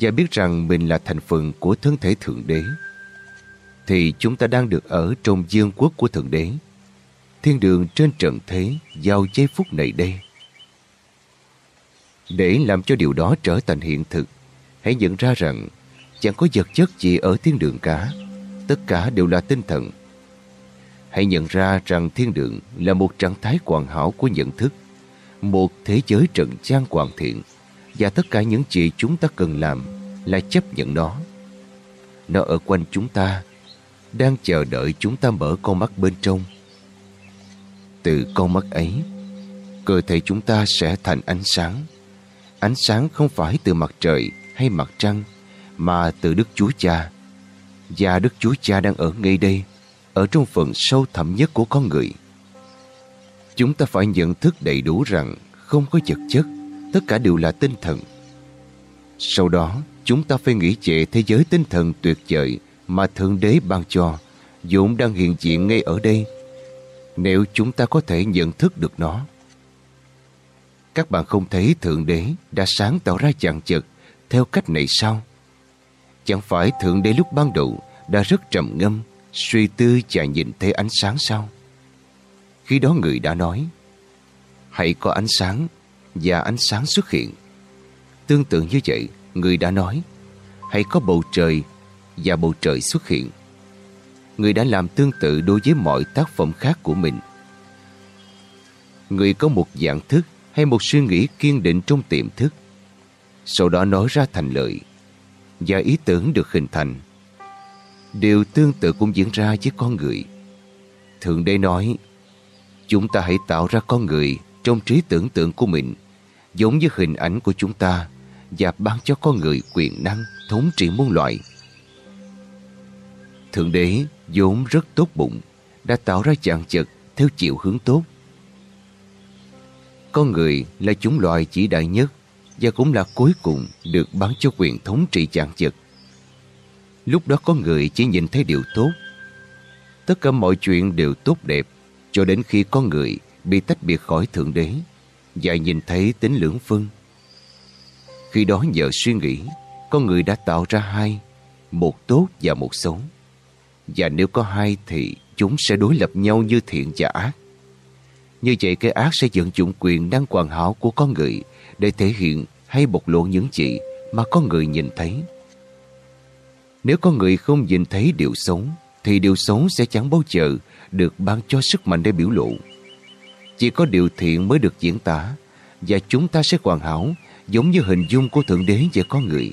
và biết rằng mình là thành phần của thân thể Thượng Đế thì chúng ta đang được ở trong dương quốc của Thượng Đế. Thiên đường trên trận thế vào giây phút này đây. Để làm cho điều đó trở thành hiện thực, hãy nhận ra rằng chẳng có vật chất gì ở thiên đường cả. Tất cả đều là tinh thần. Hãy nhận ra rằng thiên đường là một trạng thái hoàn hảo của nhận thức, một thế giới trần gian hoàn thiện và tất cả những gì chúng ta cần làm là chấp nhận nó. Nó ở quanh chúng ta, đang chờ đợi chúng ta mở con mắt bên trong. Từ con mắt ấy, cơ thể chúng ta sẽ thành ánh sáng. Ánh sáng không phải từ mặt trời hay mặt trăng, mà từ Đức Chúa Cha. Và Đức Chúa Cha đang ở ngay đây, ở trong phần sâu thẳm nhất của con người. Chúng ta phải nhận thức đầy đủ rằng không có vật chất, tất cả đều là tinh thần. Sau đó, chúng ta phải nghĩ về thế giới tinh thần tuyệt vời mà Thượng Đế ban cho, vốn đang hiện diện ngay ở đây, nếu chúng ta có thể nhận thức được nó. Các bạn không thấy Thượng Đế đã sáng tạo ra dạng chật theo cách này sao? Chẳng phải Thượng Đế lúc ban đầu đã rất trầm ngâm, suy tư và nhìn thấy ánh sáng sao? Khi đó người đã nói, hãy có ánh sáng và ánh sáng xuất hiện. Tương tự như vậy, người đã nói, hãy có bầu trời và bầu trời xuất hiện. Người đã làm tương tự đối với mọi tác phẩm khác của mình. Người có một dạng thức hay một suy nghĩ kiên định trong tiềm thức. Sau đó nói ra thành lời và ý tưởng được hình thành. Điều tương tự cũng diễn ra với con người. Thượng Đế nói, chúng ta hãy tạo ra con người trong trí tưởng tượng của mình, giống như hình ảnh của chúng ta và ban cho con người quyền năng thống trị muôn loại. Thượng Đế vốn rất tốt bụng, đã tạo ra chàng chật theo chiều hướng tốt. Con người là chúng loài chỉ đại nhất và cũng là cuối cùng được bán cho quyền thống trị chàng chật. Lúc đó có người chỉ nhìn thấy điều tốt tất cả mọi chuyện đều tốt đẹp cho đến khi có người bị tách biệt khỏi Thượng Đế và nhìn thấy tính lưỡng phân. Khi đó nhờ suy nghĩ, con người đã tạo ra hai, một tốt và một xấu. Và nếu có hai thì chúng sẽ đối lập nhau như thiện và ác. Như vậy cái ác sẽ dẫn dụng quyền năng hoàn hảo của con người để thể hiện hay bộc lộ những gì mà con người nhìn thấy. Nếu con người không nhìn thấy điều xấu, thì điều xấu sẽ chẳng bao giờ được ban cho sức mạnh để biểu lộ. Chỉ có điều thiện mới được diễn tả và chúng ta sẽ hoàn hảo giống như hình dung của Thượng Đế về con người.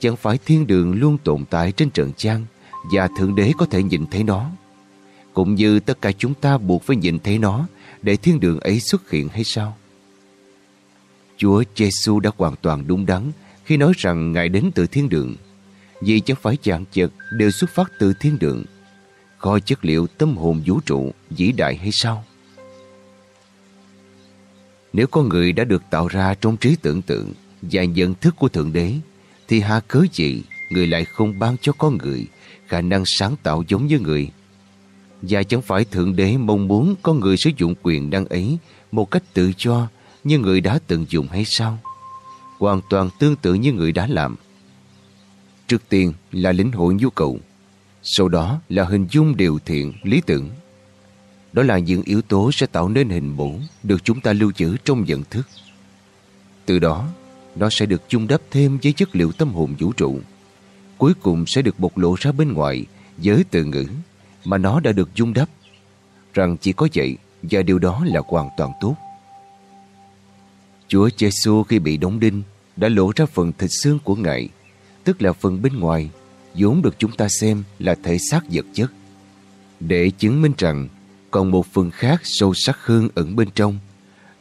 Chẳng phải thiên đường luôn tồn tại trên trần gian và Thượng Đế có thể nhìn thấy nó. Cũng như tất cả chúng ta buộc phải nhìn thấy nó để thiên đường ấy xuất hiện hay sao? Chúa Giêsu đã hoàn toàn đúng đắn khi nói rằng Ngài đến từ thiên đường. Vì chẳng phải chạng chật đều xuất phát từ thiên đường. Kho chất liệu tâm hồn vũ trụ vĩ đại hay sao? Nếu con người đã được tạo ra trong trí tưởng tượng và nhận thức của Thượng Đế, thì hạ cớ gì người lại không ban cho con người khả năng sáng tạo giống như người? Và chẳng phải Thượng Đế mong muốn con người sử dụng quyền năng ấy một cách tự do như người đã từng dùng hay sao? Hoàn toàn tương tự như người đã làm. Trước tiên là lĩnh hội nhu cầu, sau đó là hình dung điều thiện, lý tưởng. Đó là những yếu tố sẽ tạo nên hình mẫu được chúng ta lưu trữ trong nhận thức. Từ đó, nó sẽ được chung đắp thêm với chất liệu tâm hồn vũ trụ. Cuối cùng sẽ được bộc lộ ra bên ngoài với từ ngữ mà nó đã được dung đắp. Rằng chỉ có vậy và điều đó là hoàn toàn tốt. Chúa Giêsu khi bị đóng đinh đã lộ ra phần thịt xương của Ngài, tức là phần bên ngoài, vốn được chúng ta xem là thể xác vật chất. Để chứng minh rằng còn một phần khác sâu sắc hơn ẩn bên trong,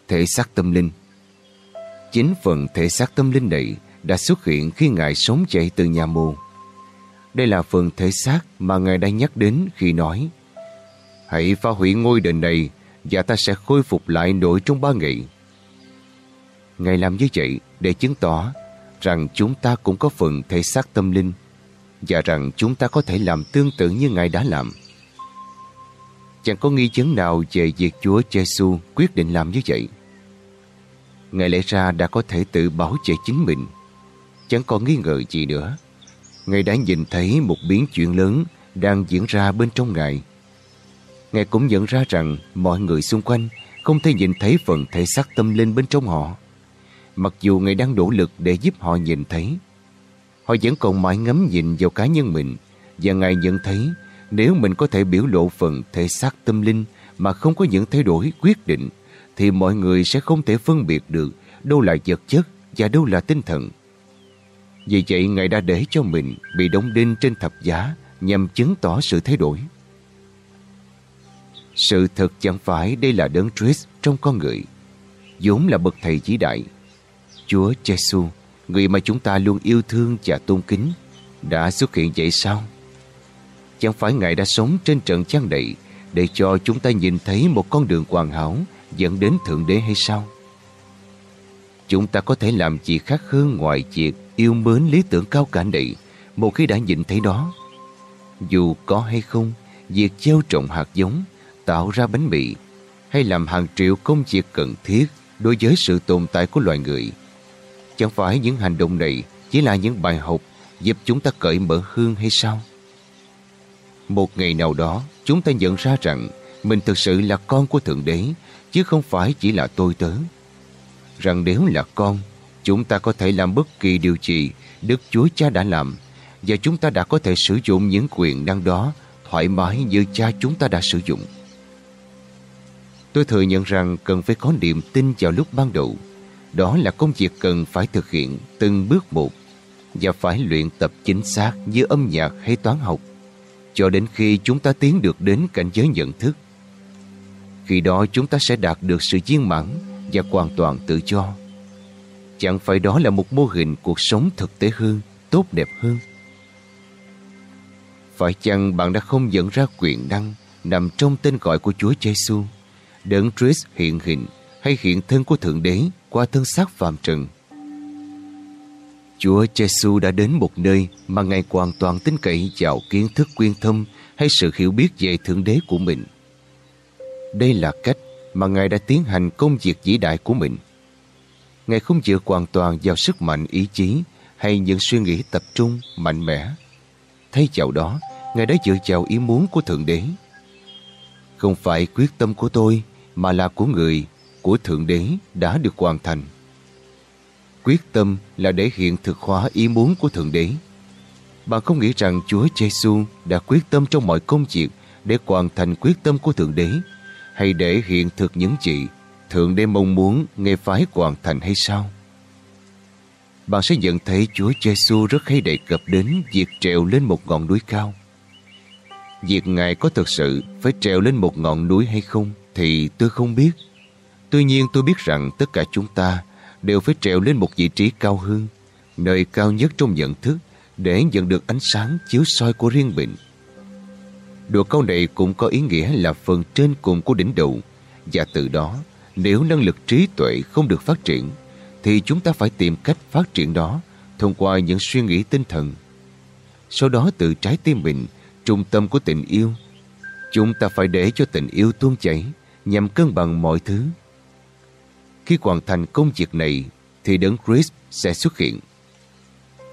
thể xác tâm linh. Chính phần thể xác tâm linh này đã xuất hiện khi Ngài sống chạy từ nhà mồ. Đây là phần thể xác mà Ngài đã nhắc đến khi nói Hãy phá hủy ngôi đền này và ta sẽ khôi phục lại nội trong ba ngày. Ngài làm như vậy để chứng tỏ rằng chúng ta cũng có phần thể xác tâm linh và rằng chúng ta có thể làm tương tự như Ngài đã làm. Chẳng có nghi vấn nào về việc Chúa Giêsu quyết định làm như vậy. Ngài lẽ ra đã có thể tự bảo vệ chính mình. Chẳng còn nghi ngờ gì nữa. Ngài đã nhìn thấy một biến chuyện lớn đang diễn ra bên trong Ngài. Ngài cũng nhận ra rằng mọi người xung quanh không thể nhìn thấy phần thể xác tâm linh bên trong họ. Mặc dù Ngài đang nỗ lực để giúp họ nhìn thấy. Họ vẫn còn mãi ngắm nhìn vào cá nhân mình và Ngài nhận thấy nếu mình có thể biểu lộ phần thể xác tâm linh mà không có những thay đổi quyết định thì mọi người sẽ không thể phân biệt được đâu là vật chất và đâu là tinh thần. Vì vậy Ngài đã để cho mình bị đóng đinh trên thập giá nhằm chứng tỏ sự thay đổi. Sự thật chẳng phải đây là đấng Christ trong con người, vốn là bậc thầy chỉ đại. Chúa Giêsu, người mà chúng ta luôn yêu thương và tôn kính, đã xuất hiện vậy sao? Chẳng phải Ngài đã sống trên trận chăn đầy để cho chúng ta nhìn thấy một con đường hoàn hảo dẫn đến Thượng Đế hay sao? Chúng ta có thể làm gì khác hơn ngoài việc yêu mến lý tưởng cao cả này một khi đã nhìn thấy đó. Dù có hay không, việc gieo trồng hạt giống, tạo ra bánh mì hay làm hàng triệu công việc cần thiết đối với sự tồn tại của loài người. Chẳng phải những hành động này chỉ là những bài học giúp chúng ta cởi mở hương hay sao? Một ngày nào đó, chúng ta nhận ra rằng mình thực sự là con của Thượng Đế, chứ không phải chỉ là tôi tớ. Rằng nếu là con, chúng ta có thể làm bất kỳ điều gì Đức Chúa Cha đã làm, và chúng ta đã có thể sử dụng những quyền năng đó thoải mái như cha chúng ta đã sử dụng. Tôi thừa nhận rằng cần phải có niềm tin vào lúc ban đầu. Đó là công việc cần phải thực hiện từng bước một và phải luyện tập chính xác như âm nhạc hay toán học cho đến khi chúng ta tiến được đến cảnh giới nhận thức. Khi đó chúng ta sẽ đạt được sự viên mãn và hoàn toàn tự do. Chẳng phải đó là một mô hình cuộc sống thực tế hơn, tốt đẹp hơn. Phải chăng bạn đã không dẫn ra quyền năng nằm trong tên gọi của Chúa Giêsu, đấng Christ hiện hình hay hiện thân của Thượng Đế qua thân xác phàm trần? Chúa Giêsu đã đến một nơi mà Ngài hoàn toàn tin cậy vào kiến thức quyên thâm hay sự hiểu biết về Thượng Đế của mình. Đây là cách mà Ngài đã tiến hành công việc vĩ đại của mình. Ngài không dựa hoàn toàn vào sức mạnh ý chí hay những suy nghĩ tập trung, mạnh mẽ. Thay vào đó, Ngài đã dựa vào ý muốn của Thượng Đế. Không phải quyết tâm của tôi, mà là của người, của Thượng Đế đã được hoàn thành. Quyết tâm là để hiện thực hóa ý muốn của Thượng Đế. Bạn không nghĩ rằng Chúa Giêsu đã quyết tâm trong mọi công việc để hoàn thành quyết tâm của Thượng Đế, hay để hiện thực những gì Thượng Đế mong muốn nghe phái hoàn thành hay sao? Bạn sẽ nhận thấy Chúa Giêsu rất hay đề cập đến việc trèo lên một ngọn núi cao. Việc Ngài có thực sự phải trèo lên một ngọn núi hay không thì tôi không biết. Tuy nhiên tôi biết rằng tất cả chúng ta đều phải trèo lên một vị trí cao hơn, nơi cao nhất trong nhận thức để nhận được ánh sáng chiếu soi của riêng mình. Đùa câu này cũng có ý nghĩa là phần trên cùng của đỉnh đầu và từ đó nếu năng lực trí tuệ không được phát triển thì chúng ta phải tìm cách phát triển đó thông qua những suy nghĩ tinh thần. Sau đó từ trái tim mình, trung tâm của tình yêu, chúng ta phải để cho tình yêu tuôn chảy nhằm cân bằng mọi thứ. Khi hoàn thành công việc này thì đấng Chris sẽ xuất hiện.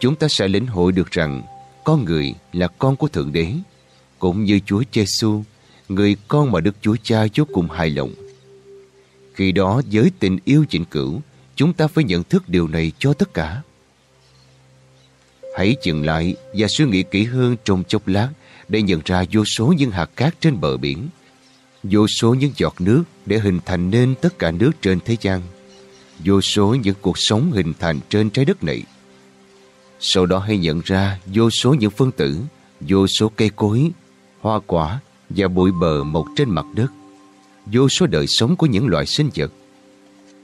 Chúng ta sẽ lĩnh hội được rằng con người là con của Thượng Đế cũng như Chúa Giêsu, người con mà Đức Chúa Cha chốt cùng hài lòng. Khi đó với tình yêu chỉnh cửu, chúng ta phải nhận thức điều này cho tất cả. Hãy dừng lại và suy nghĩ kỹ hơn trong chốc lát để nhận ra vô số những hạt cát trên bờ biển, vô số những giọt nước để hình thành nên tất cả nước trên thế gian, vô số những cuộc sống hình thành trên trái đất này. Sau đó hãy nhận ra vô số những phân tử, vô số cây cối, hoa quả và bụi bờ mọc trên mặt đất, vô số đời sống của những loại sinh vật.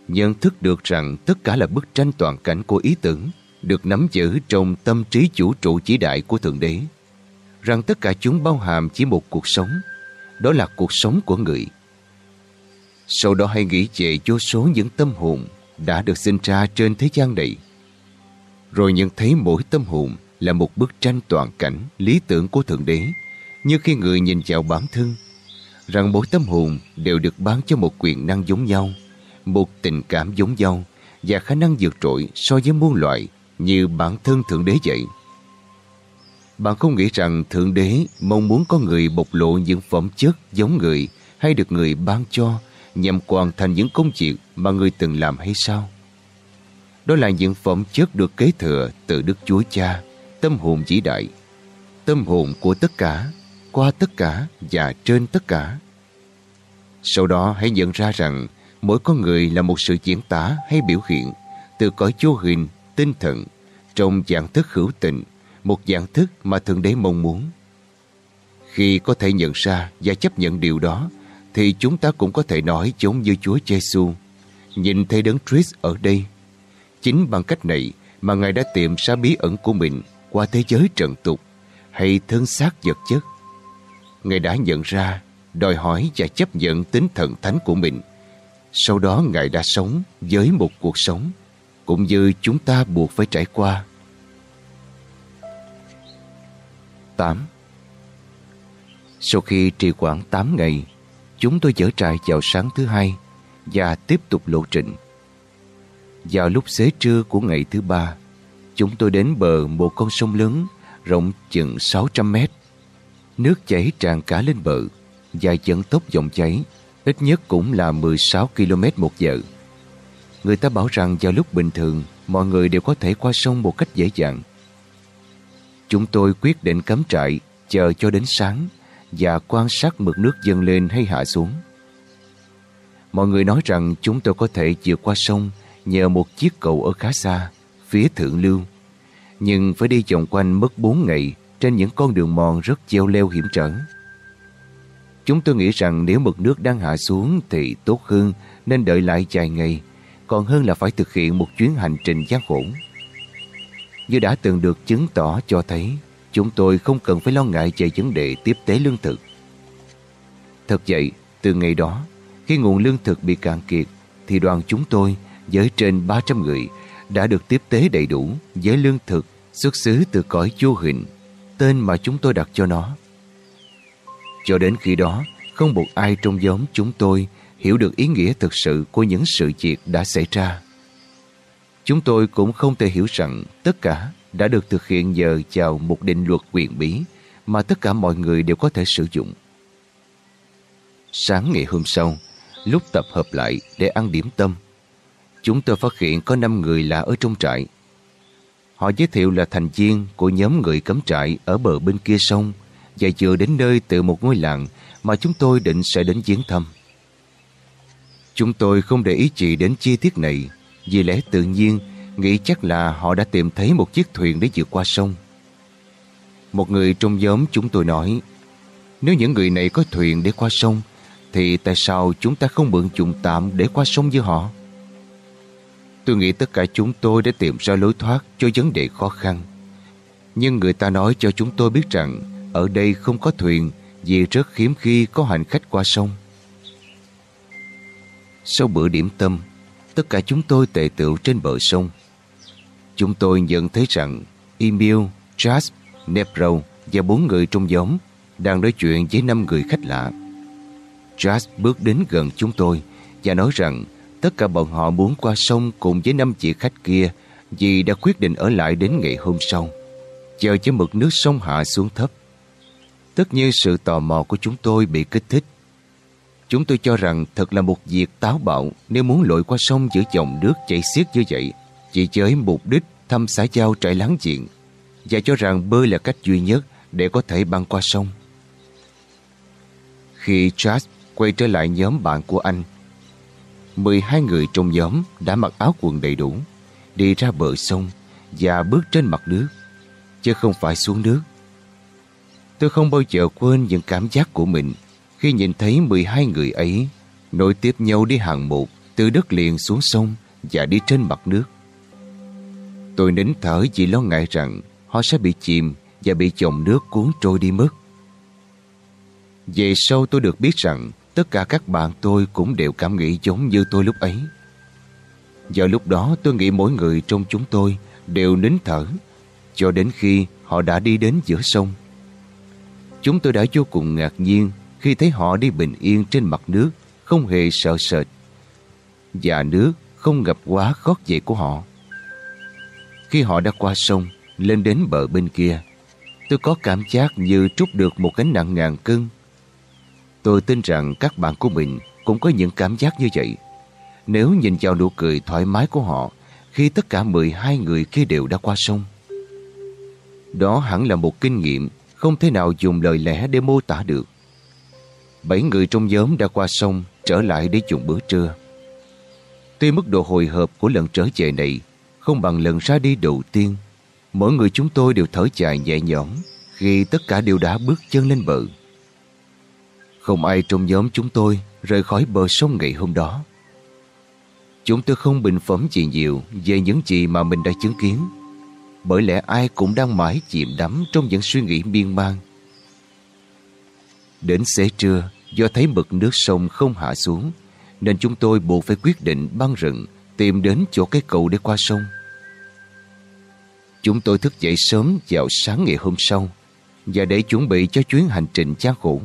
Nhận thức được rằng tất cả là bức tranh toàn cảnh của ý tưởng được nắm giữ trong tâm trí chủ trụ chỉ đại của Thượng Đế. Rằng tất cả chúng bao hàm chỉ một cuộc sống, đó là cuộc sống của người. Sau đó hãy nghĩ về vô số những tâm hồn đã được sinh ra trên thế gian này. Rồi nhận thấy mỗi tâm hồn là một bức tranh toàn cảnh lý tưởng của Thượng Đế như khi người nhìn vào bản thân, rằng mỗi tâm hồn đều được bán cho một quyền năng giống nhau, một tình cảm giống nhau và khả năng vượt trội so với muôn loại như bản thân Thượng Đế vậy. Bạn không nghĩ rằng Thượng Đế mong muốn có người bộc lộ những phẩm chất giống người hay được người ban cho nhằm hoàn thành những công việc mà người từng làm hay sao? Đó là những phẩm chất được kế thừa từ Đức Chúa Cha, tâm hồn vĩ đại, tâm hồn của tất cả qua tất cả và trên tất cả. Sau đó hãy nhận ra rằng mỗi con người là một sự diễn tả hay biểu hiện từ cõi vô hình, tinh thần trong dạng thức hữu tình, một dạng thức mà Thượng Đế mong muốn. Khi có thể nhận ra và chấp nhận điều đó, thì chúng ta cũng có thể nói giống như Chúa Giêsu nhìn thấy đấng Christ ở đây. Chính bằng cách này mà Ngài đã tìm ra bí ẩn của mình qua thế giới trần tục hay thân xác vật chất. Ngài đã nhận ra, đòi hỏi và chấp nhận tính thần thánh của mình. Sau đó Ngài đã sống với một cuộc sống, cũng như chúng ta buộc phải trải qua. 8. Sau khi trì quản 8 ngày, chúng tôi dở trại vào sáng thứ hai và tiếp tục lộ trình. Vào lúc xế trưa của ngày thứ ba, chúng tôi đến bờ một con sông lớn rộng chừng 600 mét Nước chảy tràn cả lên bờ và dẫn tốc dòng chảy ít nhất cũng là 16 km một giờ. Người ta bảo rằng vào lúc bình thường mọi người đều có thể qua sông một cách dễ dàng. Chúng tôi quyết định cắm trại chờ cho đến sáng và quan sát mực nước dâng lên hay hạ xuống. Mọi người nói rằng chúng tôi có thể vượt qua sông nhờ một chiếc cầu ở khá xa, phía thượng lưu. Nhưng phải đi vòng quanh mất 4 ngày trên những con đường mòn rất treo leo hiểm trở. Chúng tôi nghĩ rằng nếu mực nước đang hạ xuống thì tốt hơn nên đợi lại vài ngày, còn hơn là phải thực hiện một chuyến hành trình gian khổ. Như đã từng được chứng tỏ cho thấy, chúng tôi không cần phải lo ngại về vấn đề tiếp tế lương thực. Thật vậy, từ ngày đó, khi nguồn lương thực bị cạn kiệt, thì đoàn chúng tôi với trên 300 người đã được tiếp tế đầy đủ với lương thực xuất xứ từ cõi vô hình tên mà chúng tôi đặt cho nó. Cho đến khi đó, không một ai trong nhóm chúng tôi hiểu được ý nghĩa thực sự của những sự việc đã xảy ra. Chúng tôi cũng không thể hiểu rằng tất cả đã được thực hiện nhờ vào một định luật quyền bí mà tất cả mọi người đều có thể sử dụng. Sáng ngày hôm sau, lúc tập hợp lại để ăn điểm tâm, chúng tôi phát hiện có 5 người là ở trong trại. Họ giới thiệu là thành viên của nhóm người cấm trại ở bờ bên kia sông và vừa đến nơi từ một ngôi làng mà chúng tôi định sẽ đến viếng thăm. Chúng tôi không để ý gì đến chi tiết này vì lẽ tự nhiên nghĩ chắc là họ đã tìm thấy một chiếc thuyền để vượt qua sông. Một người trong nhóm chúng tôi nói nếu những người này có thuyền để qua sông thì tại sao chúng ta không mượn dụng tạm để qua sông với họ? Tôi nghĩ tất cả chúng tôi đã tìm ra lối thoát cho vấn đề khó khăn. Nhưng người ta nói cho chúng tôi biết rằng ở đây không có thuyền vì rất hiếm khi có hành khách qua sông. Sau bữa điểm tâm, tất cả chúng tôi tề tựu trên bờ sông. Chúng tôi nhận thấy rằng Emil, Charles, Nepro và bốn người trong nhóm đang nói chuyện với năm người khách lạ. Charles bước đến gần chúng tôi và nói rằng tất cả bọn họ muốn qua sông cùng với năm chị khách kia vì đã quyết định ở lại đến ngày hôm sau, chờ cho mực nước sông hạ xuống thấp. Tất nhiên sự tò mò của chúng tôi bị kích thích. Chúng tôi cho rằng thật là một việc táo bạo nếu muốn lội qua sông giữa dòng nước chảy xiết như vậy, chỉ với mục đích thăm xã giao trải láng diện, và cho rằng bơi là cách duy nhất để có thể băng qua sông. Khi Charles quay trở lại nhóm bạn của anh, 12 người trong nhóm đã mặc áo quần đầy đủ, đi ra bờ sông và bước trên mặt nước, chứ không phải xuống nước. Tôi không bao giờ quên những cảm giác của mình khi nhìn thấy 12 người ấy, nối tiếp nhau đi hàng một từ đất liền xuống sông và đi trên mặt nước. Tôi nín thở vì lo ngại rằng họ sẽ bị chìm và bị dòng nước cuốn trôi đi mất. Về sau tôi được biết rằng tất cả các bạn tôi cũng đều cảm nghĩ giống như tôi lúc ấy. Do lúc đó tôi nghĩ mỗi người trong chúng tôi đều nín thở, cho đến khi họ đã đi đến giữa sông. Chúng tôi đã vô cùng ngạc nhiên khi thấy họ đi bình yên trên mặt nước, không hề sợ sệt. Và nước không ngập quá gót giày của họ. Khi họ đã qua sông, lên đến bờ bên kia, tôi có cảm giác như trút được một gánh nặng ngàn cân. Tôi tin rằng các bạn của mình cũng có những cảm giác như vậy. Nếu nhìn vào nụ cười thoải mái của họ khi tất cả 12 người kia đều đã qua sông. Đó hẳn là một kinh nghiệm không thể nào dùng lời lẽ để mô tả được. Bảy người trong nhóm đã qua sông trở lại để dùng bữa trưa. Tuy mức độ hồi hộp của lần trở về này không bằng lần ra đi đầu tiên, mỗi người chúng tôi đều thở dài nhẹ nhõm khi tất cả đều đã bước chân lên bờ. Không ai trong nhóm chúng tôi rời khỏi bờ sông ngày hôm đó. Chúng tôi không bình phẩm gì nhiều về những gì mà mình đã chứng kiến bởi lẽ ai cũng đang mãi chìm đắm trong những suy nghĩ miên man. Đến xế trưa, do thấy mực nước sông không hạ xuống, nên chúng tôi buộc phải quyết định băng rừng tìm đến chỗ cái cầu để qua sông. Chúng tôi thức dậy sớm vào sáng ngày hôm sau và để chuẩn bị cho chuyến hành trình gian khổ.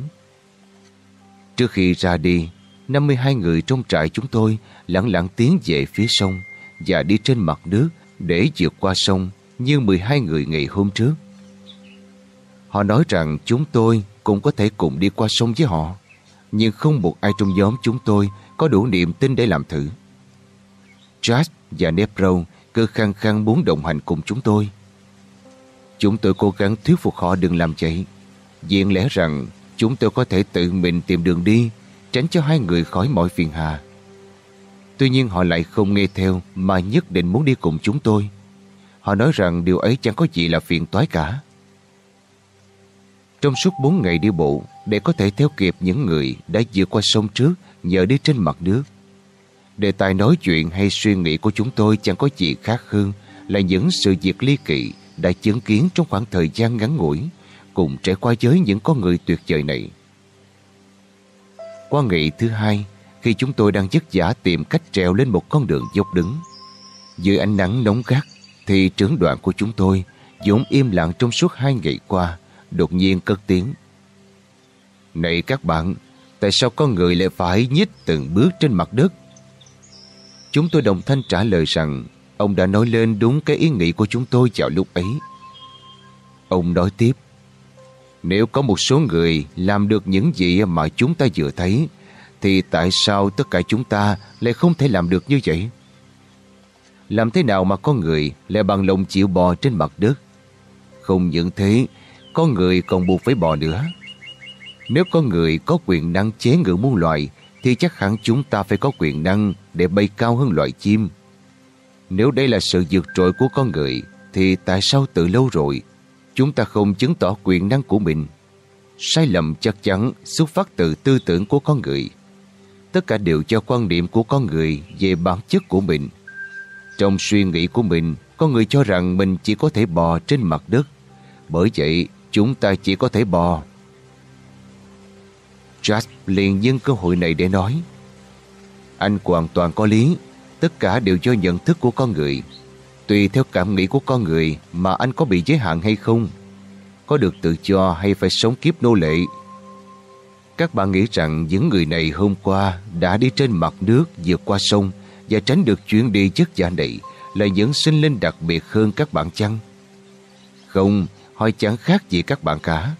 Trước khi ra đi, 52 người trong trại chúng tôi lặng lặng tiến về phía sông và đi trên mặt nước để vượt qua sông như 12 người ngày hôm trước. Họ nói rằng chúng tôi cũng có thể cùng đi qua sông với họ, nhưng không một ai trong nhóm chúng tôi có đủ niềm tin để làm thử. Josh và Nepro cơ khăng khăng muốn đồng hành cùng chúng tôi. Chúng tôi cố gắng thuyết phục họ đừng làm vậy. Diện lẽ rằng chúng tôi có thể tự mình tìm đường đi, tránh cho hai người khỏi mọi phiền hà. Tuy nhiên họ lại không nghe theo mà nhất định muốn đi cùng chúng tôi. Họ nói rằng điều ấy chẳng có gì là phiền toái cả. Trong suốt 4 ngày đi bộ, để có thể theo kịp những người đã vượt qua sông trước nhờ đi trên mặt nước. Đề tài nói chuyện hay suy nghĩ của chúng tôi chẳng có gì khác hơn là những sự việc ly kỳ đã chứng kiến trong khoảng thời gian ngắn ngủi cùng trải qua với những con người tuyệt vời này. Qua ngày thứ hai, khi chúng tôi đang dứt giả tìm cách trèo lên một con đường dốc đứng, dưới ánh nắng nóng gắt, thì trưởng đoàn của chúng tôi vốn im lặng trong suốt hai ngày qua, đột nhiên cất tiếng. Này các bạn, tại sao con người lại phải nhích từng bước trên mặt đất? Chúng tôi đồng thanh trả lời rằng ông đã nói lên đúng cái ý nghĩ của chúng tôi vào lúc ấy. Ông nói tiếp, nếu có một số người làm được những gì mà chúng ta vừa thấy, thì tại sao tất cả chúng ta lại không thể làm được như vậy? Làm thế nào mà con người lại bằng lòng chịu bò trên mặt đất? Không những thế, con người còn buộc phải bò nữa. Nếu có người có quyền năng chế ngự muôn loài, thì chắc hẳn chúng ta phải có quyền năng để bay cao hơn loài chim. Nếu đây là sự vượt trội của con người, thì tại sao từ lâu rồi chúng ta không chứng tỏ quyền năng của mình? Sai lầm chắc chắn xuất phát từ tư tưởng của con người. Tất cả đều cho quan điểm của con người về bản chất của mình. Trong suy nghĩ của mình, con người cho rằng mình chỉ có thể bò trên mặt đất. Bởi vậy, chúng ta chỉ có thể bò. Jack liền nhân cơ hội này để nói. Anh hoàn toàn có lý, Tất cả đều do nhận thức của con người. Tùy theo cảm nghĩ của con người Mà anh có bị giới hạn hay không, Có được tự do hay phải sống kiếp nô lệ. Các bạn nghĩ rằng những người này hôm qua Đã đi trên mặt nước vượt qua sông Và tránh được chuyến đi chất giả này Là những sinh linh đặc biệt hơn các bạn chăng? Không, Họ chẳng khác gì các bạn cả.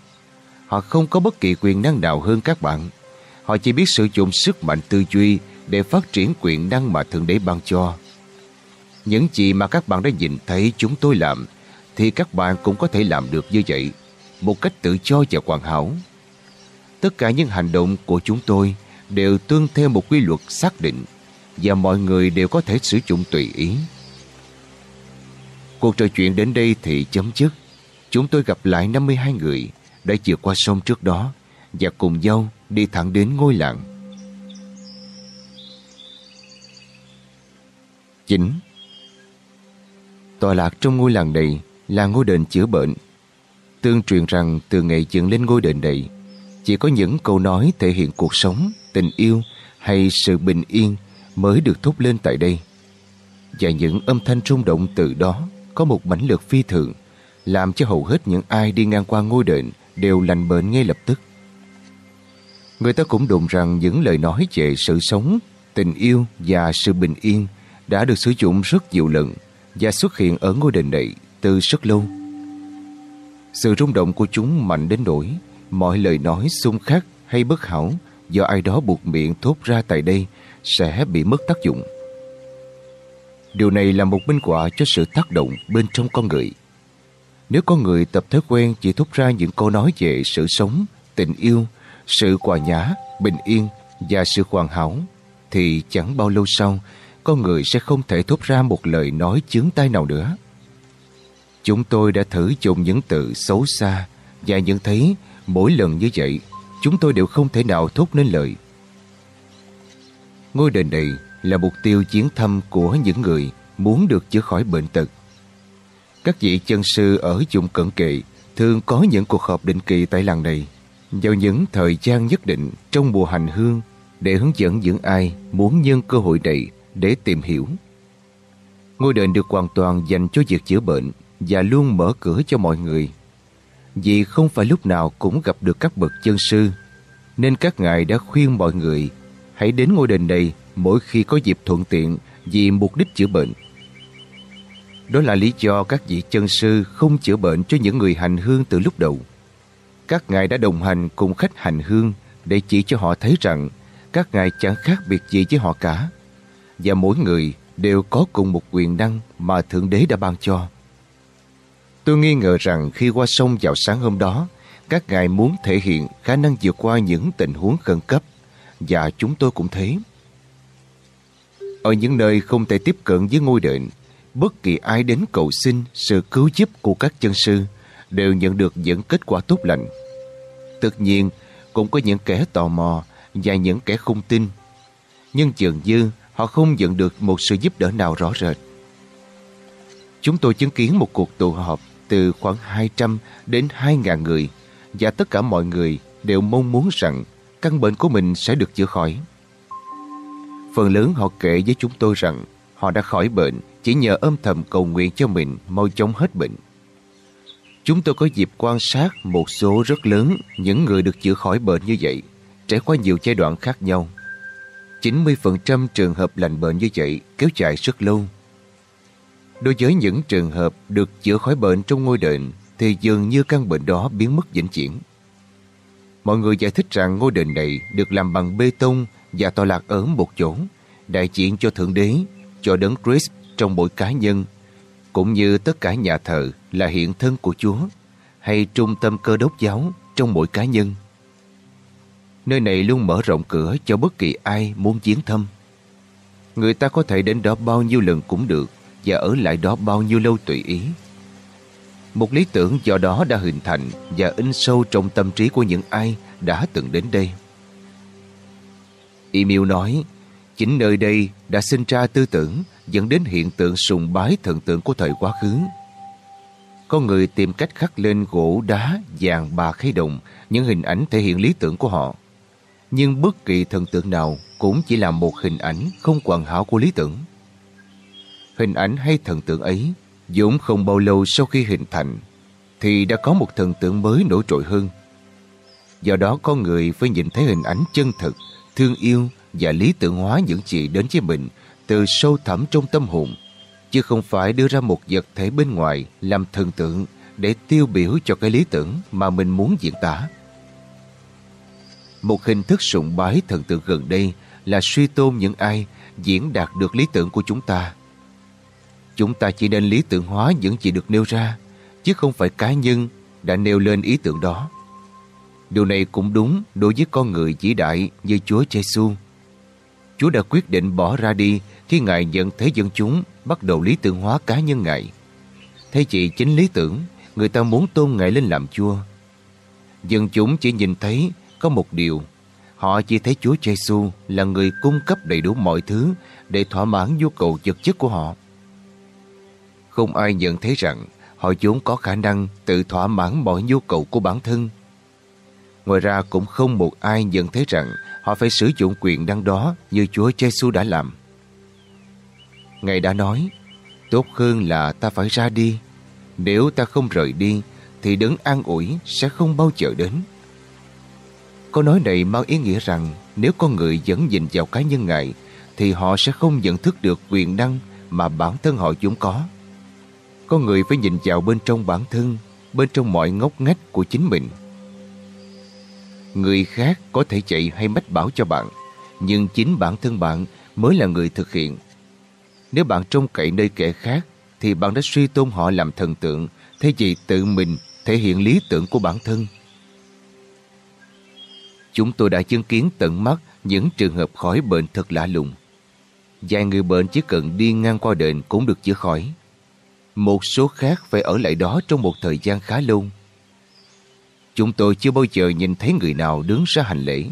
Họ không có bất kỳ quyền năng nào hơn các bạn Họ chỉ biết sử dụng sức mạnh tư duy để phát triển quyền năng mà Thượng Đế ban cho. Những gì mà các bạn đã nhìn thấy chúng tôi làm, thì các bạn cũng có thể làm được như vậy, một cách tự cho và hoàn hảo. Tất cả những hành động của chúng tôi đều tuân theo một quy luật xác định, và mọi người đều có thể sử dụng tùy ý. Cuộc trò chuyện đến đây thì chấm dứt. Chúng tôi gặp lại 52 người đã vượt qua sông trước đó và cùng dâu đi thẳng đến ngôi làng. 9. Tòa lạc trong ngôi làng này là ngôi đền chữa bệnh. Tương truyền rằng từ ngày dựng lên ngôi đền này, chỉ có những câu nói thể hiện cuộc sống, tình yêu hay sự bình yên mới được thúc lên tại đây. Và những âm thanh rung động từ đó có một mãnh lực phi thường, làm cho hầu hết những ai đi ngang qua ngôi đền đều lành bệnh ngay lập tức. Người ta cũng đồn rằng những lời nói về sự sống, tình yêu và sự bình yên đã được sử dụng rất nhiều lần và xuất hiện ở ngôi đền này từ rất lâu. Sự rung động của chúng mạnh đến nỗi mọi lời nói xung khắc hay bất hảo do ai đó buộc miệng thốt ra tại đây sẽ bị mất tác dụng. Điều này là một minh quả cho sự tác động bên trong con người. Nếu con người tập thói quen chỉ thốt ra những câu nói về sự sống, tình yêu, sự hòa nhã, bình yên và sự hoàn hảo, thì chẳng bao lâu sau, con người sẽ không thể thốt ra một lời nói chướng tai nào nữa. Chúng tôi đã thử dùng những từ xấu xa và nhận thấy mỗi lần như vậy, chúng tôi đều không thể nào thốt nên lời. Ngôi đền này là mục tiêu chiến thăm của những người muốn được chữa khỏi bệnh tật. Các vị chân sư ở dụng cận kề thường có những cuộc họp định kỳ tại làng này vào những thời gian nhất định trong mùa hành hương để hướng dẫn những ai muốn nhân cơ hội này để tìm hiểu. Ngôi đền được hoàn toàn dành cho việc chữa bệnh và luôn mở cửa cho mọi người. Vì không phải lúc nào cũng gặp được các bậc chân sư, nên các ngài đã khuyên mọi người hãy đến ngôi đền này mỗi khi có dịp thuận tiện vì mục đích chữa bệnh. Đó là lý do các vị chân sư không chữa bệnh cho những người hành hương từ lúc đầu. Các ngài đã đồng hành cùng khách hành hương để chỉ cho họ thấy rằng các ngài chẳng khác biệt gì với họ cả. Và mỗi người đều có cùng một quyền năng mà Thượng Đế đã ban cho. Tôi nghi ngờ rằng khi qua sông vào sáng hôm đó, các ngài muốn thể hiện khả năng vượt qua những tình huống khẩn cấp và chúng tôi cũng thế. Ở những nơi không thể tiếp cận với ngôi đền, bất kỳ ai đến cầu xin sự cứu giúp của các chân sư đều nhận được những kết quả tốt lành. Tất nhiên, cũng có những kẻ tò mò và những kẻ không tin. Nhưng dường như họ không nhận được một sự giúp đỡ nào rõ rệt. Chúng tôi chứng kiến một cuộc tụ họp từ khoảng 200 đến 2.000 người và tất cả mọi người đều mong muốn rằng căn bệnh của mình sẽ được chữa khỏi. Phần lớn họ kể với chúng tôi rằng họ đã khỏi bệnh chỉ nhờ âm thầm cầu nguyện cho mình mau chóng hết bệnh. Chúng tôi có dịp quan sát một số rất lớn những người được chữa khỏi bệnh như vậy, trải qua nhiều giai đoạn khác nhau. 90% trường hợp lành bệnh như vậy kéo dài rất lâu. Đối với những trường hợp được chữa khỏi bệnh trong ngôi đền thì dường như căn bệnh đó biến mất vĩnh viễn. Mọi người giải thích rằng ngôi đền này được làm bằng bê tông và tọa lạc ở một chỗ, đại diện cho Thượng Đế, cho đấng Christ trong mỗi cá nhân, cũng như tất cả nhà thờ là hiện thân của Chúa, hay trung tâm cơ đốc giáo trong mỗi cá nhân. Nơi này luôn mở rộng cửa cho bất kỳ ai muốn chiến thăm. Người ta có thể đến đó bao nhiêu lần cũng được và ở lại đó bao nhiêu lâu tùy ý. Một lý tưởng do đó đã hình thành và in sâu trong tâm trí của những ai đã từng đến đây. Emil nói, chính nơi đây đã sinh ra tư tưởng dẫn đến hiện tượng sùng bái thần tượng của thời quá khứ. Có người tìm cách khắc lên gỗ đá, vàng, bạc hay đồng những hình ảnh thể hiện lý tưởng của họ. Nhưng bất kỳ thần tượng nào cũng chỉ là một hình ảnh không hoàn hảo của lý tưởng. Hình ảnh hay thần tượng ấy Dũng không bao lâu sau khi hình thành thì đã có một thần tượng mới nổi trội hơn. Do đó con người phải nhìn thấy hình ảnh chân thực, thương yêu và lý tưởng hóa những gì đến với mình từ sâu thẳm trong tâm hồn, chứ không phải đưa ra một vật thể bên ngoài làm thần tượng để tiêu biểu cho cái lý tưởng mà mình muốn diễn tả. Một hình thức sụng bái thần tượng gần đây là suy tôn những ai diễn đạt được lý tưởng của chúng ta Chúng ta chỉ nên lý tưởng hóa những gì được nêu ra, chứ không phải cá nhân đã nêu lên ý tưởng đó. Điều này cũng đúng đối với con người vĩ đại như Chúa Giêsu. Chúa đã quyết định bỏ ra đi khi Ngài nhận thấy dân chúng bắt đầu lý tưởng hóa cá nhân Ngài. Thay chị chính lý tưởng, người ta muốn tôn Ngài lên làm Chúa. Dân chúng chỉ nhìn thấy có một điều. Họ chỉ thấy Chúa Giêsu là người cung cấp đầy đủ mọi thứ để thỏa mãn nhu cầu vật chất của họ. Không ai nhận thấy rằng họ vốn có khả năng tự thỏa mãn mọi nhu cầu của bản thân. Ngoài ra cũng không một ai nhận thấy rằng họ phải sử dụng quyền năng đó như Chúa Giêsu đã làm. Ngài đã nói, tốt hơn là ta phải ra đi. Nếu ta không rời đi, thì đấng an ủi sẽ không bao giờ đến. Câu nói này mang ý nghĩa rằng nếu con người vẫn nhìn vào cá nhân Ngài, thì họ sẽ không nhận thức được quyền năng mà bản thân họ vốn có. Con người phải nhìn vào bên trong bản thân, bên trong mọi ngóc ngách của chính mình. Người khác có thể chạy hay mách bảo cho bạn, nhưng chính bản thân bạn mới là người thực hiện. Nếu bạn trông cậy nơi kẻ khác, thì bạn đã suy tôn họ làm thần tượng, thế vì tự mình thể hiện lý tưởng của bản thân. Chúng tôi đã chứng kiến tận mắt những trường hợp khỏi bệnh thật lạ lùng. Vài người bệnh chỉ cần đi ngang qua đền cũng được chữa khỏi. Một số khác phải ở lại đó trong một thời gian khá lâu. Chúng tôi chưa bao giờ nhìn thấy người nào đứng ra hành lễ.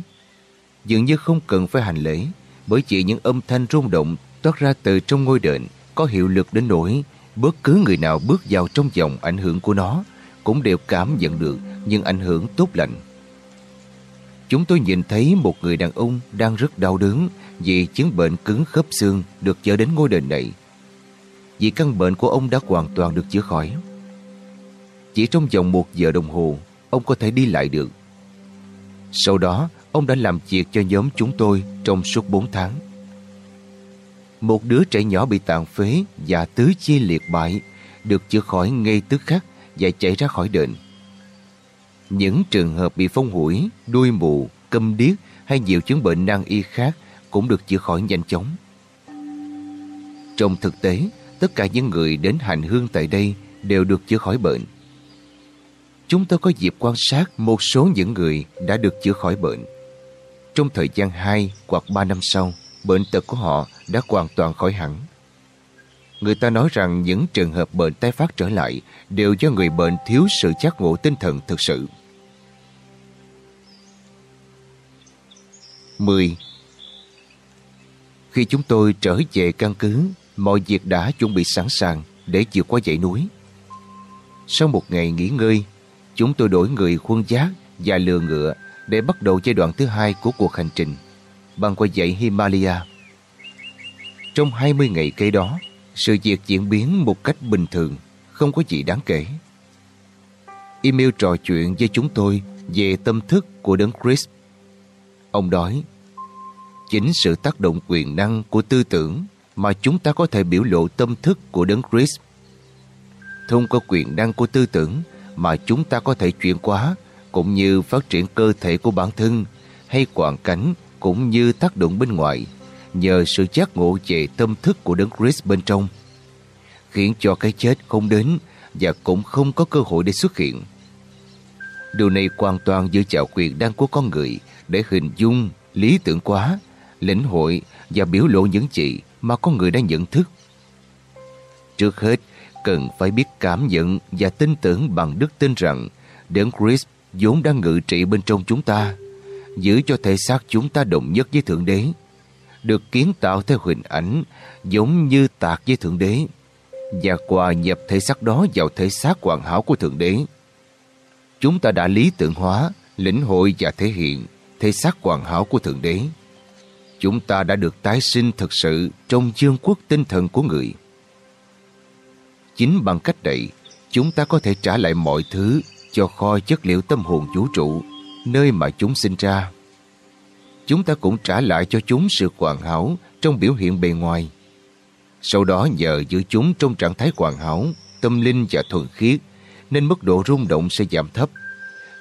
Dường như không cần phải hành lễ, bởi chỉ những âm thanh rung động toát ra từ trong ngôi đền có hiệu lực đến nỗi bất cứ người nào bước vào trong vòng ảnh hưởng của nó cũng đều cảm nhận được những ảnh hưởng tốt lành. Chúng tôi nhìn thấy một người đàn ông đang rất đau đớn vì chứng bệnh cứng khớp xương được chở đến ngôi đền này vì căn bệnh của ông đã hoàn toàn được chữa khỏi. Chỉ trong vòng một giờ đồng hồ, ông có thể đi lại được. Sau đó, ông đã làm việc cho nhóm chúng tôi trong suốt 4 tháng. Một đứa trẻ nhỏ bị tàn phế và tứ chi liệt bại được chữa khỏi ngay tức khắc và chạy ra khỏi đền. Những trường hợp bị phong hủi, đuôi mù, câm điếc hay nhiều chứng bệnh nan y khác cũng được chữa khỏi nhanh chóng. Trong thực tế, tất cả những người đến hành hương tại đây đều được chữa khỏi bệnh. Chúng tôi có dịp quan sát một số những người đã được chữa khỏi bệnh. Trong thời gian 2 hoặc 3 năm sau, bệnh tật của họ đã hoàn toàn khỏi hẳn. Người ta nói rằng những trường hợp bệnh tái phát trở lại đều do người bệnh thiếu sự giác ngộ tinh thần thực sự. 10. Khi chúng tôi trở về căn cứ mọi việc đã chuẩn bị sẵn sàng để vượt qua dãy núi. Sau một ngày nghỉ ngơi, chúng tôi đổi người khuôn giác và lừa ngựa để bắt đầu giai đoạn thứ hai của cuộc hành trình băng qua dãy Himalaya. Trong 20 ngày kế đó, sự việc diễn biến một cách bình thường, không có gì đáng kể. email trò chuyện với chúng tôi về tâm thức của Đấng Christ. Ông nói, chính sự tác động quyền năng của tư tưởng mà chúng ta có thể biểu lộ tâm thức của Đấng Christ. Thông qua quyền năng của tư tưởng mà chúng ta có thể chuyển hóa cũng như phát triển cơ thể của bản thân hay quảng cảnh cũng như tác động bên ngoài nhờ sự giác ngộ về tâm thức của Đấng Christ bên trong khiến cho cái chết không đến và cũng không có cơ hội để xuất hiện. Điều này hoàn toàn dựa vào quyền năng của con người để hình dung, lý tưởng quá, lĩnh hội và biểu lộ những gì mà con người đã nhận thức. Trước hết, cần phải biết cảm nhận và tin tưởng bằng đức tin rằng Đấng Christ vốn đang ngự trị bên trong chúng ta, giữ cho thể xác chúng ta đồng nhất với Thượng Đế, được kiến tạo theo hình ảnh giống như tạc với Thượng Đế và hòa nhập thể xác đó vào thể xác hoàn hảo của Thượng Đế. Chúng ta đã lý tưởng hóa, lĩnh hội và thể hiện thể xác hoàn hảo của Thượng Đế. Chúng ta đã được tái sinh thực sự trong chương quốc tinh thần của người. Chính bằng cách này, chúng ta có thể trả lại mọi thứ cho kho chất liệu tâm hồn vũ trụ, nơi mà chúng sinh ra. Chúng ta cũng trả lại cho chúng sự hoàn hảo trong biểu hiện bề ngoài. Sau đó nhờ giữ chúng trong trạng thái hoàn hảo, tâm linh và thuần khiết, nên mức độ rung động sẽ giảm thấp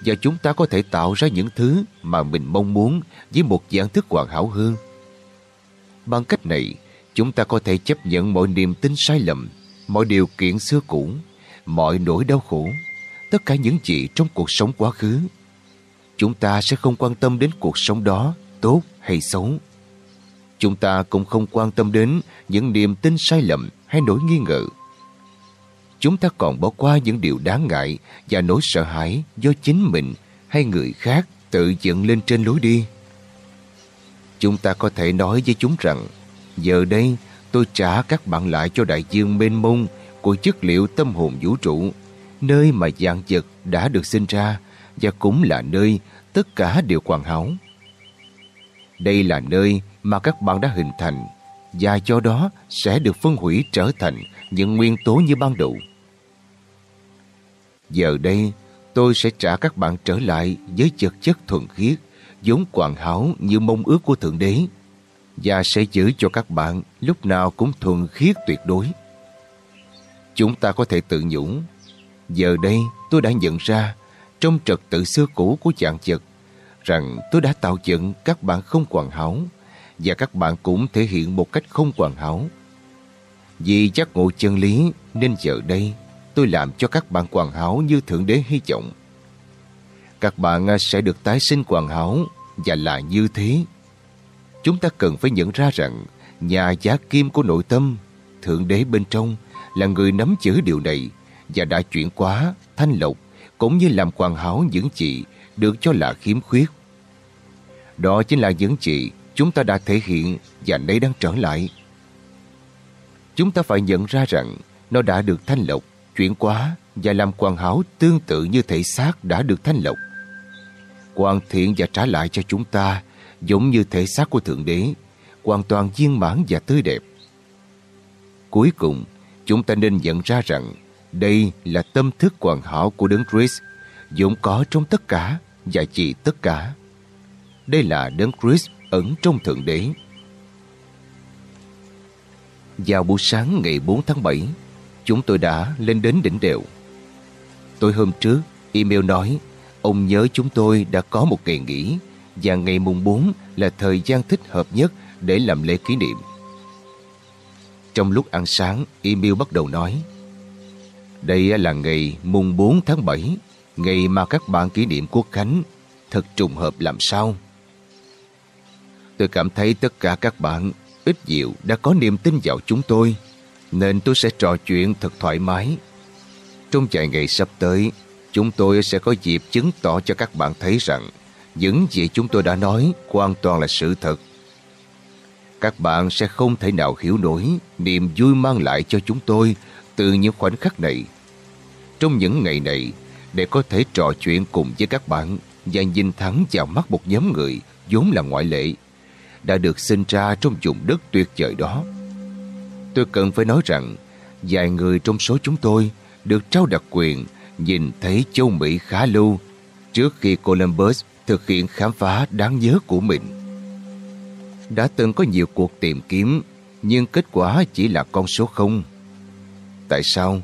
và chúng ta có thể tạo ra những thứ mà mình mong muốn với một dạng thức hoàn hảo hơn. Bằng cách này, chúng ta có thể chấp nhận mọi niềm tin sai lầm, mọi điều kiện xưa cũ, mọi nỗi đau khổ, tất cả những gì trong cuộc sống quá khứ. Chúng ta sẽ không quan tâm đến cuộc sống đó tốt hay xấu. Chúng ta cũng không quan tâm đến những niềm tin sai lầm hay nỗi nghi ngờ. Chúng ta còn bỏ qua những điều đáng ngại và nỗi sợ hãi do chính mình hay người khác tự dựng lên trên lối đi. Chúng ta có thể nói với chúng rằng giờ đây tôi trả các bạn lại cho đại dương mênh mông của chất liệu tâm hồn vũ trụ nơi mà dạng vật đã được sinh ra và cũng là nơi tất cả đều hoàn hảo. Đây là nơi mà các bạn đã hình thành và do đó sẽ được phân hủy trở thành những nguyên tố như ban đầu. Giờ đây, tôi sẽ trả các bạn trở lại với vật chất thuần khiết, vốn hoàn hảo như mong ước của Thượng Đế và sẽ giữ cho các bạn lúc nào cũng thuần khiết tuyệt đối. Chúng ta có thể tự nhủ, giờ đây tôi đã nhận ra trong trật tự xưa cũ của dạng vật rằng tôi đã tạo dựng các bạn không hoàn hảo và các bạn cũng thể hiện một cách không hoàn hảo. Vì giác ngộ chân lý nên giờ đây tôi làm cho các bạn hoàn hảo như Thượng Đế hy vọng. Các bạn sẽ được tái sinh hoàn hảo và là như thế. Chúng ta cần phải nhận ra rằng nhà giá kim của nội tâm, Thượng Đế bên trong là người nắm giữ điều này và đã chuyển quá, thanh lộc cũng như làm hoàn hảo những gì được cho là khiếm khuyết. Đó chính là những gì chúng ta đã thể hiện và nay đang trở lại. Chúng ta phải nhận ra rằng nó đã được thanh lọc, chuyển hóa và làm hoàn hảo tương tự như thể xác đã được thanh lọc. Hoàn thiện và trả lại cho chúng ta giống như thể xác của Thượng Đế, hoàn toàn viên mãn và tươi đẹp. Cuối cùng, chúng ta nên nhận ra rằng đây là tâm thức hoàn hảo của Đấng Christ, vốn có trong tất cả và chỉ tất cả. Đây là Đấng Christ ẩn trong Thượng Đế. Vào buổi sáng ngày 4 tháng 7, chúng tôi đã lên đến đỉnh đèo. tôi hôm trước, email nói ông nhớ chúng tôi đã có một ngày nghỉ và ngày mùng 4 là thời gian thích hợp nhất để làm lễ kỷ niệm. Trong lúc ăn sáng, emil bắt đầu nói Đây là ngày mùng 4 tháng 7, ngày mà các bạn kỷ niệm quốc khánh. Thật trùng hợp làm sao? Tôi cảm thấy tất cả các bạn ít nhiều đã có niềm tin vào chúng tôi, nên tôi sẽ trò chuyện thật thoải mái. Trong vài ngày sắp tới, chúng tôi sẽ có dịp chứng tỏ cho các bạn thấy rằng những gì chúng tôi đã nói hoàn toàn là sự thật. Các bạn sẽ không thể nào hiểu nổi niềm vui mang lại cho chúng tôi từ những khoảnh khắc này. Trong những ngày này, để có thể trò chuyện cùng với các bạn và nhìn thẳng vào mắt một nhóm người vốn là ngoại lệ đã được sinh ra trong vùng đất tuyệt vời đó. Tôi cần phải nói rằng, vài người trong số chúng tôi được trao đặc quyền nhìn thấy châu Mỹ khá lâu trước khi Columbus thực hiện khám phá đáng nhớ của mình. Đã từng có nhiều cuộc tìm kiếm, nhưng kết quả chỉ là con số không. Tại sao